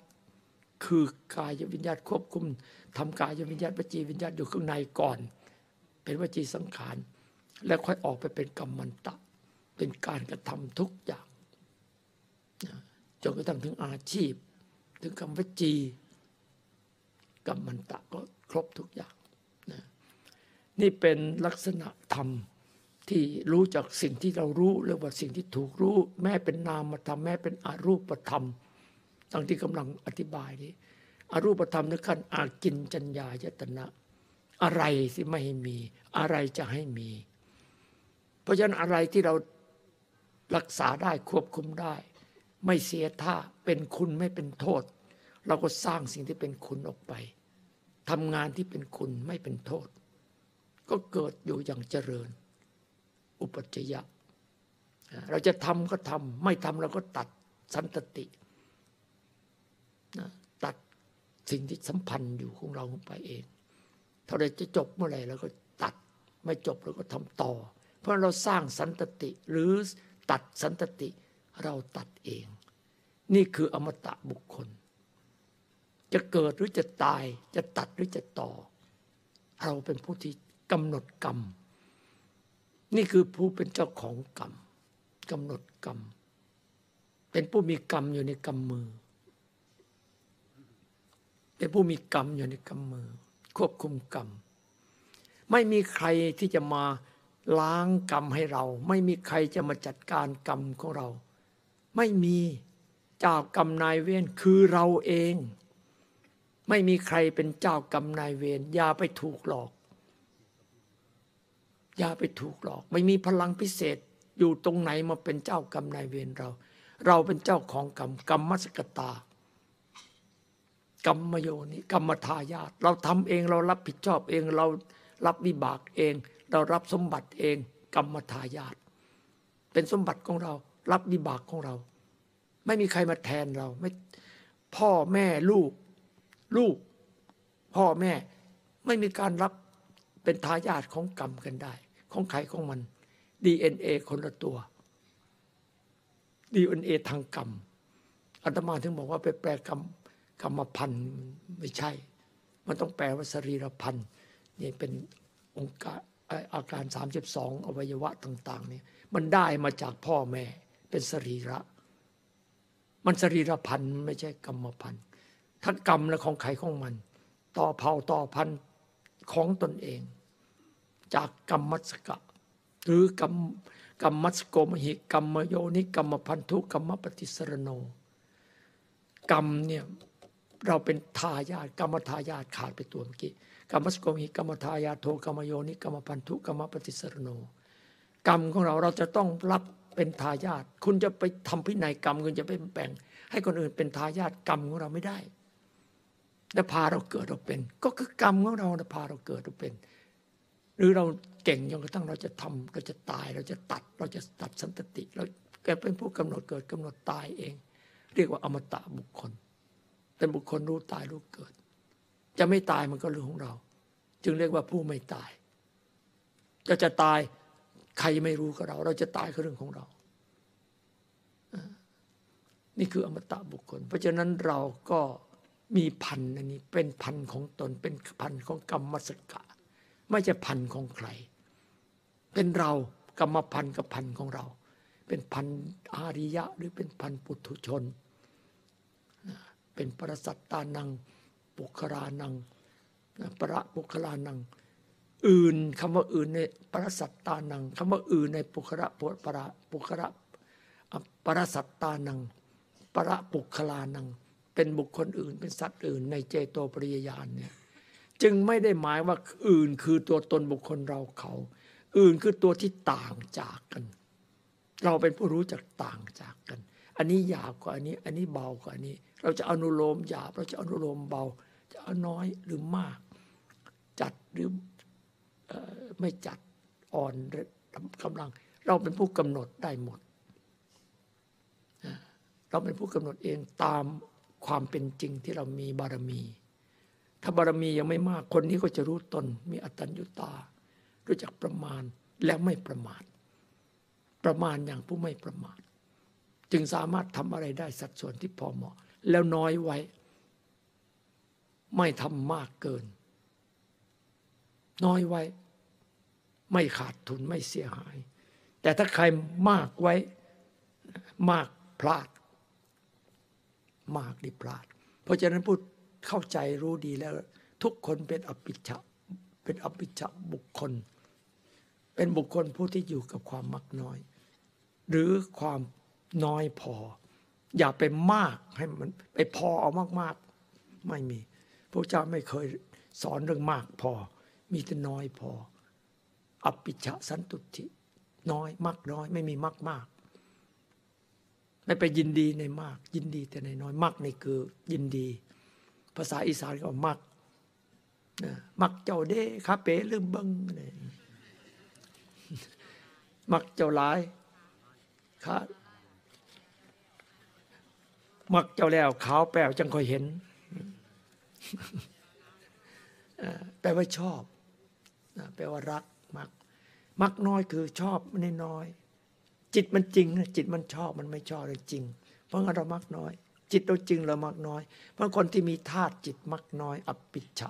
คือกายวิญญาตควบคุมทำกายวิญญาตวจีวิญญาตอยู่ข้างในก่อน เป็นวจีสังขาร แล้วค่อยออกไปเป็นกรรมมันตะ เป็นการกระทำทุกอย่างจนกระทั่งถึงอาชีพ ถึงกรรมวจีกรรมมันตะก็ครบทุกอย่างนะนี่เป็นลักษณะธรรมที่รู้จากสิ่งที่เรารู้เรียกว่าสิ่งที่ถูกรู้ แม้เป็นนามธรรมแม้เป็นอารูปธรรมดังที่กำลังอธิบายนี้อรูปธรรมในขั้นอากินจัญญายตนะ อะไรที่ไม่มี อะไรจะให้มี เพราะฉะนั้นอะไรที่เรา รักษาได้ควบคุมได้ ไม่เสียท่าเป็นคุณไม่เป็นโทษ เราก็สร้างสิ่งที่เป็นคุณออกไปทำงานที่เป็นคุณไม่เป็นโทษ ก็เกิดอยู่อย่างเจริญ อุปัจจยะเราจะทำก็ทำไม่ทำเราก็ตัดสันตติ ตัดสิ่งที่สัมพันธ์อยู่ของเราไปเองถ้าเราจะจบเมื่อไหร่เราก็ตัด ไม่จบเราก็ทำต่อ เพราะเราสร้างสันตติหรือ ตัดสันตติเราตัดเอง นี่คืออมตะบุคคล จะเกิดหรือจะตายจะตัดหรือจะต่อ เราเป็นผู้ที่กำหนดกรรม นี่คือผู้เป็นเจ้าของกรรมกำหนดกรรม เป็นผู้มีกรรมอยู่ในกำมือ เป็นผู้มีกรรมอยู่ในกำมือ ควบคุมกรรม ไม่มีใครที่จะมา ล้างกรรมให้เรา ไม่มีใครจะมาจัดการกรรมของเรา ไม่มีเจ้ากรรมนายเวรคือเราเอง ไม่มีใครเป็นเจ้ากรรมนายเวรอย่าไปถูกหลอก อย่าไปถูกหลอก ไม่มีพลังพิเศษอยู่ตรงไหนมาเป็นเจ้ากรรมนายเวรเรา เราเป็นเจ้าของกรรมกรรมมัสกตากรรมโยนิกรรมทายาทเราทำเองเรารับผิดชอบเองเรารับวิบากเอง เรารับสมบัติเองกรรมทายาทเป็นสมบัติของเรา รับวิบากของเรา ไม่มีใครมาแทนเราไม่พ่อแม่ลูก ลูก พ่อแม่ ไม่มีการรับเป็นทายาทของกรรมกันได้ ของใครของมัน DNA คนละตัว DNA ทางกรรมอาตมาถึงบอกว่าไปแปลกรรมกรรมพันธุ์ไม่ใช่ มันต้องแปลว่าสรีรพันธุ์นี่เป็นองค์การ อาการ 32 อวัยวะต่างๆเนี่ยมันได้มาจากพ่อแม่เป็นสรีระ มันสรีรพันธ์ไม่ใช่กรรมพันธ์ถ้ากรรมแล้วของใครของมัน ต่อเผ่าต่อพันธุ์ของตนเอง จากกรรมมัสกะ หรือกรรมกรรมมัสโกมหิกรรมโยนิกรรมพันธุกรรมปฏิสรโน กรรมเนี่ยเราเป็นทายาทกรรมทายาทขาดไปตัวเมื่อกี้ กรรมสโกมหิกรรมทายาทโทกรรมโยนิกรรมพันธุกรรมปฏิสรโน กรรมของเราเราจะต้องรับเป็นทายาทคุณจะไปทำพินัยกรรมคุณจะไปแบ่ง ให้คนอื่นเป็นทายาทกรรมของเราไม่ได้และพาเราเกิดเราเป็น ก็คือกรรมของเราพาเราเกิดเราเป็น หรือเราเก่งจนกระทั่งเราจะทำเราจะตายเราจะตัดเราจะตัดสันตติเราแกเป็นผู้กำหนดเกิดกำหนดตายเอง เรียกว่าอมตะบุคคล เป็นบุคคลรู้ตายรู้เกิด จะไม่ตายมันก็เรื่องของเรา จึงเรียกว่าผู้ไม่ตายจะจะตายใครไม่รู้กับเรา เราจะตายก็เรื่องของเรา นี่คืออมตะบุคคล เพราะฉะนั้นเราก็มีพันธุ์อันนี้เป็นพันธุ์ของตน เป็นพันธุ์ของกรรมสกะ ไม่ใช่พันธุ์ของใคร เป็นเรากรรมพันธุ์กับพันธุ์ของเรา เป็นพันธุ์อาริยะหรือเป็นพันธุ์ปุถุชน เป็นปรสัตตานัง ปุครานังประปุคลานัง อื่นคำว่าอื่นในปรสัตตานังคำว่าอื่นในปุคระปุระปุคระปรสัตตานัง ประปุคลานัง เป็นบุคคลอื่น เป็นสัตว์อื่น ในเจโตปริยญาณเนี่ยจึงไม่ได้หมายว่าอื่นคือตัวตนบุคคลเราเขา อื่นคือตัวที่ต่างจากกัน เราเป็นผู้รู้จักต่างจากกัน อันนี้หยาบกว่าอันนี้ อันนี้เบากว่าอันนี้ เราจะอนุโลมหยาบเราจะอนุโลมเบา น้อยหรือมาก จัดหรือไม่จัดอ่อนกำลัง เราเป็นผู้กำหนดได้หมด เราเป็นผู้กำหนดเองตามความเป็นจริงที่เรามีบารมี ถ้าบารมียังไม่มากคนนี้ก็จะรู้ตน มีอัตตัญญุตา รู้จักประมาณและไม่ประมาทประมาณอย่างผู้ไม่ประมาทจึงสามารถทำอะไรได้สัดส่วนที่พอเหมาะ แล้วน้อยไว้ ไม่ทำมากเกิน น้อยไว้ ไม่ขาดทุนไม่เสียหาย แต่ถ้าใครมากไว้ มากพลาด มากดิพลาด เพราะฉะนั้นพูดเข้าใจรู้ดีแล้ว ทุกคนเป็นอภิชะเป็นอภิชะบุคคล เป็นบุคคลผู้ที่อยู่กับความมักน้อย หรือความน้อยพอ อย่าไปมากให้มันไปพอเอามากๆ ไม่มี พระเจ้าไม่เคยสอนเรื่องมากพอ มีแต่น้อยพออภิชะสันตุทิน้อยมากน้อย ไม่มีมากมากไม่ไปยินดีในมาก ยินดีแต่ในน้อยมากในคือยินดี ภาษาอีสานก็มักมักเจ้าเด้คาเป๋ลืมเบิ้งมักเจ้าหลายขามักเจ้าแล้วขาวแปลวจังค่อยเห็น แปลว่าชอบแปลว่ารักมัก มักน้อยคือชอบไม่น้อย จิตมันจริงนะจิตมันชอบมันไม่ชอบเลยจริง เพราะงั้นเรามักน้อย จิตเราจริงเรามักน้อย เพราะคนที่มีธาตุจิตมักน้อย อปิชะ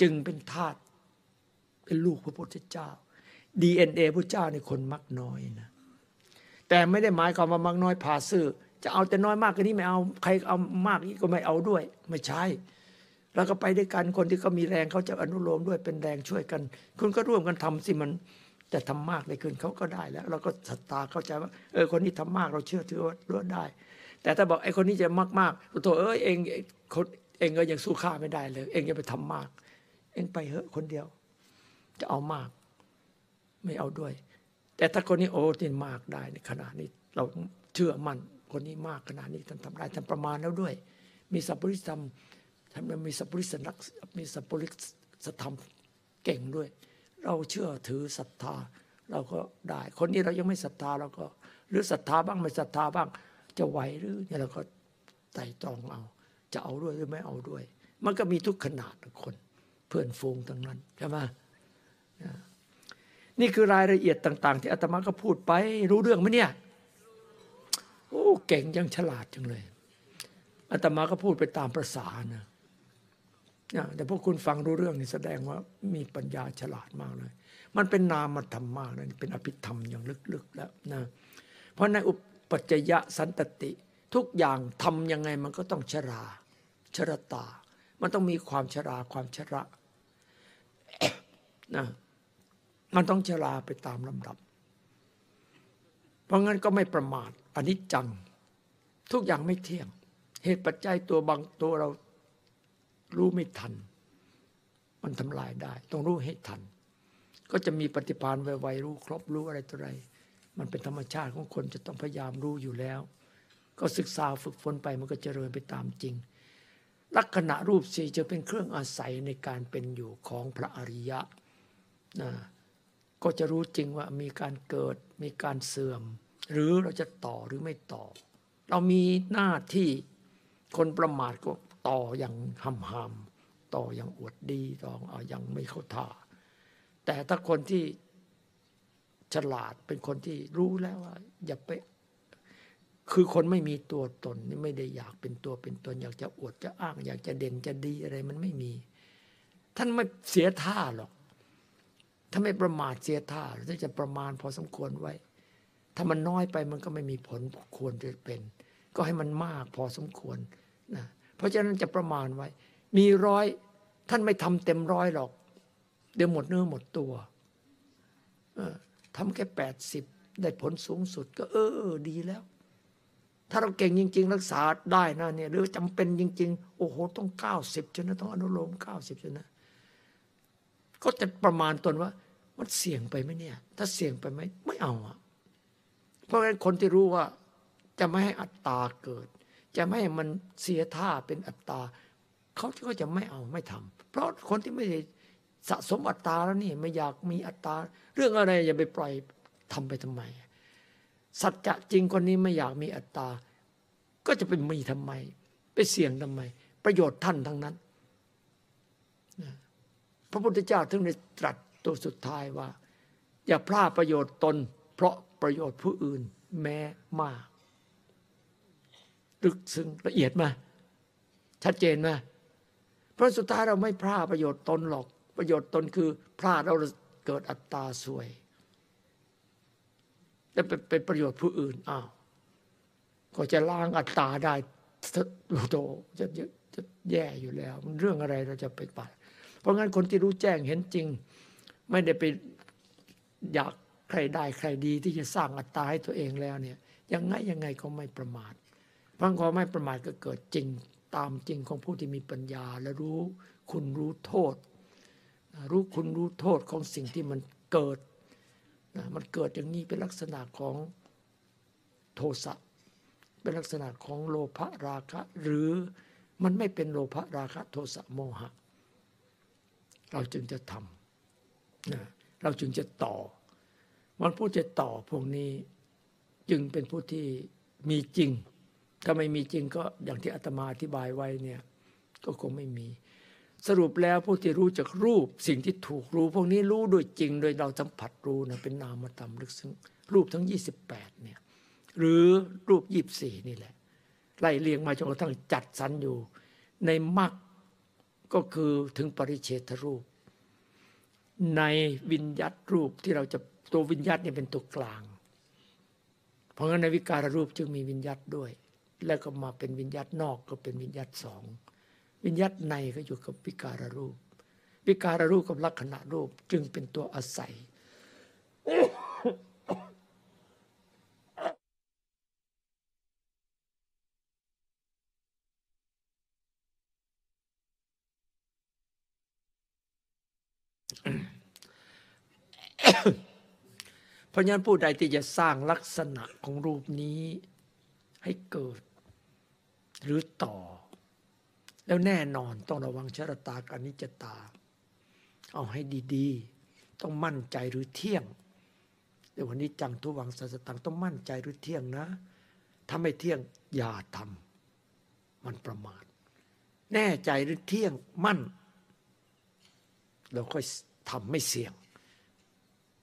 จึงเป็นธาตุเป็นลูกพระพุทธเจ้า DNA พระเจ้าในคนมักน้อยนะแต่ไม่ได้หมายความว่ามักน้อยผ่าซื่อจะเอาแต่น้อยมากกว่านี้ไม่เอาใครเอามากนี้ก็ไม่เอาด้วย ไม่ใช่ แล้วก็ไปด้วยกันคนที่เขามีแรงเขาจะอนุโลมด้วยเป็นแรงช่วยกัน คุณก็ร่วมกันทำสิมันจะทำมากได้ขึ้นเขาก็ได้แล้ว เราก็ศรัทธาเข้าใจว่าเออคนนี้ทำมากเราเชื่อถือว่ารู้ได้ แต่ถ้าบอกไอ้คนนี้จะมากมากตัวเออเองคนเองก็ยังสู้ข้าไม่ได้เลย เองจะไปทำมาก เองไปเหอะคนเดียว จะเอามาก ไม่เอาด้วย แต่ถ้าคนนี้โอ้ที่มากได้ในขนาดนี้ เราเชื่อมั่นคนนี้มากขนาดนี้ท่านทำได้ท่านประมาณแล้วด้วย มีสัพพุริธรรม ท่านมีสัพพริสนักมีสัพพุริสธรรมเก่งด้วย เราเชื่อถือศรัทธาเราก็ได้ คนนี้เรายังไม่ศรัทธาเราก็ หรือศรัทธาบ้างไม่ศรัทธาบ้าง จะไหวหรือเนี่ยเราก็ไต่ตรองเอา จะเอาด้วยหรือไม่เอาด้วย มันก็มีทุกขนาดคน เพื่อนฟูงทั้งนั้นใช่ไหมนี่คือรายละเอียดต่าง ๆ ที่อาตมาก็พูดไปรู้เรื่องไหมเนี่ยโอ้เก่งยังฉลาดจังเลยอาตมาก็พูดไปตามประสานะ แต่พวกคุณฟังรู้เรื่องนี่แสดงว่ามีปัญญาฉลาดมากเลย มันเป็นนามธรรมมากเลยเป็นอภิธรรมอย่างลึกๆแล้วนะเพราะในอุปัจจยะสันตติ ทุกอย่างทำยังไงมันก็ต้องชราชรตา มันต้องมีความชราความชระนะมันต้องชราไปตามลำดับ เพราะงั้นก็ไม่ประมาทอนิจจัง ทุกอย่างไม่เที่ยง เหตุปัจจัยตัวบางตัวเรา รู้ไม่ทัน มันทำลายได้ ต้องรู้ให้ทัน ก็จะมีปฏิภาณไวๆรู้ครบรู้อะไรตัวอะไร มันเป็นธรรมชาติของคนจะต้องพยายามรู้อยู่แล้ว ก็ศึกษาฝึกฝนไปมันก็เจริญไปตามจริง ลักษณะรูปสีจะเป็นเครื่องอาศัยในการเป็นอยู่ของพระอริยะนะก็จะรู้จริงว่ามีการเกิดมีการเสื่อม หรือเราจะต่อหรือไม่ต่อ เรามีหน้าที่คนประมาทก็ ต่ออย่างหำหำต่ออย่างอวดดีต่ออย่างไม่เข้าท่า แต่ถ้าคนที่ฉลาดเป็นคนที่รู้แล้วว่าอย่าไป คือคนไม่มีตัวตนนี่ไม่ได้อยากเป็นตัวเป็นตน อยากจะอวดจะอ้าง อยากจะเด่นจะดีอะไรมันไม่มี ท่านไม่เสียท่าหรอกถ้าไม่ประมาทเสียท่าถ้าจะประมาณพอสมควรไว้ ถ้ามันน้อยไปมันก็ไม่มีผลควรจะเป็น ก็ให้มันมากพอสมควรนะ เพราะฉะนั้นจะประมาณไว้ มีร้อยท่านไม่ทำเต็มร้อยหรอก เดี๋ยวหมดเนื้อหมดตัวทำแค่แปดสิบได้ผลสูงสุดก็เออดีแล้ว ถ้าเราเก่งจริง ๆ รักษาได้นะเนี่ยหรือจำเป็นจริง ๆ โอ้โหต้องเก้าสิบชนะต้องอนุโลมเก้าสิบชนะก็จะประมาณตนว่า มันเสี่ยงไปไหมเนี่ย ถ้าเสี่ยงไปไหมไม่เอาอะเพราะฉะนั้นคนที่รู้ว่าจะไม่ให้อัตตาเกิด จะไม่ให้มันเสียท่าเป็นอัตตาเขาก็จะไม่เอาไม่ทำเพราะคนที่ไม่ได้สะสมอัตตาแล้วนี่ไม่อยากมีอัตตา เรื่องอะไรอย่าไปปล่อยทำไปทำไม สัจจะจริงคนนี้ไม่อยากมีอัตตา ก็จะเป็นมีทำไม ไปเสี่ยงทำไม ประโยชน์ท่านทั้งนั้น พระพุทธเจ้าถึงได้ตรัสตัวสุดท้ายว่า อย่าพลาดประโยชน์ตน เพราะประโยชน์ผู้อื่นแม้มาก ลึกซึ้งละเอียดมา ชัดเจนไหมเพราะสุดท้ายเราไม่พลาดประโยชน์ตนหรอก ประโยชน์ตนคือพลาดเราเกิดอัตตาสวยแล้วเป็นประโยชน์ผู้อื่นอ้าวก็จะล้างอัตตาได้โตจะจะแย่อยู่แล้ว มันเรื่องอะไรเราจะไปปัดเพราะงั้นคนที่รู้แจ้งเห็นจริง ไม่ได้ไปอยากใครได้ใครดีที่จะสร้างอัตตาให้ตัวเองแล้วเนี่ยยังไงยังไงก็ไม่ประมาท พังความไม่ประมาทก็เกิดจริงตามจริงของผู้ที่มีปัญญาและรู้คุณรู้โทษ รู้คุณรู้โทษของสิ่งที่มันเกิดมันเกิดอย่างนี้เป็นลักษณะของโทสะเป็นลักษณะของโลภะราคะ หรือมันไม่เป็นโลภะราคะโทสะโมหะ เราจึงจะทำเราจึงจะต่อ มันผู้จะต่อพวกนี้จึงเป็นผู้ที่มีจริง ถ้าไม่มีจริงก็อย่างที่อาตมาอธิบายไว้เนี่ยก็คงไม่มี สรุปแล้วผู้ที่รู้จากรูปสิ่งที่ถูกรู้ พวกนี้รู้โดยจริงโดยเราสัมผัสรู้นะเป็นนามธรรมลึกซึ้งรูปทั้ง 28เนี่ยหรือรูปยี่สี่นี่แหละ ไล่เรียงมาจนกระทั่งจัดสรรอยู่ ในมรรคก็คือถึงปริเฉทรูป ในวิญญัตรูปที่เราจะตัววิญญัตเนี่ยเป็นตัวกลาง เพราะงั้นในวิการรูปจึงมีวิญญัตด้วย แล้วก็มาเป็นวิญญาตนอกก็เป็นวิญญาตสองวิญญาตในก็อยู่กับวิการรูป วิการรูปกับลักษณะรูปจึงเป็นตัวอาศัย เพราะฉะนั้นผู้ใดที่จะสร้างลักษณะของรูปนี้ให้เกิด หรือต่อ แล้วแน่นอนต้องระวังชรตาการนิจตา เอาให้ดีๆ ต้องมั่นใจหรือเที่ยงเดี๋ยววันนี้จังทุวังสัสตังต้องมั่นใจหรือเที่ยงนะถ้าไม่เที่ยงอย่าทำมันประมาทแน่ใจหรือเที่ยงมั่น เราค่อยทำไม่เสี่ยง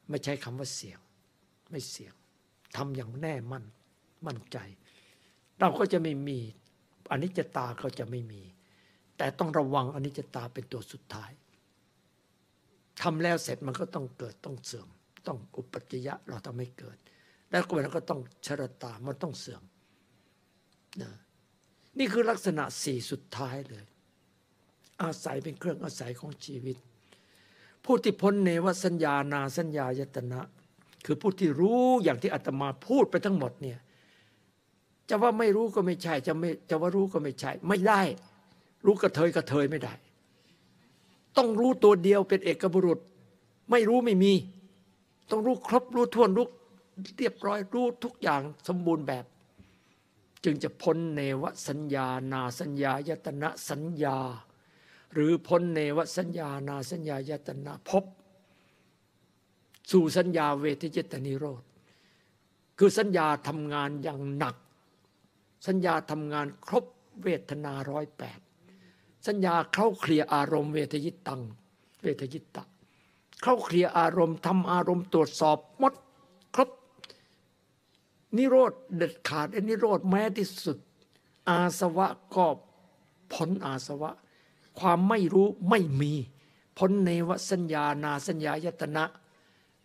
ไม่ใช้คำว่าเสี่ยง ไม่เสี่ยงทำอย่างแน่มั่นมั่นใจ เราก็จะไม่มี อนิจจตาก็จะไม่มี แต่ต้องระวังอนิจจตาเป็นตัวสุดท้ายทำแล้วเสร็จมันก็ต้องเกิดต้องเสื่อม ต้องอุปัจยะเราทำให้เกิด แล้วก็มันก็ต้องชรตามันต้องเสื่อมนะนี่คือลักษณะสี่สุดท้ายเลย อาศัยเป็นเครื่องอาศัยของชีวิต ผู้ที่พ้นเนวสัญญานาสัญญายตนะ คือผู้ที่รู้อย่างที่อาตมาพูดไปทั้งหมดเนี่ย จะว่าไม่รู้ก็ไม่ใช่ จะไม่จะว่ารู้ก็ไม่ใช่ ไม่ได้ รู้กระเทยกระเทยไม่ได้ ต้องรู้ตัวเดียวเป็นเอกบุรุษ ไม่รู้ไม่มี ต้องรู้ครบรู้ท่วนรู้เรียบร้อยรู้ทุกอย่างสมบูรณ์แบบ จึงจะพ้นเนวสัญญานาสัญญายตนะสัญญา หรือพ้นเนวสัญญานาสัญญายตนะพบ สู่สัญญาเวทจิตนิโรธคือสัญญาทำงานอย่างหนัก สัญญาทำงานครบเวทนาร้อยแปดสัญญาเข้าเคลียอารมณ์เวทยิตตังเวทยิตตะ เข้าเคลียอารมณ์ทำอารมณ์ตรวจสอบหมดครบ นิโรธเด็ดขาดอ้นิโรธแม้ที่สุด อาสวะก็พ้นอาสวะ ความไม่รู้ไม่มีพ้นเนวสัญญานาสัญญายตนะ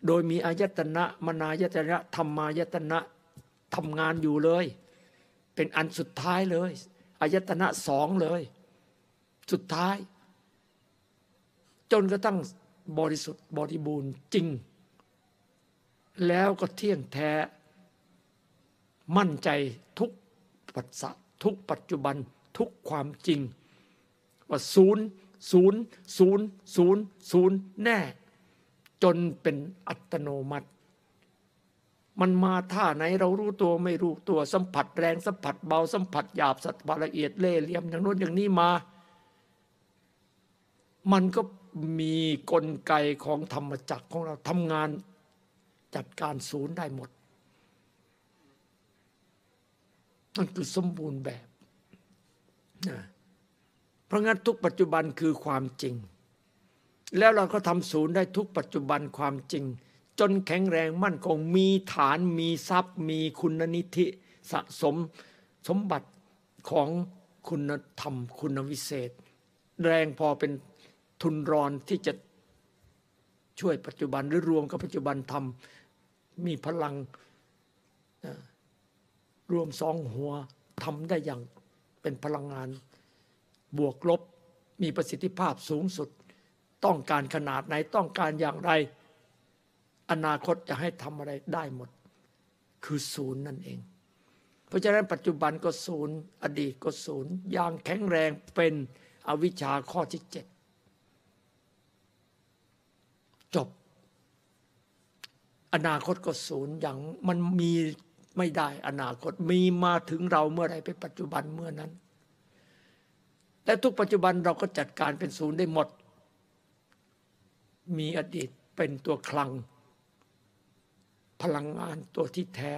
โดยมีอายตนะมนายตนะธรรมายตนะทำงานอยู่เลย เป็นอันสุดท้ายเลยอายตนะสองเลย สุดท้าย จนกระทั่งบริสุทธิ์บริบูรณ์จริง แล้วก็เที่ยงแท้ มั่นใจทุกปัจจทุกปัจจุบันทุกความจริง ว่าศูนย์ศูนย์ศูนย์ศูนย์ศูนย์แน่ จนเป็นอัตโนมัติ มันมาท่าไหนเรารู้ตัวไม่รู้ตัวสัมผัสแรงสัมผัสเบาสัมผัสหยาบสัมผัสละเอียดเล่เหลี่ยมอย่างโน้นอย่างนี้มา มันก็มีกลไกของธรรมจักรของเราทำงานจัดการศูนย์ได้หมดนั่นคือสมบูรณ์แบบนะเพราะงั้นทุกปัจจุบันคือความจริง แล้วเราก็ทำศูนย์ได้ทุกปัจจุบันความจริง จนแข็งแรงมั่นคงมีฐานมีทรัพย์ มีคุณนิธิสะสมสมบัติของคุณธรรมคุณวิเศษ แรงพอเป็นทุนรอนที่จะช่วยปัจจุบันหรือรวมกับปัจจุบันทำมีพลังรวมสองหัวทำได้อย่างเป็นพลังงานบวกลบมีประสิทธิภาพสูงสุด ต้องการขนาดไหนต้องการอย่างไร อนาคตจะให้ทำอะไรได้หมด คือศูนย์นั่นเอง เพราะฉะนั้นปัจจุบันก็ศูนย์ อดีตก็ศูนย์อย่างแข็งแรงเป็นอวิชชาข้อที่เจ็ดจบ อนาคตก็ศูนย์อย่างมันมีไม่ได้อนาคตมีมาถึงเราเมื่อไรเป็นปัจจุบันเมื่อนั้น และทุกปัจจุบันเราก็จัดการเป็นศูนย์ได้หมด มีอดีตเป็นตัวคลัง พลังงานตัวที่แท้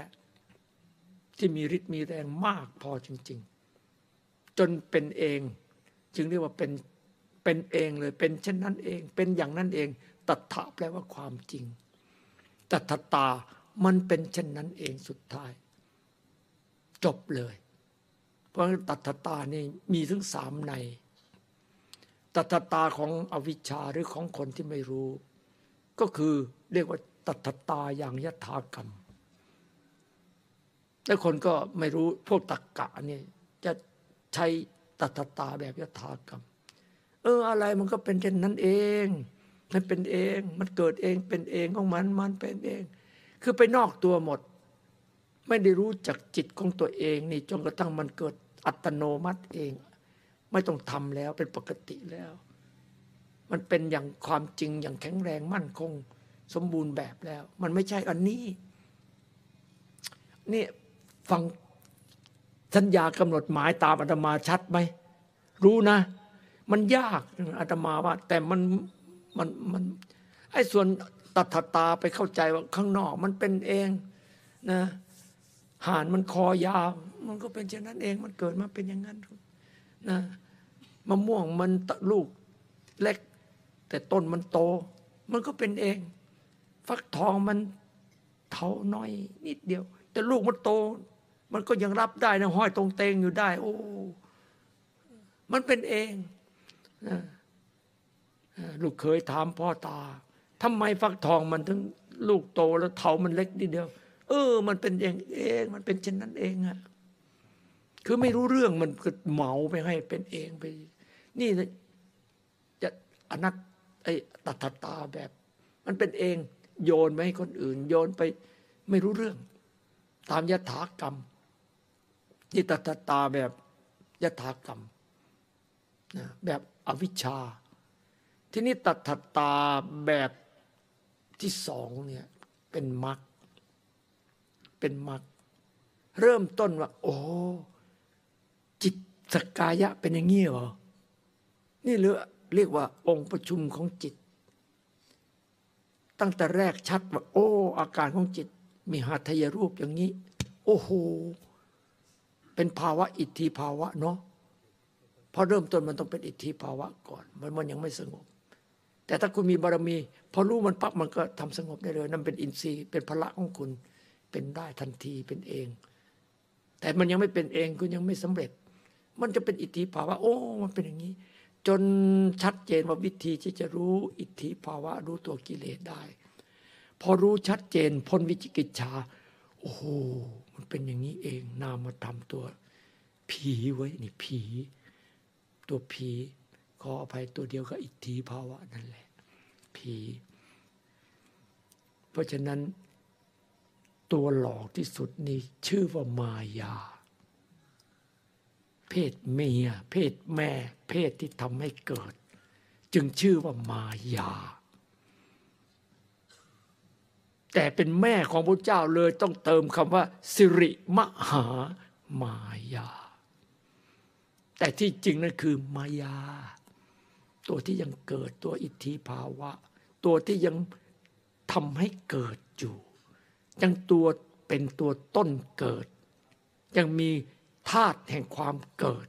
ที่มีฤทธิ์มีแรงมากพอจริง ๆ จนเป็นเอง จึงเรียกว่าเป็นเป็นเองเลยเป็นเช่นนั้นเอง เป็นอย่างนั้นเอง ตัถะแปลว่าความจริง ตัทตามันเป็นเช่นนั้นเองสุดท้าย จบเลย เพราะตัทตานี่มีถึงสามใน ตัทตาของอวิชชาหรือของคนที่ไม่รู้ ก็คือเรียกว่า ตัทตาอย่างยถากรรม แล้วคนก็ไม่รู้พวกตักกะนี่จะใช้ตัทตาแบบยถากรรม เอออะไรมันก็เป็นเช่นนั้นเองมันเป็นเอง มันเกิดเองเป็นเองของมันมันเป็นเอง คือไปนอกตัวหมด ไม่ได้รู้จักจิตของตัวเองนี่จนกระทั่งมันเกิดอัตโนมัติเอง ไม่ต้องทำแล้วเป็นปกติแล้ว มันเป็นอย่างความจริงอย่างแข็งแรงมั่นคง สมบูรณ์แบบแล้ว มันไม่ใช่อันนี้ นี่ฟังสัญญากำหนดหมายตามอาตมาชัดไหม รู้นะ มันยากอาตมาว่า แต่มันมันมันไอ้ส่วนตัดตาไปเข้าใจว่าข้างนอก มันเป็นเองนะห่านมันคอยาว มันก็เป็นเช่นนั้นเอง มันเกิดมาเป็นอย่างนั้นนะมะม่วงมันลูกเล็ก แต่ต้นมันโต มันก็เป็นเอง ฟักทองมันเท่าน้อย นิดเดียว แต่ลูกมันโต มันก็ยังรับได้นะห้อยตรงเตงอยู่ได้ โอ้ มันเป็นเองนะลูกเคยถามพ่อตาทำไมฟักทองมันถึงลูกโตแล้วเถามันเล็กนิดเดียว เออ มันเป็นเองเองมันเป็นเช่นนั้นเองอะคือไม่รู้เรื่องมันก็เหมาไปให้เป็นเองไป นี่จะอนัตไอ้ตัทตาแบบ มันเป็นเอง โยนไปให้คนอื่น โยนไปไม่รู้เรื่อง ตามยถากรรมนี่ตัทตาแบบยถากรรมนะแบบอวิชชา ที่นี่ตัทตาแบบที่สองเนี่ยเป็นมรรคเป็นมรรคเริ่มต้นว่า โอ้จิตสกายะเป็นอย่างนี้เหรอนี่เรียกเรียกว่าองค์ประชุมของจิต ตั้งแต่แรกชัดว่า โอ้ อาการของจิต มีหาทยรูปอย่างนี้ โอ้โหเป็นภาวะอิทธิภาวะเนาะพอเริ่มต้นมันต้องเป็นอิทธิภาวะก่อน มันมันยังไม่สงบ แต่ถ้าคุณมีบารมี พอรู้มันปั๊บมันก็ทำสงบได้เลย นั่นเป็นอินทรีย์เป็นพละของคุณเป็นได้ทันทีเป็นเอง แต่มันยังไม่เป็นเองคุณยังไม่สำเร็จ มันจะเป็นอิทธิภาวะ โอ้ มันเป็นอย่างนี้ จนชัดเจนว่าวิธีที่จะรู้อิทธิภาวะรู้ตัวกิเลสได้ พอรู้ชัดเจนพ้นวิจิกิจฉาโอ้โหมันเป็นอย่างนี้เอง นามธรรมตัว ผีไว้นี่ผี ตัวผีขออภัยตัวเดียวก็อิทธิภาวะนั่นแหละ ผี เพราะฉะนั้นตัวหลอกที่สุดนี่ชื่อว่ามายา เพศเมีย เพศแม่ เพศที่ทำให้เกิด จึงชื่อว่ามายา แต่เป็นแม่ของพระเจ้าเลยต้องเติมคำว่า สิริมหามายา แต่ที่จริงนั่นคือมายา ตัวที่ยังเกิดตัวอิทธิภาวะ ตัวที่ยังทำให้เกิดอยู่ ยังตัวเป็นตัวต้นเกิด ยังมี ธาตุแห่งความเกิด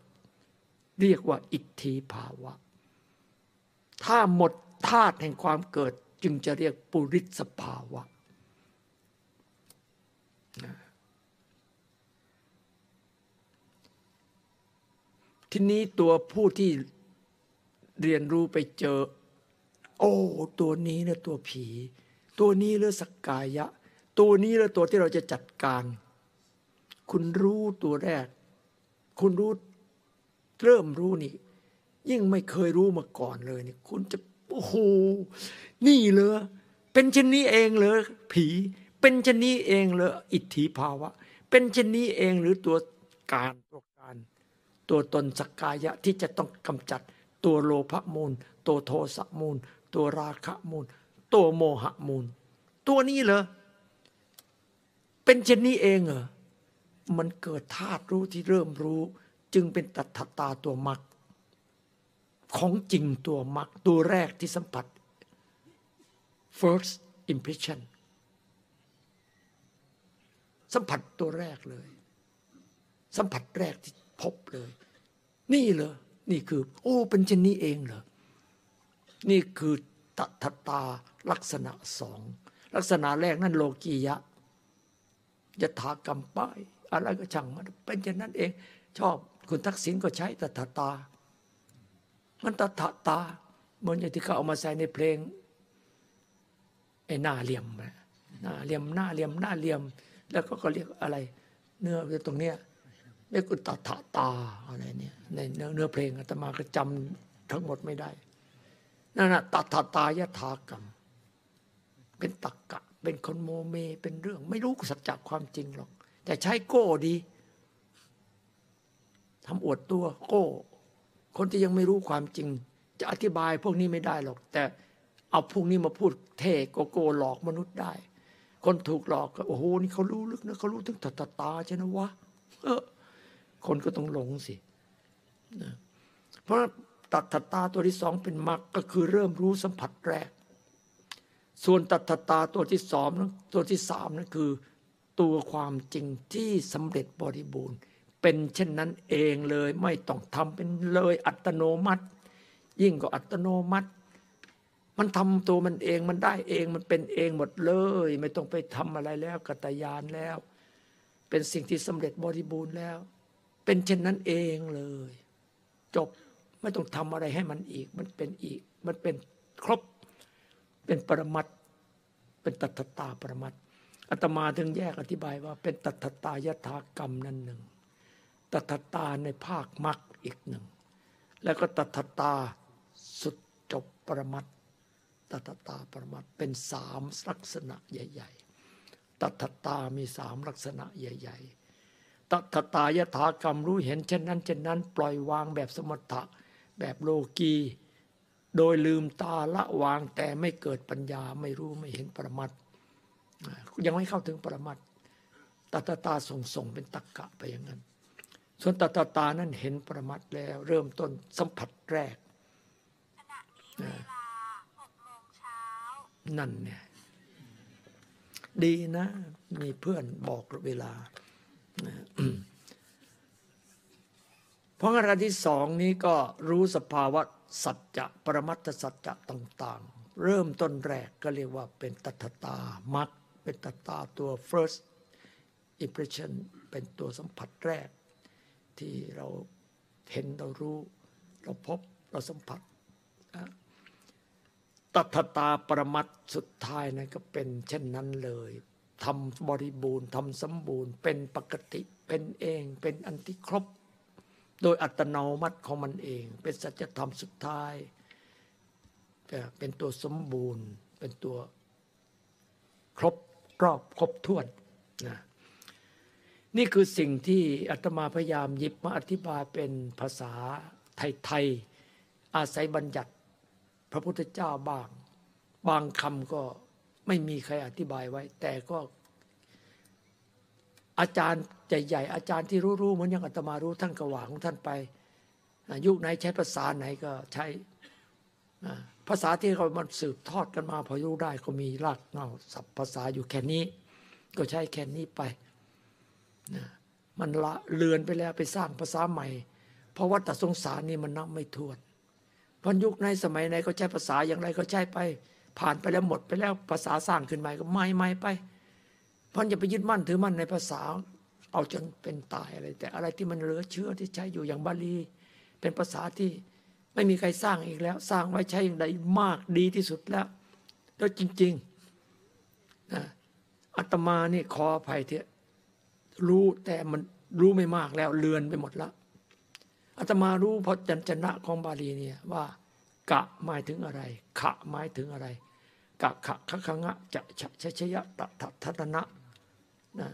เรียกว่าอิทธิภาวะ ถ้าหมดธาตุแห่งความเกิดจึงจะเรียกปุริสภาวะ ทีนี้ตัวผู้ที่เรียนรู้ไปเจอ โอ้ตัวนี้นะตัวผี ตัวนี้เรือสกกายะ ตัวนี้แล้วตัวที่เราจะจัดการ คุณรู้ตัวแรก คุณรู้เริ่มรู้นี่ ยิ่งไม่เคยรู้มาก่อนเลยนี่คุณจะโอ้โหนี่เลยเป็นเช่นนี้เองเลยผี เป็นเช่นนี้เองเลยอิทธิภาวะ เป็นเช่นนี้เองหรือตัวการตัวการ ตัวตนสกกายะที่จะต้องกำจัดตัวโลภมูล ตัวโทสะมูล ตัวราคะมูล ตัวโมหะมูล ตัวนี้เหรอเป็นเช่นนี้เองเหรอ มันเกิดธาตุรู้ที่เริ่มรู้ จึงเป็นตัทธตาตัวมรรคของจริงตัวมรรคตัวแรกที่สัมผัส first impression สัมผัสตัวแรกเลย สัมผัสแรกที่พบเลย นี่เหรอนี่คือ โอ้เป็นเช่นนี้เองเหรอนี่คือตัทตาลักษณะสองลักษณะแรกนั่นโลกียะยถากรรมป้าย อะไรก็ช่างมันเป็นเช่นนั้นเอง ชอบคุณทักษิณก็ใช้ตัทตา มันตัทตาเหมือนอย่างที่เขาเอามาใส่ในเพลงไอ้หน้าเหลี่ยมหน้าเหลี่ยมหน้าเหลี่ยมหน้าเหลี่ยม แล้วก็ก็เรียกอะไร เนื้อตรงเนี้ยเรียกตัทตาอะไรเนี่ยในเนื้อเนื้อเพลงอาตมาก็จำทั้งหมดไม่ได้นั่นน่ะตัทตายถากรรม เป็นตักกะ เป็นคนโมเม เป็นเรื่อง ไม่รู้สัจจะความจริงหรอก แต่ใช้โก้ดีทำอวดตัวโก้ คนที่ยังไม่รู้ความจริง จะอธิบายพวกนี้ไม่ได้หรอก แต่เอาพวกนี้มาพูดเท่โกโก้หลอกมนุษย์ได้ คนถูกหลอกก็โอ้โหนี่เขารู้ลึกนะเขารู้ถึงตาตาตาใช่นะวะเออ คนก็ต้องหลงสิเพราะตัดตาตัวที่สองเป็นมรรคก็คือเริ่มรู้สัมผัสแรก ส่วนตัดตาตัวที่สองตัวที่สามนั้นคือ ตัวความจริงที่สำเร็จบริบูรณ์ เป็นเช่นนั้นเองเลยไม่ต้องทำเป็นเลยอัตโนมัติ ยิ่งกว่าอัตโนมัติ มันทำตัวมันเองมันได้เองมันเป็นเองหมดเลย ไม่ต้องไปทำอะไรแล้วกัตยานแล้ว เป็นสิ่งที่สำเร็จบริบูรณ์แล้ว เป็นเช่นนั้นเองเลย จบไม่ต้องทำอะไรให้มันอีก มันเป็นอีก มันเป็นครบ เป็นปรมัตเป็นตัทตาปรมัต อาตมาถึงแยกอธิบายว่าเป็นตัทตายถากรรมนั่นหนึ่งตัทตาในภาคมรรคอีกหนึ่ง แล้วก็ตัทตาสุดจบปรมัตถ์ตัทตาปรมัตถ์เป็นสามลักษณะใหญ่ ๆตัทตามีสามลักษณะใหญ่ ๆตัทตายถากรรมรู้เห็นเช่นนั้นเช่นนั้น ปล่อยวางแบบสมถะแบบโลกีโดยลืมตาละวางแต่ไม่เกิดปัญญาไม่รู้ไม่เห็นปรมัตถ์ ยังไม่เข้าถึงปรมัตถ์ตัทตาส่งส่งเป็นตักกะไปอย่างนั้น ส่วนตัทตานั้นเห็นปรมัตถ์แล้ว เริ่มต้นสัมผัสแรกขณะนี้เวลาหกโมงเช้านั่นเนี่ยดีนะ มีเพื่อนบอกเวลานะเพราะงานที่สองนี้ก็รู้สภาวะสัจจะปรมัตถสัจจะต่าง ๆ เริ่มต้นแรกก็เรียกว่าเป็นตัทตามัก เป็นตัทตาตัว first impression เป็นตัวสัมผัสแรก ที่เราเห็นเรารู้ เราพบเราสัมผัสตัทตาปรมัตสุดท้ายนั้นก็เป็นเช่นนั้นเลยทำบริบูรณ์ทำสมบูรณ์ เป็นปกติเป็นเองเป็นอันที่ครบ โดยอัตโนมัติของมันเอง เป็นสัจธรรมสุดท้ายแต่เป็นตัวสมบูรณ์ เป็นตัวครบ รอบครบถ้วนนะนี่คือสิ่งที่อาตมาพยายามหยิบมาอธิบายเป็นภาษาไทยๆอาศัยบัญญัติพระพุทธเจ้าบ้าง บางคำก็ไม่มีใครอธิบายไว้ แต่ก็อาจารย์ใหญ่ๆอาจารย์ที่รู้ๆเหมือนอย่างอาตมารู้ท่านก็ว่าของท่านไปยุคไหนใช้ภาษาไหนก็ใช้ ภาษาที่เขามันสืบทอดกันมาพอรู้ได้ก็มีรากเหง้าศัพท์ภาษาอยู่แค่นี้ ก็ใช้แค่นี้ไปนะมันละเลือนไปแล้วไปสร้างภาษาใหม่ เพราะวัฏสงสารนี่มันนับไม่ถ้วนพันยุคในสมัยไหนก็ใช้ภาษาอย่างไรก็ใช้ไป ผ่านไปแล้วหมดไปแล้วภาษาสร้างขึ้นใหม่ก็ไม่ไม่ไปพันอย่าไปยึดมั่นถือมั่นในภาษาเอาจนเป็นตายอะไร แต่อะไรที่มันเหลือเชื่อที่ใช้อยู่อย่างบาลี เป็นภาษาที่ ไม่มีใครสร้างอีกแล้ว สร้างไว้ใช้อย่างใดมากดีที่สุดแล้วแล้วจริงๆนะอาตมานี่ขออภัยเถอะรู้แต่มันรู้ไม่มากแล้วเลือนไปหมดแล้วอาตมารู้พจนนะของบาลีเนี่ยว่า กะหมายถึงอะไร ขะหมายถึงอะไรกะขะคะคะงะจะชะชะชะยะตะทัทัตนะนะ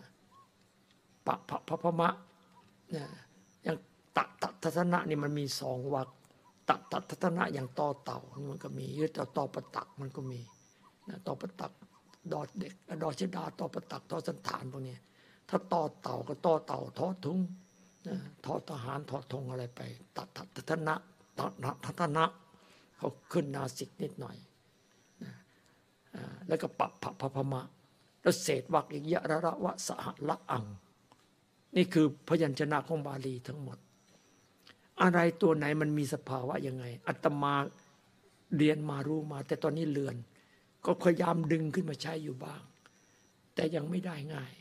ปะพะพะพะมะนะอย่างตะตะทัตนะนี่มันมีสองวรรค ตะตะทัตนะอย่างต่อเต่ามันก็มียึดต่อต่อประตักมันก็มีนะต่อประตักดอเด็กดอชดาต่อประตักต่อสันฐานพวกนี้ถ้าต่อเต่าก็ต่อเต่าทอทุงนะทอทหารทอธงอะไรไปตัดตัดทัศนะตัดทัศนะเขาขึ้นนาสิกนิดหน่อยนะแล้วก็ปะพะพะพะมะแล้วเศษวักอีกยะระระวะสหละอัง นี่คือพยัญชนะของบาลีทั้งหมด อะไรตัวไหนมันมีสภาวะยังไงอัตมาเรียนมารู้มา แต่ตอนนี้เลือน ก็พยายามดึงขึ้นมาใช้อยู่บ้าง แต่ยังไม่ได้ง่าย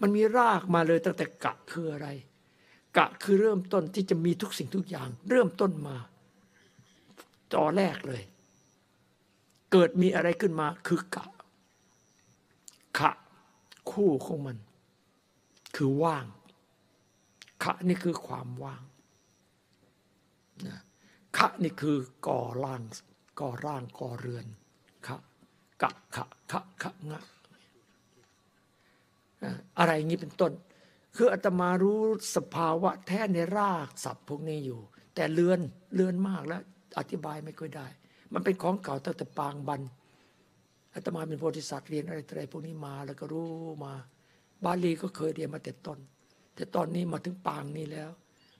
มันมีรากมาเลยตั้งแต่กะคืออะไร กะคือเริ่มต้นที่จะมีทุกสิ่งทุกอย่าง เริ่มต้นมาจอแรกเลย เกิดมีอะไรขึ้นมาคือกะ ขะ คู่ของมัน คือว่าง ขะนี่คือความว่าง นะขะนี่คือก่อร่างก่อร่างก่อเรือนขะกะขะขะขะงะอะอะไรอย่างนี้เป็นต้น คืออาตมารู้สภาวะแท้ในรากศัพท์พวกนี้อยู่ แต่เลือนเลือนมากแล้วอธิบายไม่ค่อยได้ มันเป็นของเก่าตั้งแต่ปางบันอาตมาเป็นโพธิสัตว์เรียนอะไรอะไรพวกนี้มาแล้วก็รู้มา บาลีก็เคยเรียนมาแต่ต้น แต่ตอนนี้มาถึงปางนี้แล้ว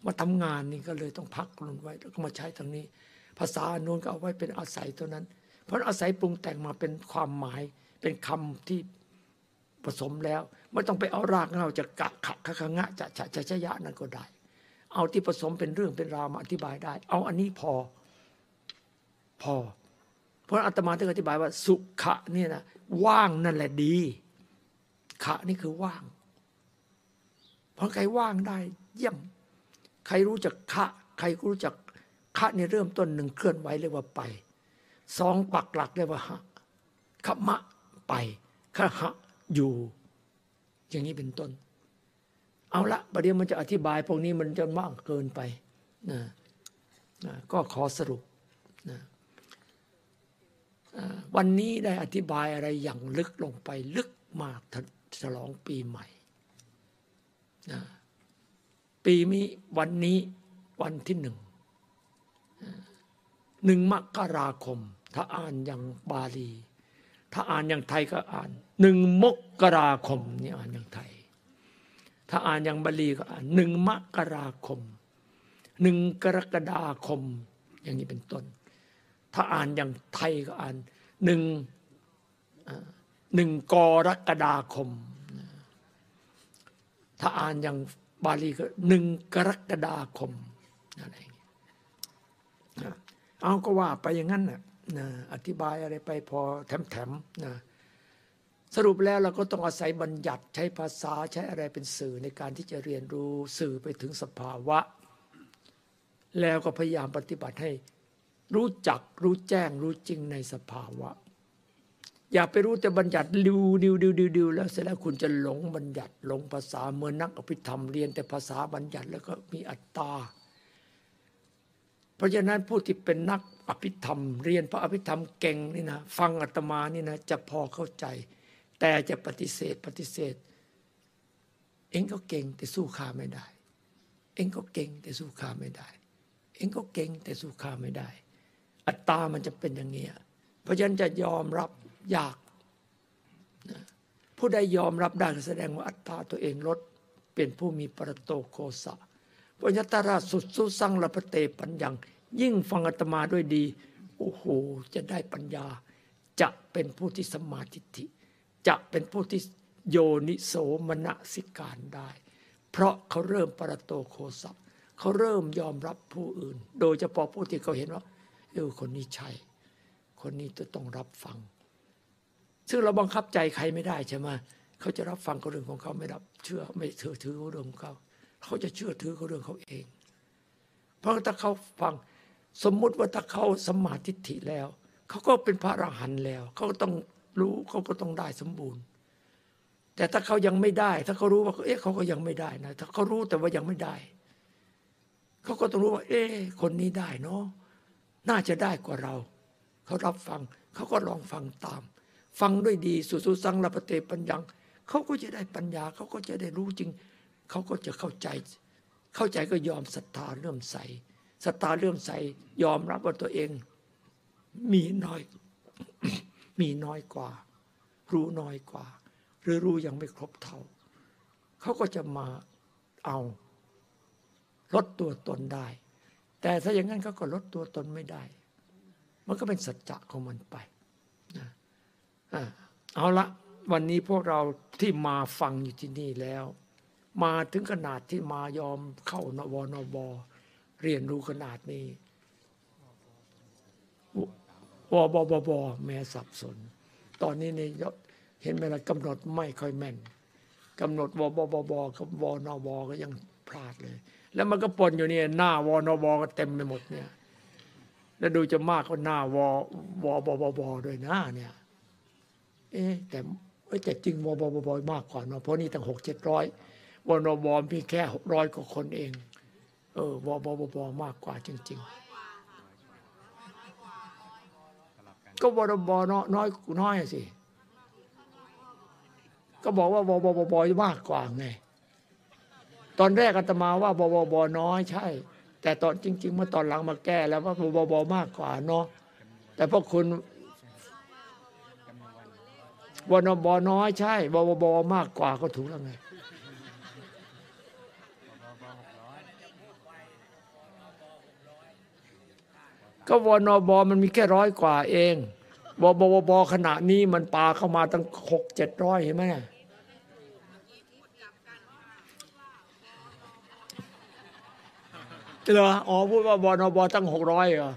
มาทำงานนี่ก็เลยต้องพักลงไว้แล้วก็มาใช้ทางนี้ ภาษาโน้นก็เอาไว้เป็นอาศัยตัวนั้น เพราะอาศัยปรุงแต่งมาเป็นความหมายเป็นคำที่ผสมแล้ว ไม่ต้องไปเอารากเหงาจะกะขะคะคะงะจะจะจะชะยะนั่นก็ได้ เอาที่ผสมเป็นเรื่องเป็นราวมาอธิบายได้ เอาอันนี้พอพอ เพราะอาตมาถึงอธิบายว่า สุขะเนี่ยนะว่างนั่นแหละดี ขะนี่คือว่าง เพราะใครว่างได้เยี่ยม ใครรู้จักขะใครรู้จักขะเนี่เริ่มต้นหนึ่งเคลื่อนไหวเรียกว่าไปสองปักหลักเรียกว่าหะขมะไปขะหะอยู่ อย่างนี้เป็นต้น เอาละประเดี๋ยวมันจะอธิบายพวกนี้มันจะมากเกินไปนะนะก็ขอสรุปนะวันนี้ได้อธิบายอะไรอย่างลึกลงไปลึกมากฉลองปีใหม่นะ ปีนี้วันนี้วันที่หนึ่งหนึ่งมกราคม ถ้าอ่านอย่างบาลี ถ้าอ่านอย่างไทยก็อ่านหนึ่งมกราคมนี่อ่านอย่างไทย ถ้าอ่านอย่างบาลีก็อ่านหนึ่งมกราคมหนึ่งกรกฎาคม อย่างนี้เป็นต้น ถ้าอ่านอย่างไทยก็อ่านหนึ่งหนึ่งกรกฎาคม ถ้าอ่านอย่าง บาลีก็หนึ่งกรกฎาคมอะไรอย่างเงี้ยเอาก็ว่าไปอย่างนั้นนะนะอธิบายอะไรไปพอแถมๆนะสรุปแล้วเราก็ต้องอาศัยบัญญัติใช้ภาษาใช้อะไรเป็นสื่อในการที่จะเรียนรู้สื่อไปถึงสภาวะ แล้วก็พยายามปฏิบัติให้รู้จักรู้แจ้งรู้จริงในสภาวะ อย่าไปรู้แต่บัญญัติดิวดิวดิวดิวดิวแล้วเสร็จแล้วคุณจะหลงบัญญัติหลงภาษาเหมือนนักอภิธรรมเรียนแต่ภาษาบัญญัติแล้วก็มีอัตตา เพราะฉะนั้นผู้ที่เป็นนักอภิธรรม เรียนพระอภิธรรมเก่งนี่นะฟังอาตมานี่นะจะพอเข้าใจ แต่จะปฏิเสธปฏิเสธ เองก็เก่งแต่สู้ข้าไม่ได้ เองก็เก่งแต่สู้ข้าไม่ได้ เองก็เก่งแต่สู้ข้าไม่ได้ อัตตามันจะเป็นอย่างนี้เพราะฉะนั้นจะยอมรับ ยาก ผู้ใดยอมรับได้แสดงว่าอัตตาตัวเองลดเป็นผู้มีปรโตโคสะปัญญตราสุดสุสังละพเตปัญญัง ยิ่งฟังอาตมาด้วยดี โอ้โห จะได้ปัญญา จะเป็นผู้ที่สมาธิิจะเป็นผู้ที่โยนิโสมนสิการได้ เพราะเขาเริ่มปรโตโคสะเขาเริ่มยอมรับผู้อื่น โดยเฉพาะผู้ที่เขาเห็นว่าเออคนนี้ใช่ คนนี้จะต้องรับฟัง ซึ่งเราบังคับใจใครไม่ได้ใช่ไหมเขาจะรับฟังก็เรื่องของเขาไม่รับเชื่อไม่ถือถือเรื่องของเขา เขาจะเชื่อถือเขาเรื่องเขาเอง เพราะถ้าเขาฟังสมมุติว่าถ้าเขาสมาธิฐิแล้ว เขาก็เป็นพระอรหันต์แล้ว เขาก็ต้องรู้เขาก็ต้องได้สมบูรณ์ แต่ถ้าเขายังไม่ได้ ถ้าเขารู้ว่าเอ๊ะเขาก็ยังไม่ได้นะถ้าเขารู้แต่ว่ายังไม่ได้ เขาก็ต้องรู้ว่า เอ๊ะคนนี้ได้เนาะน่าจะได้กว่าเรา เขารับฟังเขาก็ลองฟังตาม ฟังด้วยดี สุสุสังลปเตปัญญังเขาก็จะได้ปัญญาเขาก็จะได้รู้จริง เขาก็จะเข้าใจ เข้าใจก็ยอมศรัทธาเลื่อมใสศรัทธาเลื่อมใส ยอมรับว่าตัวเอง มีน้อย มีน้อยกว่า รู้น้อยกว่า หรือรู้ยังไม่ครบเท่า เขาก็จะมาเอาลดตัวตนได้ แต่ถ้าอย่างนั้นเขาก็ลดตัวตนไม่ได้ มันก็เป็นสัจจะของมันไป เอาละวันนี้พวกเราที่มาฟังอยู่ที่นี่แล้ว มาถึงขนาดที่มายอมเข้านวนบเรียนรู้ขนาดนี้วบบบ แม่สับสน ตอนนี้เนี่ยเห็นไหมล่ะกำหนดไม่ค่อยแม่นกำหนดวบบบกับวนบก็ยังพลาดเลย แล้วมันก็ปนอยู่เนี่ยหน้าวนบก็เต็มไปหมดเนี่ย แล้วดูจะมากกว่าหน้าววบบบด้วยนะเนี่ย เอ๊แต่แต่จริงวบบบมากกว่าเนาะเพราะนี่ตั้งหกเจ็ดร้อยวนบมีแค่หกร้อยกว่าคนเอง เออวบวบมากกว่าจริง ๆ ก็วนบน้อยน้อยน้อยสิก็บอกว่าวบวบมากกว่าไงตอนแรกอาตมาว่าวบวน้อยใช่ แต่ตอนจริง ๆ เมื่อตอนหลังมาแก้แล้วว่าวบวมากกว่าเนาะแต่พวกคุณ วนบน้อยใช่วบวมากกว่าก็ถูกแล้วไงก็วนบมันมีแค่ร้อยกว่าเองบบบบบขณะนี้มันปาเข้ามาตั้งหกเจ็ดร้อยเห็นไหมเนี่ยเหรออ๋อพูดว่าบนบตั้งหกร้อยเหรอ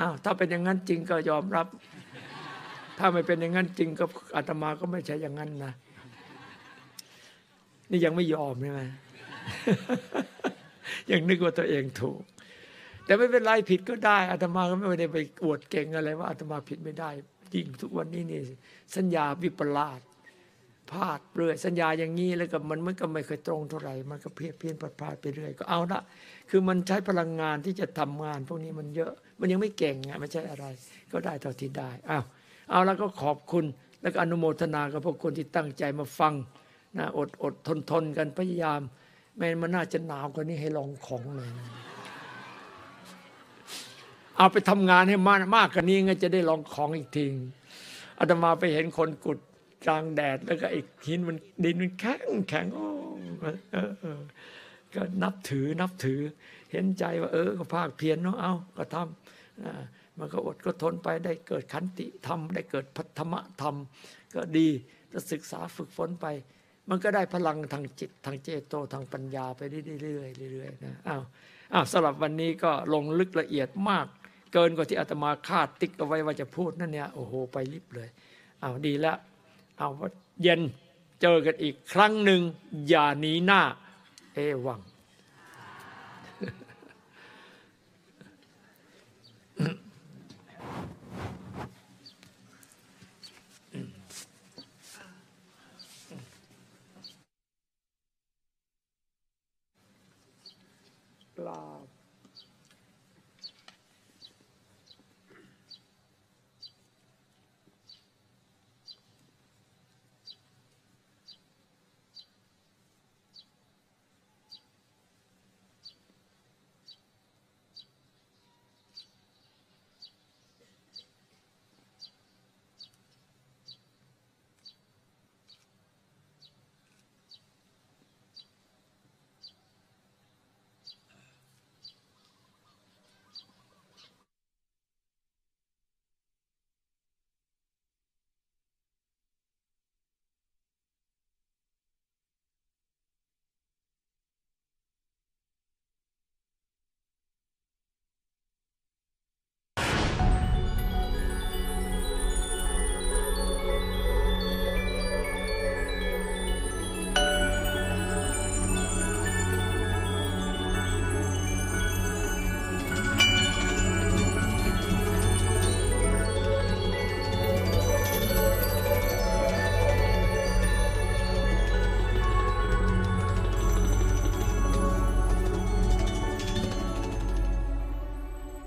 อ้าวถ้าเป็นอย่างนั้นจริงก็ยอมรับ ถ้าไม่เป็นอย่างนั้นจริงก็อาตมาก็ไม่ใช่อย่างนั้นนะนี่ยังไม่ยอมใช่ไหมยังนึกว่าตัวเองถูก แต่ไม่เป็นไรผิดก็ได้อาตมาก็ไม่ได้ไปอวดเก่งอะไรว่าอาตมาผิดไม่ได้จริงทุกวันนี้นี่สัญญาวิปลาสพลาดเรื่อยสัญญาอย่างนี้แล้วก็มันมันก็ไม่เคยตรงเท่าไหร่มันก็เพี้ยนเพี้ยนพลาดพลาดไปเรื่อยก็เอาละคือมันใช้พลังงานที่จะทำงาน พวกนี้มันเยอะ มันยังไม่เก่งอะไม่ใช่อะไร ก็ได้เท่าที่ได้อ้าวเอาแล้วก็ขอบคุณแล้วก็อนุโมทนากับพวกคนที่ตั้งใจมาฟังนะอดอดทนทนกันพยายามแม้มันน่าจะหนาวกว่านี้ให้ลองของเลยเอาไปทำงานให้มากมากกว่านี้งั้นจะได้ลองของอีกทีอาตมาไปเห็นคนกุดกลางแดด แล้วก็อีกหินมันดินมันแข็งแข็งโอ้ก็นับถือนับถือ เห็นใจว่า เออก็ภาคเพียรเนาะเอาก็ทำอ่า มันก็อดก็ทนไปได้เกิดขันติธรรม ได้เกิดพัฒมะธรรม ก็ดีถ้าศึกษาฝึกฝนไป มันก็ได้พลังทางจิตทางเจโตทางปัญญาไปเรื่อยๆเรื่อยๆนะอ้าวอ้าวสำหรับวันนี้ก็ลงลึกละเอียดมาก เกินกว่าที่อาตมาคาดติ๊กเอาไว้ว่าจะพูดนั่นเนี่ยโอ้โหไปลิบเลยอ้าวดีแล้วเอาเย็นเจอกันอีกครั้งหนึ่งอย่าหนีหน้า เอวัง